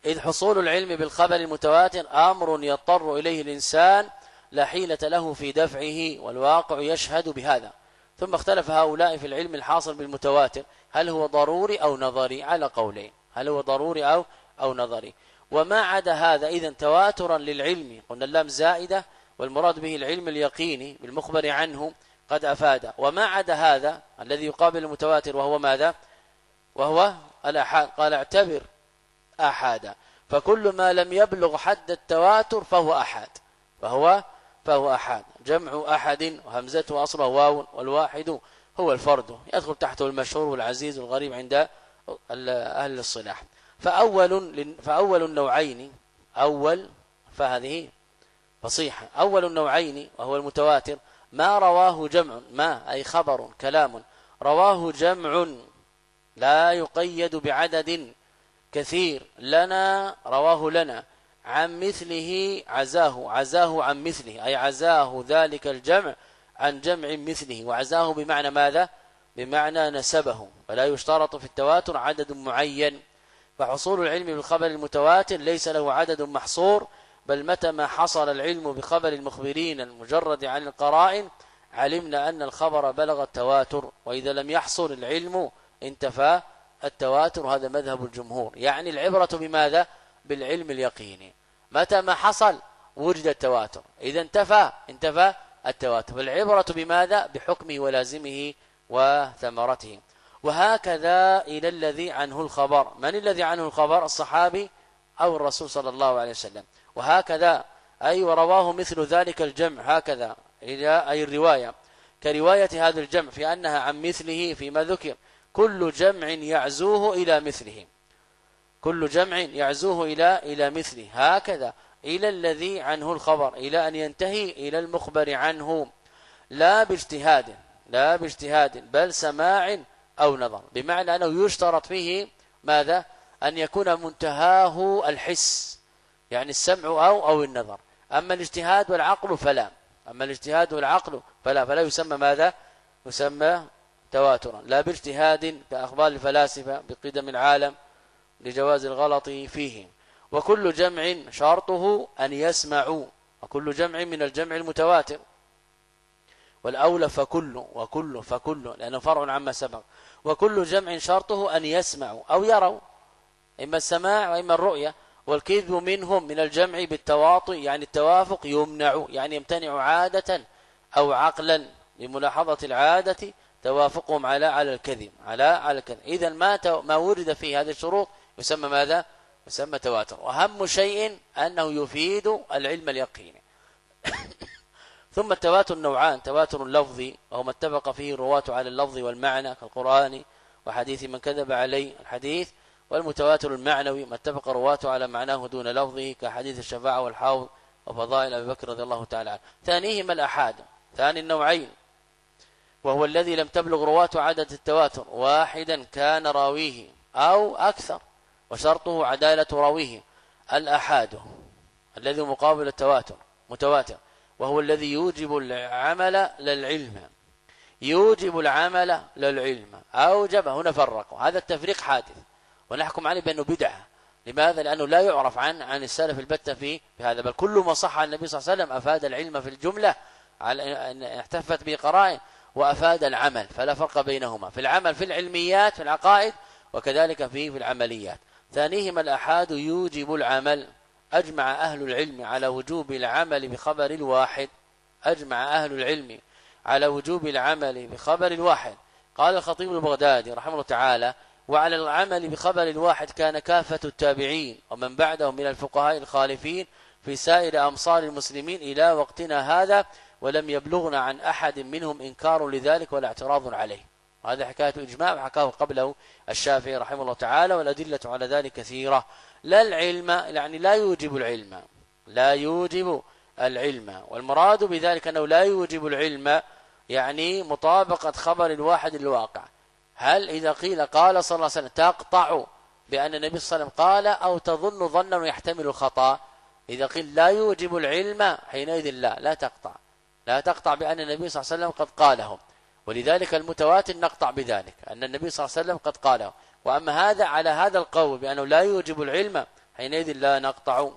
B: إذ حصول العلم بالخبر المتواتر أمر يضطر إليه الإنسان لا حيلة له في دفعه والواقع يشهد بهذا. ثم اختلف هؤلاء في العلم الحاصل بالمتواتر. هل هو ضروري أو نظري؟ على قولين. هل هو ضروري أو أو نظري. وما عدا هذا إذا تواترا للعلم قلنا اللام زائدة والمراد به العلم اليقيني بالمخبر عنه قد أفاد. وما عدا هذا الذي يقابل المتواتر وهو ماذا؟ وهو الأحاد قال اعتبر أحادا. فكل ما لم يبلغ حد التواتر فهو أحد فهو فهو أحد جمع أحد وهمزته أصله واو والواحد هو الفرد. يدخل تحته المشهور والعزيز والغريب عند أهل الصلاح. فأول فأول النوعين أول فهذه فصيحة. أول النوعين وهو المتواتر ما رواه جمع ما أي خبر كلام. رواه جمع لا يقيد بعدد كثير. لنا رواه لنا. عن مثله عزاه عزاه عن مثله أي عزاه ذلك الجمع عن جمع مثله. وعزاه بمعنى ماذا؟ بمعنى نسبه. فلا يشترط في التواتر عدد معين. فحصول العلم بالخبر المتواتر ليس له عدد محصور بل متى ما حصل العلم بخبر المخبرين المجرد عن القرائن علمنا أن الخبر بلغ التواتر وإذا لم يحصل العلم انتفى التواتر. هذا مذهب الجمهور. يعني العبرة بماذا؟ بالعلم اليقيني. متى ما حصل وجد التواتر. إذا انتفى انتفى التواتر. العبرة بماذا؟ بحكمه ولازمه وثمرته. وهكذا إلى الذي عنه الخبر. من الذي عنه الخبر؟ الصحابي أو الرسول صلى الله عليه وسلم. وهكذا أي ورواه مثل ذلك الجمع هكذا إلى أي الرواية. كرواية هذا الجمع في أنها عن مثله فيما ذكر. كل جمع يعزوه إلى مثله. كل جمع يعزوه إلى إلى مثله. هكذا إلى الذي عنه الخبر إلى أن ينتهي إلى المخبر عنه. لا باجتهاد لا باجتهاد بل سماع أو نظر. بمعنى أنه يشترط فيه ماذا؟ أن يكون منتهاه الحس يعني السمع أو أو النظر. أما الاجتهاد والعقل فلا. أما الاجتهاد والعقل فلا. فلا يسمى ماذا؟ يسمى تواترا. لا باجتهاد كأخبار الفلاسفة بقدم العالم لجواز الغلط فيه. وكل جمع شرطه أن يسمعوا. وكل جمع من الجمع المتواتر. والأولى فكل وكل فكل لأنه فرع عما سبق. وكل جمع شرطه أن يسمعوا أو يروا إما السماع وإما الرؤية والكذب منهم من الجمع بالتواطؤ يعني التوافق يمنع يعني يمتنع عادة أو عقلا لملاحظة العادة توافقهم على على الكذب على على الكذب. إذا ما ما ورد في هذه الشروط يسمى ماذا؟ يسمى تواتر. وأهم شيء أنه يفيد العلم اليقيني. ثم التواتر نوعان تواتر لفظي وهو ما اتفق فيه الرواة على اللفظ والمعنى كالقرآن وحديث من كذب عليه الحديث والمتواتر المعنوي ما اتفق الرواة على معناه دون لفظه كحديث الشفاعة والحوض وفضائل أبي بكر رضي الله تعالى عنه. ثانيهما الأحاد ثاني النوعين وهو الذي لم تبلغ رواة عدد التواتر واحدا كان راويه أو أكثر وشرطه عدالة راويه. الأحاد الذي مقابل التواتر متواتر. وهو الذي يوجب العمل للعلم. يوجب العمل للعلم. أوجب هنا فرقوا. هذا التفريق حادث. ونحكم عليه بأنه بدعة. لماذا؟ لأنه لا يعرف عن عن السلف البتة في هذا. بل كل ما صح عن النبي صلى الله عليه وسلم أفاد العلم في الجملة على أن احتفت به قرائن وأفاد العمل. فلا فرق بينهما. في العمل في العلميات في العقائد وكذلك في في العمليات. ثانيهما الأحاد يوجب العمل. أجمع أهل العلم على وجوب العمل بخبر الواحد أجمع أهل العلم على وجوب العمل بخبر الواحد قال الخطيب البغدادي رحمه الله تعالى وعلى العمل بخبر الواحد كان كافة التابعين ومن بعدهم من الفقهاء الخالفين في سائر أمصار المسلمين إلى وقتنا هذا ولم يبلغنا عن أحد منهم إنكار لذلك ولا اعتراض عليه. هذا حكاية إجماع وحكاه قبله الشافعي رحمه الله تعالى والأدلة على ذلك كثيرة. لا العلم يعني لا يوجب العلم. لا يوجب العلم. والمراد بذلك أنه لا يوجب العلم يعني مطابقة خبر الواحد للواقع. هل إذا قيل قال صلى الله عليه وسلم تقطع بأن النبي صلى الله عليه وسلم قال أو تظن ظنا يحتمل الخطأ إذا قيل لا يوجب العلم حينئذ لا لا تقطع. لا تقطع بأن النبي صلى الله عليه وسلم قد قاله. ولذلك المتواتر نقطع بذلك أن النبي صلى الله عليه وسلم قد قاله. وأما هذا على هذا القول بأنه لا يوجب العلم حينئذ لا نقطع.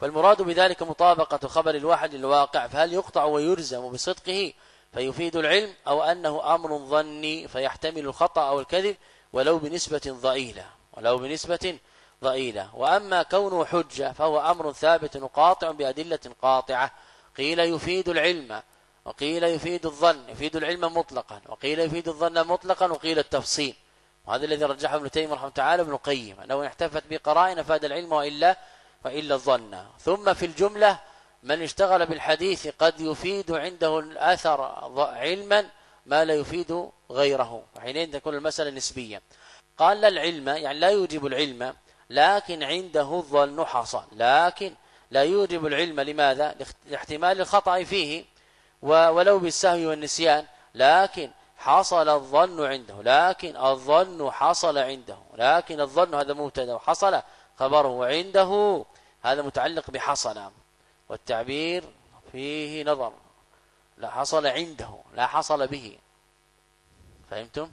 B: فالمراد بذلك مطابقة خبر الواحد للواقع فهل يقطع ويلزم بصدقه فيفيد العلم أو أنه أمر ظني فيحتمل الخطأ أو الكذب ولو بنسبة ضئيلة ولو بنسبة ضئيلة. وأما كونه حجة فهو أمر ثابت وقاطع بأدلة قاطعة. قيل يفيد العلم وقيل يفيد الظن يفيد العلم مطلقا وقيل يفيد الظن مطلقا وقيل التفصيل. وهذا الذي رجحه ابن تيمية رحمه تعالى ابن القيم أنه إن احتفت بقرائن افاد العلم وإلا والا الظن. ثم في الجملة من اشتغل بالحديث قد يفيد عنده الأثر علما ما لا يفيد غيره. وحينئذ تكون المسألة نسبية. قال لا العلم يعني لا يوجب العلم لكن عنده الظن حصل لكن لا يوجب العلم لماذا؟ لاحتمال الخطأ فيه ولو بالسهو والنسيان. لكن حصل الظن عنده لكن الظن حصل عنده لكن الظن هذا مبتدا وحصل خبره عنده هذا متعلق بحصل. والتعبير فيه نظر لا حصل عنده لا حصل به. فهمتم؟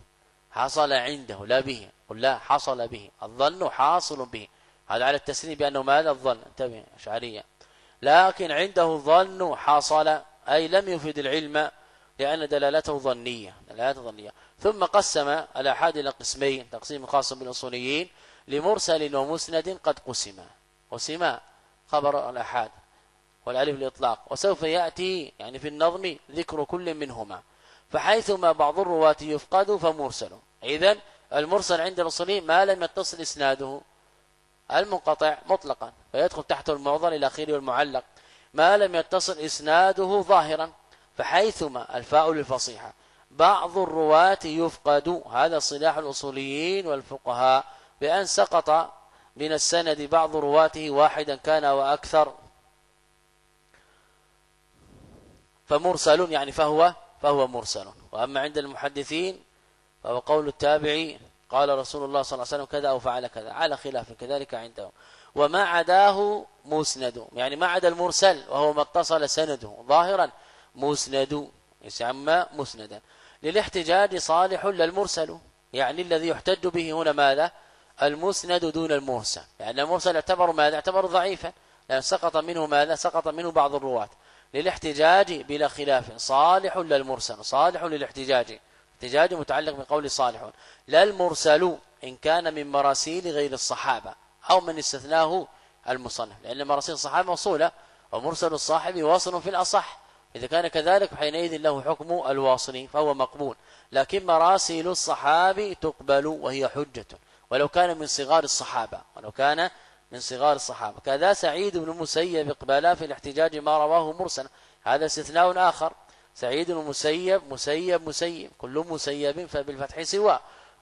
B: حصل عنده لا به قل لا حصل به الظن حاصل به. هذا على التسليم بأنه ماذا؟ الظن. انتبه أشعرية لكن عنده الظن حصل أي لم يفيد العلم لأن دلالته ظنية دلالته ظنية. ثم قسم الأحاد إلى قسمين تقسيم خاص بالأصوليين لمرسل ومسند قد قسم. قسم خبر الأحاد والألف الإطلاق وسوف يأتي يعني في النظم ذكر كل منهما. فحيثما بعض الرواة يفقد فمرسل. إذن المرسل عند الأصوليين ما لم يتصل إسناده المنقطع مطلقا فيدخل تحته المعضل إلى والمعلق ما لم يتصل إسناده ظاهرا. فحيثما الفاء للفصيحة. بعض الرواة يفقد هذا صلاح الأصوليين والفقهاء بأن سقط من السند بعض رواته واحدا كان وأكثر. فمرسل يعني فهو فهو مرسل. وأما عند المحدثين فهو قول التابعي قال رسول الله صلى الله عليه وسلم كذا أو فعل كذا على خلاف كذلك عندهم. وما عداه مسند يعني ما عدا المرسل وهو ما اتصل سنده ظاهرا. مسند يسمى مسندا. للاحتجاج صالح للمرسل. يعني الذي يحتج به هنا ماذا؟ المسند دون المرسل. لأن المرسل يعتبر ماذا؟ يعتبر ضعيفا. لأن سقط منه ماذا؟ سقط منه بعض الرواة. للاحتجاج بلا خلاف. صالح للمرسل. صالح للاحتجاج. احتجاج متعلق بقول صالح. لا المرسل إن كان من مراسيل غير الصحابة أو من استثناه المصنف. لأن مراسيل الصحابة موصولة ومرسل الصاحب واصل في الأصح. إذا كان كذلك حينئذ له حكم الواصل فهو مقبول. لكن مراسيل الصحابي تقبل وهي حجة. ولو كان من صغار الصحابة ولو كان من صغار الصحابة. كذا سعيد بن مسيب اقبالا في الاحتجاج ما رواه مرسلا. هذا استثناء آخر. سعيد المسيب مسيب مسيب كل مسيب فبالفتح سوى.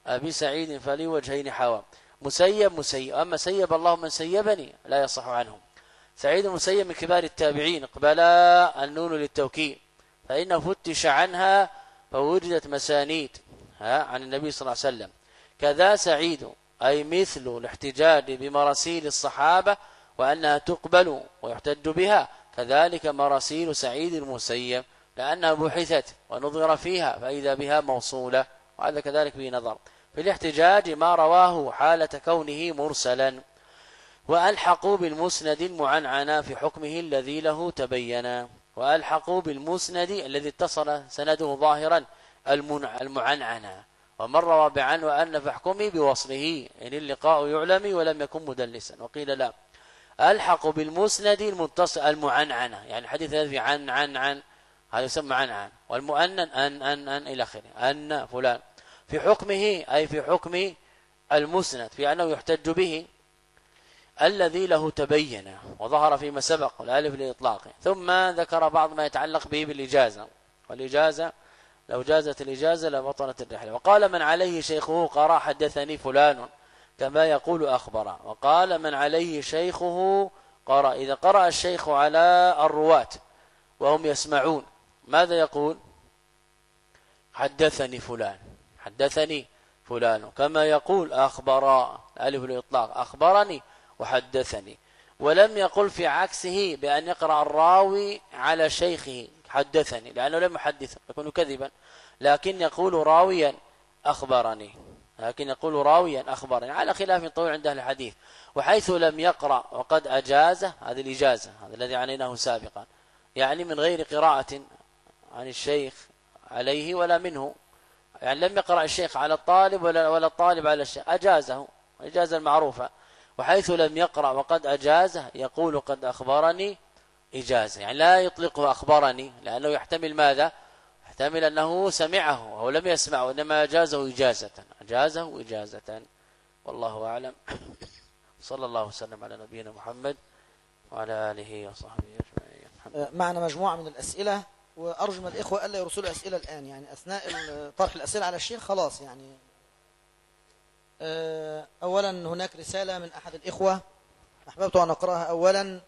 B: أبي سعيد فلي وجهين حوا مسيب مسيب. أما سيب الله من سيبني لا يصح عنهم سعيد المسيب من كبار التابعين اقبلا النون للتوكيد فإنه فتش عنها فوجدت مسانيد عن النبي صلى الله عليه وسلم. كذا سعيد أي مثل الاحتجاج بمراسيل الصحابة وأنها تقبل ويحتج بها. كذلك مراسيل سعيد المسيب لأنها بحثت ونظر فيها فإذا بها موصولة وهذا كذلك به نظر. في الاحتجاج ما رواه حالة كونه مرسلا. وألحقوا بالمسند المعنعن في حكمه الذي له تبين. وألحقوا بالمسند الذي اتصل سنده ظاهرا المعنعن. ومن روى بعن وأن فاحكمي بوصله إن اللقاء يعلم ولم يكن مدلسا. وقيل لا. ألحق بالمسند المتصل المعنعن. يعني حديث الذي عن عن عن هذا يسمى عن عن والمؤنن أن أن أن إلى آخره. أن فلان. في حكمه أي في حكم المسند في أنه يحتج به الذي له تبين وظهر فيما سبق الألف للإطلاق. ثم ذكر بعض ما يتعلق به بالإجازة. والإجازة لو جازت الإجازة لبطلت الرحلة. وقال من عليه شيخه قرا حدثني فلان كما يقول أخبر. وقال من عليه شيخه قرأ. إذا قرأ الشيخ على الرواة وهم يسمعون ماذا يقول؟ حدثني فلان حدثني فلان كما يقول أخبر. ألف الإطلاق أخبرني وحدثني. ولم يقل في عكسه بأن يقرأ الراوي على شيخه. حدثني لأنه لم يحدث يكون كذبا. لكن يقول راويا أخبرني. لكن يقول راويا أخبرني. على خلاف طويل عند أهل الحديث. وحيث لم يقرأ وقد أجازه هذه الإجازة هذا الذي عنيناه سابقا. يعني من غير قراءة عن الشيخ عليه ولا منه. يعني لم يقرأ الشيخ على الطالب ولا ولا الطالب على الشيخ. أجازه إجازة المعروفة وحيث لم يقرأ وقد أجازه يقول قد أخبرني إجازة يعني لا يطلقه أخبرني لأنه يحتمل ماذا؟ يحتمل أنه سمعه وهو لم يسمعه إنما أجازه إجازة. أجازه إجازة. والله أعلم. صلى الله وسلم على نبينا محمد وعلى آله وصحبه أجمعين.
C: معنا مجموعة من الأسئلة وأرجو من الإخوة ألا يرسلوا أسئلة الآن. يعني أثناء طرح الأسئلة على الشيخ خلاص يعني أولا هناك رسالة من أحد الإخوة أحببت أن أقرأها أولا.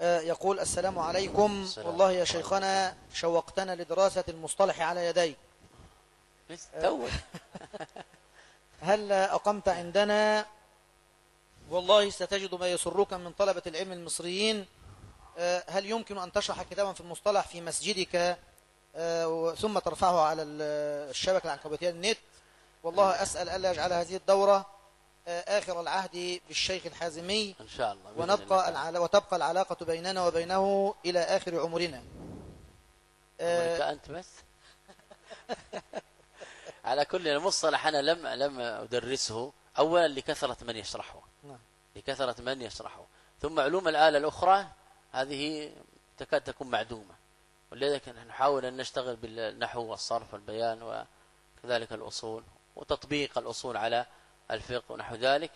C: آه، يقول السلام عليكم.
B: السلام.
C: والله يا شيخنا شوقتنا لدراسة المصطلح على يديك هل أقمت عندنا؟ والله ستجد ما يسرك من طلبة العلم المصريين. آه، هل يمكن أن تشرح كتابا في المصطلح في مسجدك؟ آه، ثم ترفعه على ال- الشبكة العنكبوتية النت والله أسأل ألا يجعل هذه الدورة آه، آخر العهد بالشيخ الحازمي.
B: إن شاء الله
C: ونبقى. العلا وتبقى العلاقة بيننا وبينه إلى آخر عمرنا. آه،
B: أمريكا أنت بس؟ على كل المصطلح أنا لم لم أدرسه. أولا لكثرة من يشرحه.
C: نعم.
B: لكثرة من يشرحه. ثم علوم الآلة الأخرى هذه تكاد تكون معدومة. ولذلك نحاول أن نشتغل بالنحو والصرف والبيان وكذلك الأصول. وتطبيق الأصول على الفقه ونحو ذلك.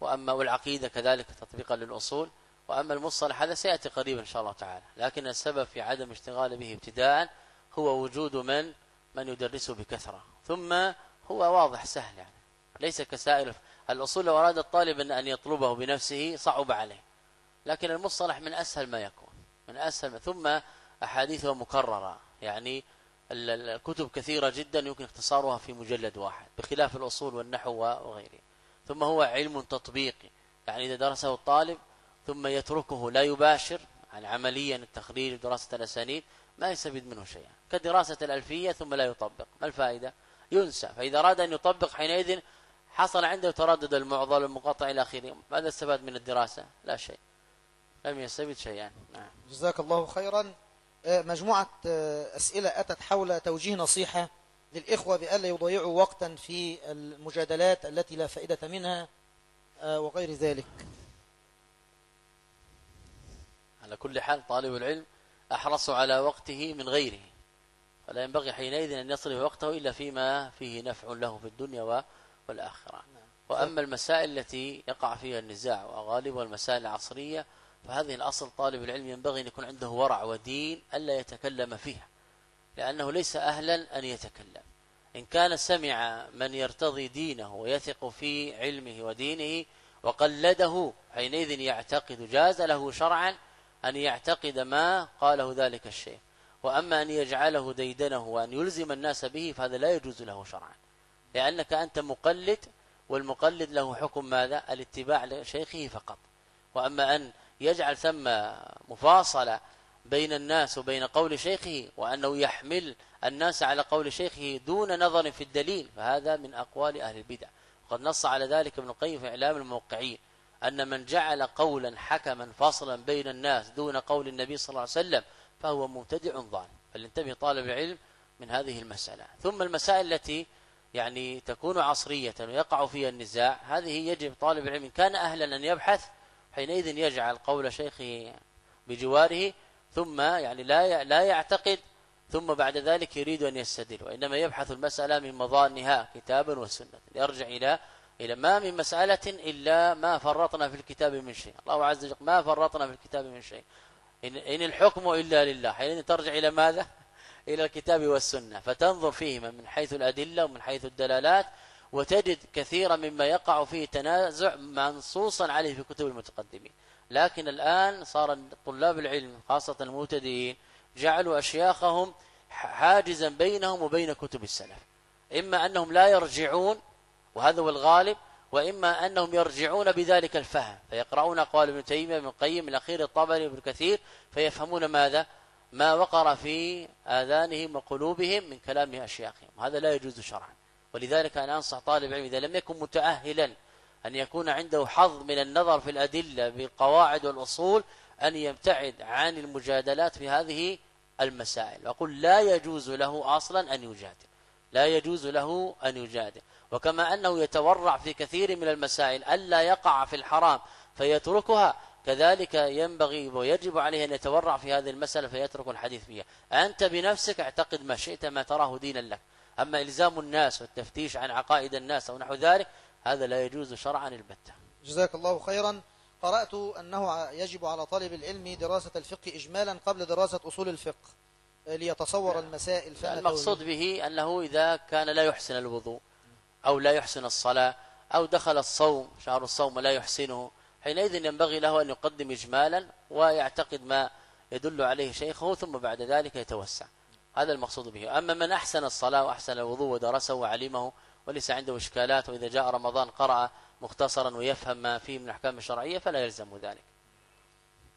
B: وأما والعقيدة كذلك تطبيقا للأصول. وأما المصطلح هذا سيأتي قريبا إن شاء الله تعالى. لكن السبب في عدم اشتغال به ابتداء هو وجود من من يدرسه بكثرة. ثم هو واضح سهل يعني. ليس كسائر الأصول لو أراد الطالب أن يطلبه بنفسه صعب عليه. لكن المصطلح من أسهل ما يكون من أسهل ما. ثم أحاديثه مكررة. يعني الكتب كثيرة جدا يمكن اختصارها في مجلد واحد بخلاف الأصول والنحو وغيره. ثم هو علم تطبيقي يعني إذا درسه الطالب ثم يتركه لا يباشر يعني عمليا التخريج ودراسة الأسانيد ما يستفيد منه شيئا. كدراسة الألفية ثم لا يطبق ما الفائدة؟ ينسى. فإذا أراد أن يطبق حينئذ حصل عنده تردد المعضل المقاطع إلى آخره. ماذا استفاد من الدراسة؟ لا شيء. لم يستفيد شيئا. نعم.
C: جزاك الله خيرا. مجموعة آه، أسئلة أتت حول توجيه نصيحة للإخوة بألا يضيعوا وقتا في المجادلات التي لا فائدة منها آه، وغير ذلك.
B: على كل حال طالب العلم أحرص على وقته من غيره. فلا ينبغي حينئذ أن يصرف وقته إلا فيما فيه نفع له في الدنيا والآخرة. وأما المسائل التي يقع فيها النزاع وغالبها المسائل العصرية فهذه الأصل طالب العلم ينبغي أن يكون عنده ورع ودين ألا يتكلم فيها لأنه ليس أهلا أن يتكلم. إن كان سمع من يرتضي دينه ويثق في علمه ودينه وقلده حينئذ يعتقد جاز له شرعا أن يعتقد ما قاله ذلك الشيخ. وأما أن يجعله ديدنه وأن يلزم الناس به فهذا لا يجوز له شرعا. لأنك أنت مقلد والمقلد له حكم ماذا؟ الاتباع لشيخه فقط. وأما أن يجعل ثم مفاصلة بين الناس وبين قول شيخه وأنه يحمل الناس على قول شيخه دون نظر في الدليل فهذا من أقوال أهل البدع. وقد نص على ذلك ابن القيم في إعلام الموقعين أن من جعل قولا حكما فاصلا بين الناس دون قول النبي صلى الله عليه وسلم فهو مبتدع ظالم. فلينتبه طالب العلم من هذه المسألة. ثم المسائل التي يعني تكون عصرية ويقع فيها النزاع هذه يجب طالب العلم كان أهلا أن يبحث حينئذ يجعل قول شيخه بجواره ثم يعني لا لا يعتقد ثم بعد ذلك يريد أن يستدل. وإنما يبحث المسألة من مظانها كتابا وسنة. يرجع إلى إلى ما من مسألة إلا ما فرطنا في الكتاب من شيء. الله عز وجل ما فرطنا في الكتاب من شيء. إن, إن الحكم إلا لله. حينئذ ترجع إلى ماذا؟ إلى الكتاب والسنة. فتنظر فيهما من حيث الأدلة ومن حيث الدلالات وتجد كثيرا مما يقع فيه تنازع منصوصا عليه في كتب المتقدمين. لكن الآن صار طلاب العلم خاصة المبتدئين جعلوا أشياخهم حاجزا بينهم وبين كتب السلف. إما أنهم لا يرجعون وهذا هو الغالب وإما أنهم يرجعون بذلك الفهم. فيقرؤون أقوال ابن تيمية ابن القيم الأخير الطبري ابن كثير فيفهمون ماذا؟ ما وقر في آذانهم وقلوبهم من كلام أشياخهم. هذا لا يجوز شرعا. ولذلك أنا أنصح طالب العلم إذا لم يكن متأهلا أن يكون عنده حظ من النظر في الأدلة بالقواعد والأصول أن يبتعد عن المجادلات في هذه المسائل. وأقول لا يجوز له أصلا أن يجادل. لا يجوز له أن يجادل. وكما أنه يتورع في كثير من المسائل ألا يقع في الحرام فيتركها كذلك ينبغي ويجب عليه أن يتورع في هذه المسألة فيترك الحديث فيها. أنت بنفسك اعتقد ما شئت ما تراه دينا لك. أما إلزام الناس والتفتيش عن عقائد الناس أو نحو ذلك هذا لا يجوز شرعا البتة.
C: جزاك الله خيرا. قرأت أنه يجب على طالب العلم دراسة الفقه إجمالا قبل دراسة أصول الفقه آه، ليتصور المسائل فما
B: المقصود. به أنه إذا كان لا يحسن الوضوء أو لا يحسن الصلاة أو دخل الصوم شهر الصوم لا يحسنه حينئذ ينبغي له أن يقدم إجمالا ويعتقد ما يدل عليه شيخه ثم بعد ذلك يتوسع. هذا المقصود به. أما من أحسن الصلاة وأحسن الوضوء ودرسه وعلمه وليس عنده إشكالات وإذا جاء رمضان قرأ مختصرا ويفهم ما فيه من الأحكام الشرعية فلا يلزم ذلك.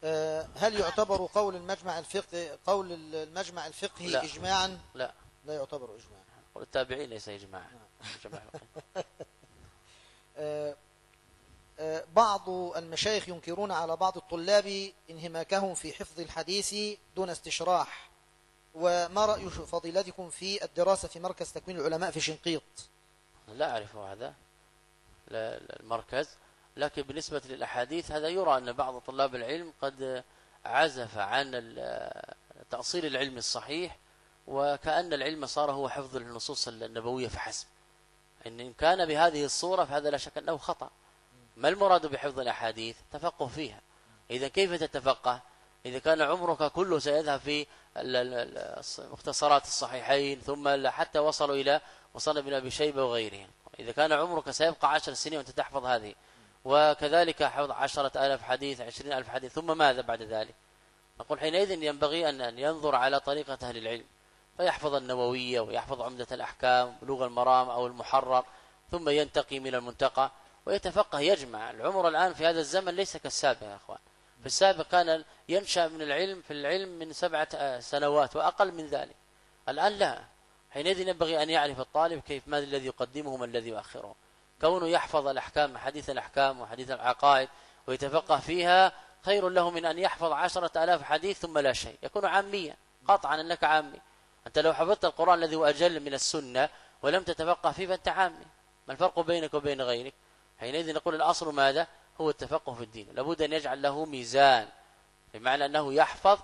C: آه، هل يعتبر قول المجمع الفقه قول المجمع الفقهي
B: لا.
C: إجماعا؟
B: لا.
C: لا يعتبر إجماعا.
B: والتابعين ليس إجماع جماعة.
C: آه، آه، بعض المشايخ ينكرون على بعض الطلاب انهماكهم في حفظ الحديث دون استشراح. وما رأي فضيلتكم في الدراسة في مركز تكوين العلماء في شنقيط؟
B: لا أعرف هذا المركز. لكن بالنسبة للأحاديث هذا يرى أن بعض طلاب العلم قد عزف عن تأصيل العلم الصحيح وكأن العلم صار هو حفظ النصوص النبوية فحسب. إن إن كان بهذه الصورة فهذا لا شك أنه خطأ. ما المراد بحفظ الأحاديث؟ تفقه فيها. إذا كيف تتفقه؟ إذا كان عمرك كله سيذهب في ال- ال- ال- الص- مختصرات الصحيحين ثم حتى وصلوا إلى مصنف بن أبي شيبة وغيرهم. إذا كان عمرك سيبقى عشر سنين وأنت تحفظ هذه. وكذلك حفظ عشرة ألف حديث عشرين ألف حديث ثم ماذا بعد ذلك؟ نقول حينئذ ينبغي أن ينظر على طريقة أهل العلم فيحفظ النووية ويحفظ عمدة الأحكام بلوغ المرام أو المحرر ثم ينتقي من المنتقى ويتفقه يجمع. العمر الآن في هذا الزمن ليس كالسابق يا أخوان. في السابق كان ينشأ من العلم في العلم من سبعة آه، سنوات وأقل من ذلك. الآن لا. حينئذ ينبغي أن يعرف الطالب كيف ما الذي يقدمه وما الذي يؤخره. كونه يحفظ الأحكام حديث الأحكام وحديث العقائد ويتفقه فيها خير له من أن يحفظ عشرة ألاف حديث ثم لا شيء. يكون عاميا قطعا أنك عامي. أنت لو حفظت القرآن الذي هو أجل من السنة ولم تتفقه فيه فأنت عامي. ما الفرق بينك وبين غيرك؟ حينئذ نقول الأصل ماذا؟ هو التفقه في الدين. لابد أن يجعل له ميزان بمعنى أنه يحفظ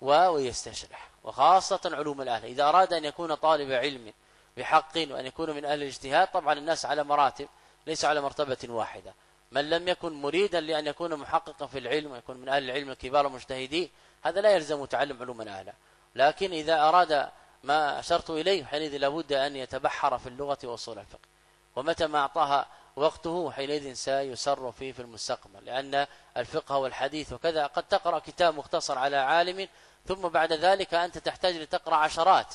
B: ويستشرح وخاصة علوم الأهل إذا أراد أن يكون طالب علم بحق وأن يكون من أهل الاجتهاد طبعا الناس على مراتب ليس على مرتبة واحدة. من لم يكن مريدا لأن يكون محققا في العلم ويكون من أهل العلم الكبار المجتهدين هذا لا يلزم تعلم علوم الأهل لكن إذا أراد ما أشرت إليه حينئذ لابد أن يتبحر في اللغة وأصول الفقه. ومتى ما أعطاها وقته حينئذ سيسر فيه في المستقبل لأن الفقه والحديث وكذا قد تقرأ كتاب مختصر على عالم ثم بعد ذلك أنت تحتاج لتقرأ عشرات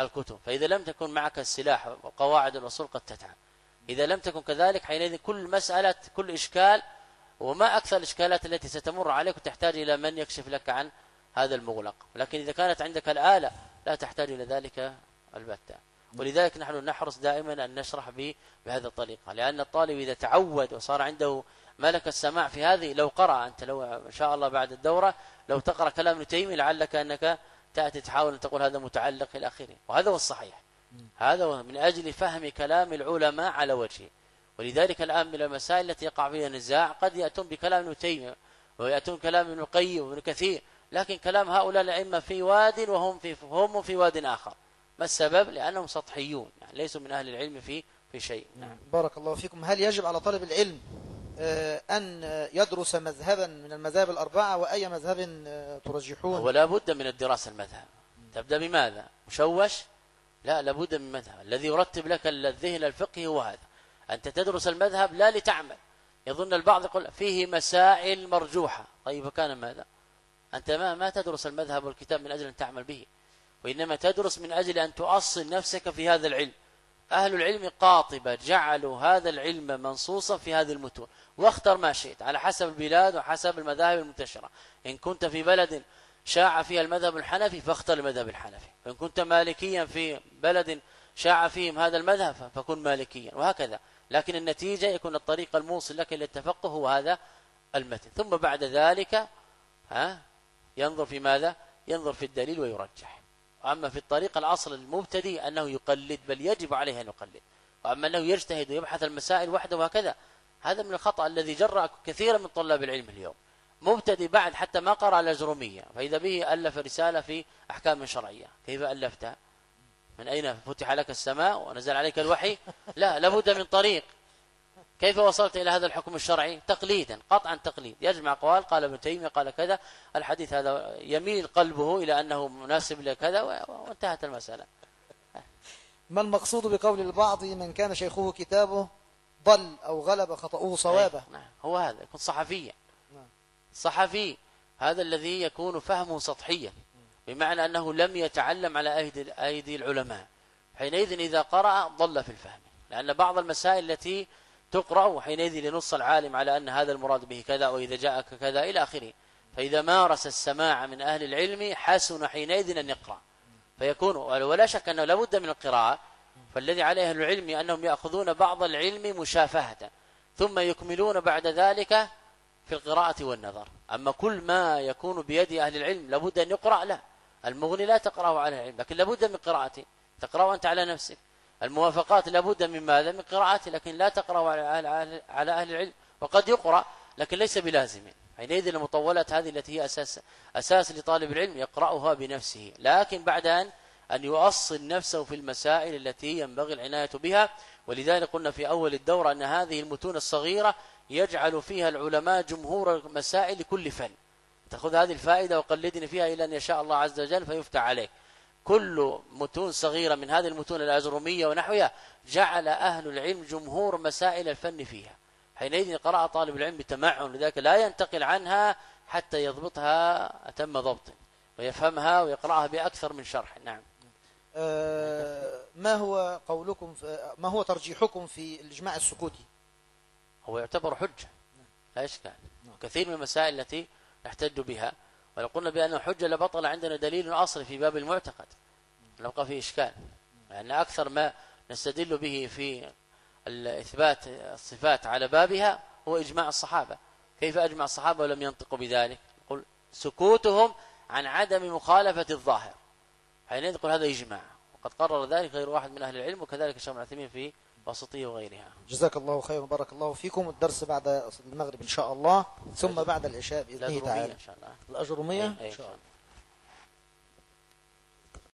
B: الكتب فإذا لم تكن معك السلاح وقواعد الأصول قد تتعب. إذا لم تكن كذلك حينئذ كل مسألة كل إشكال وما أكثر الإشكالات التي ستمر عليك وتحتاج إلى من يكشف لك عن هذا المغلق. لكن إذا كانت عندك الآلة لا تحتاج إلى ذلك البتة. ولذلك نحن نحرص دائما أن نشرح به بهذه الطريقة. لأن الطالب إذا تعود وصار عنده ملك السماع في هذه لو قرأ أنت لو إن شاء الله بعد الدورة لو تقرأ كلام ابن تيمية لعلك أنك تأتي تحاول أن تقول هذا متعلق إلى آخره. وهذا هو الصحيح. هذا هو من أجل فهم كلام العلماء على وجهه. ولذلك الآن من المسائل التي يقع فيها نزاع قد يأتون بكلام ابن تيمية ويأتون كلام ابن القيم وابن كثير لكن كلام هؤلاء الأئمة في واد وهم في هم في واد آخر. ما السبب؟ لأنهم سطحيون يعني ليسوا من أهل العلم في في شيء. نعم.
C: بارك الله فيكم. هل يجب على طالب العلم آه، أن يدرس مذهبا من المذاهب الأربعة وأي مذهب آه، ترجحون؟
B: ولا بد من الدراسة المذهب. تبدأ بماذا؟ مشوش؟ لا لابد من مذهب. الذي يرتب لك الذهن الفقهي هو هذا. أنت تدرس المذهب لا لتعمل. يظن البعض يقول فيه مسائل مرجوحة. طيب فكان ماذا؟ أنت ما ما تدرس المذهب والكتاب من أجل أن تعمل به. وإنما تدرس من أجل أن تؤصل نفسك في هذا العلم. أهل العلم قاطبة جعلوا هذا العلم منصوصا في هذه المتون. واختر ما شئت على حسب البلاد وحسب المذاهب المنتشرة. إن كنت في بلد شاع فيها المذهب الحنفي فاختر المذهب الحنفي. وإن كنت مالكيا في بلد شاع فيهم هذا المذهب فكن مالكيا وهكذا. لكن النتيجة يكون الطريق الموصل لك إلى التفقه هو هذا المتن. ثم بعد ذلك ها ينظر في ماذا؟ ينظر في الدليل ويرجح. أما في الطريق الأصل المبتدئ أنه يقلد بل يجب عليه أن يقلد. وأما أنه يجتهد ويبحث المسائل وحده وهكذا هذا من الخطأ الذي جرأ كثيرا من طلاب العلم اليوم. مبتدئ بعد حتى ما قرأ الأجرومية فإذا به ألف رسالة في أحكام شرعية. كيف ألفتها من أين فتح لك السماء ونزل عليك الوحي؟ لا لابد من طريق. كيف وصلت إلى هذا الحكم الشرعي؟ تقليدا قطعا تقليد. يجمع قوال قال ابن تيمية قال كذا. الحديث هذا يميل قلبه إلى أنه مناسب لكذا وانتهت المسألة.
C: ما المقصود بقول البعض من كان شيخه كتابه ضل أو غلب خطأه صوابه؟
B: نعم. هو هذا يكون صحفيا.
C: نعم.
B: صحفي. هذا الذي يكون فهمه سطحيا. بمعنى أنه لم يتعلم على أيدي أيدي العلماء. حينئذ إذا قرأ ضل في الفهم. لأن بعض المسائل التي تقرأ وحينئذ لنص العالم على أن هذا المراد به كذا وإذا جاءك كذا إلى آخره. فإذا مارس السماع من أهل العلم حسن حينئذ أن يقرأ. فيكون ولا شك أنه لابد من القراءة فالذي عليه أهل العلم أنهم يأخذون بعض العلم مشافهة ثم يكملون بعد ذلك في القراءة والنظر. أما كل ما يكون بيد أهل العلم لابد أن يقرأ لا المغني لا تقرأه على العلم لكن لابد من قراءته. تقرأه أنت على نفسك. الموافقات لابد من ماذا؟ من قراءته لكن لا تقرأه على على- على أهل العلم. وقد يقرأ لكن ليس بلازم. حينئذ المطولات هذه التي هي أساس أساس لطالب العلم يقرأها بنفسه. لكن بعد أن أن يؤصل نفسه في المسائل التي ينبغي العناية بها ولذلك قلنا في أول الدورة أن هذه المتون الصغيرة يجعل فيها العلماء جمهور مسائل لكل فن. تأخذ هذه الفائدة وقلدني فيها إلى أن يشاء الله عز وجل فيفتح عليك. كل متون صغيرة من هذه المتون الأجرمية ونحوها جعل أهل العلم جمهور مسائل الفن فيها. حينئذ قرأ طالب العلم بتمعن لذلك لا ينتقل عنها حتى يضبطها أتم ضبط ويفهمها ويقرأها بأكثر من شرح. نعم.
C: آه، ما هو قولكم ما هو ترجيحكم في الإجماع السكوتي؟
B: هو يعتبر حجة لا إشكال. كثير من المسائل التي نحتج بها ولو قلنا بأنه حجة لبطل عندنا دليل أصلي في باب المعتقد. نبقى في إشكال. لأن أكثر ما نستدل به في الإثبات الصفات على بابها هو إجماع الصحابة. كيف أجمع الصحابة ولم ينطقوا بذلك؟ نقول سكوتهم عن عدم مخالفة الظاهر. حينئذ نقول هذا إجماع. وقد قرر ذلك غير واحد من أهل العلم وكذلك الشيخ ابن في وسطية وغيرها.
C: جزاك الله خيرا وبارك الله فيكم. الدرس بعد المغرب إن شاء الله. ثم بعد العشاء بإذنه
B: ضرورية
C: تعالى.
B: الله.
C: الأجرمية إن شاء الله.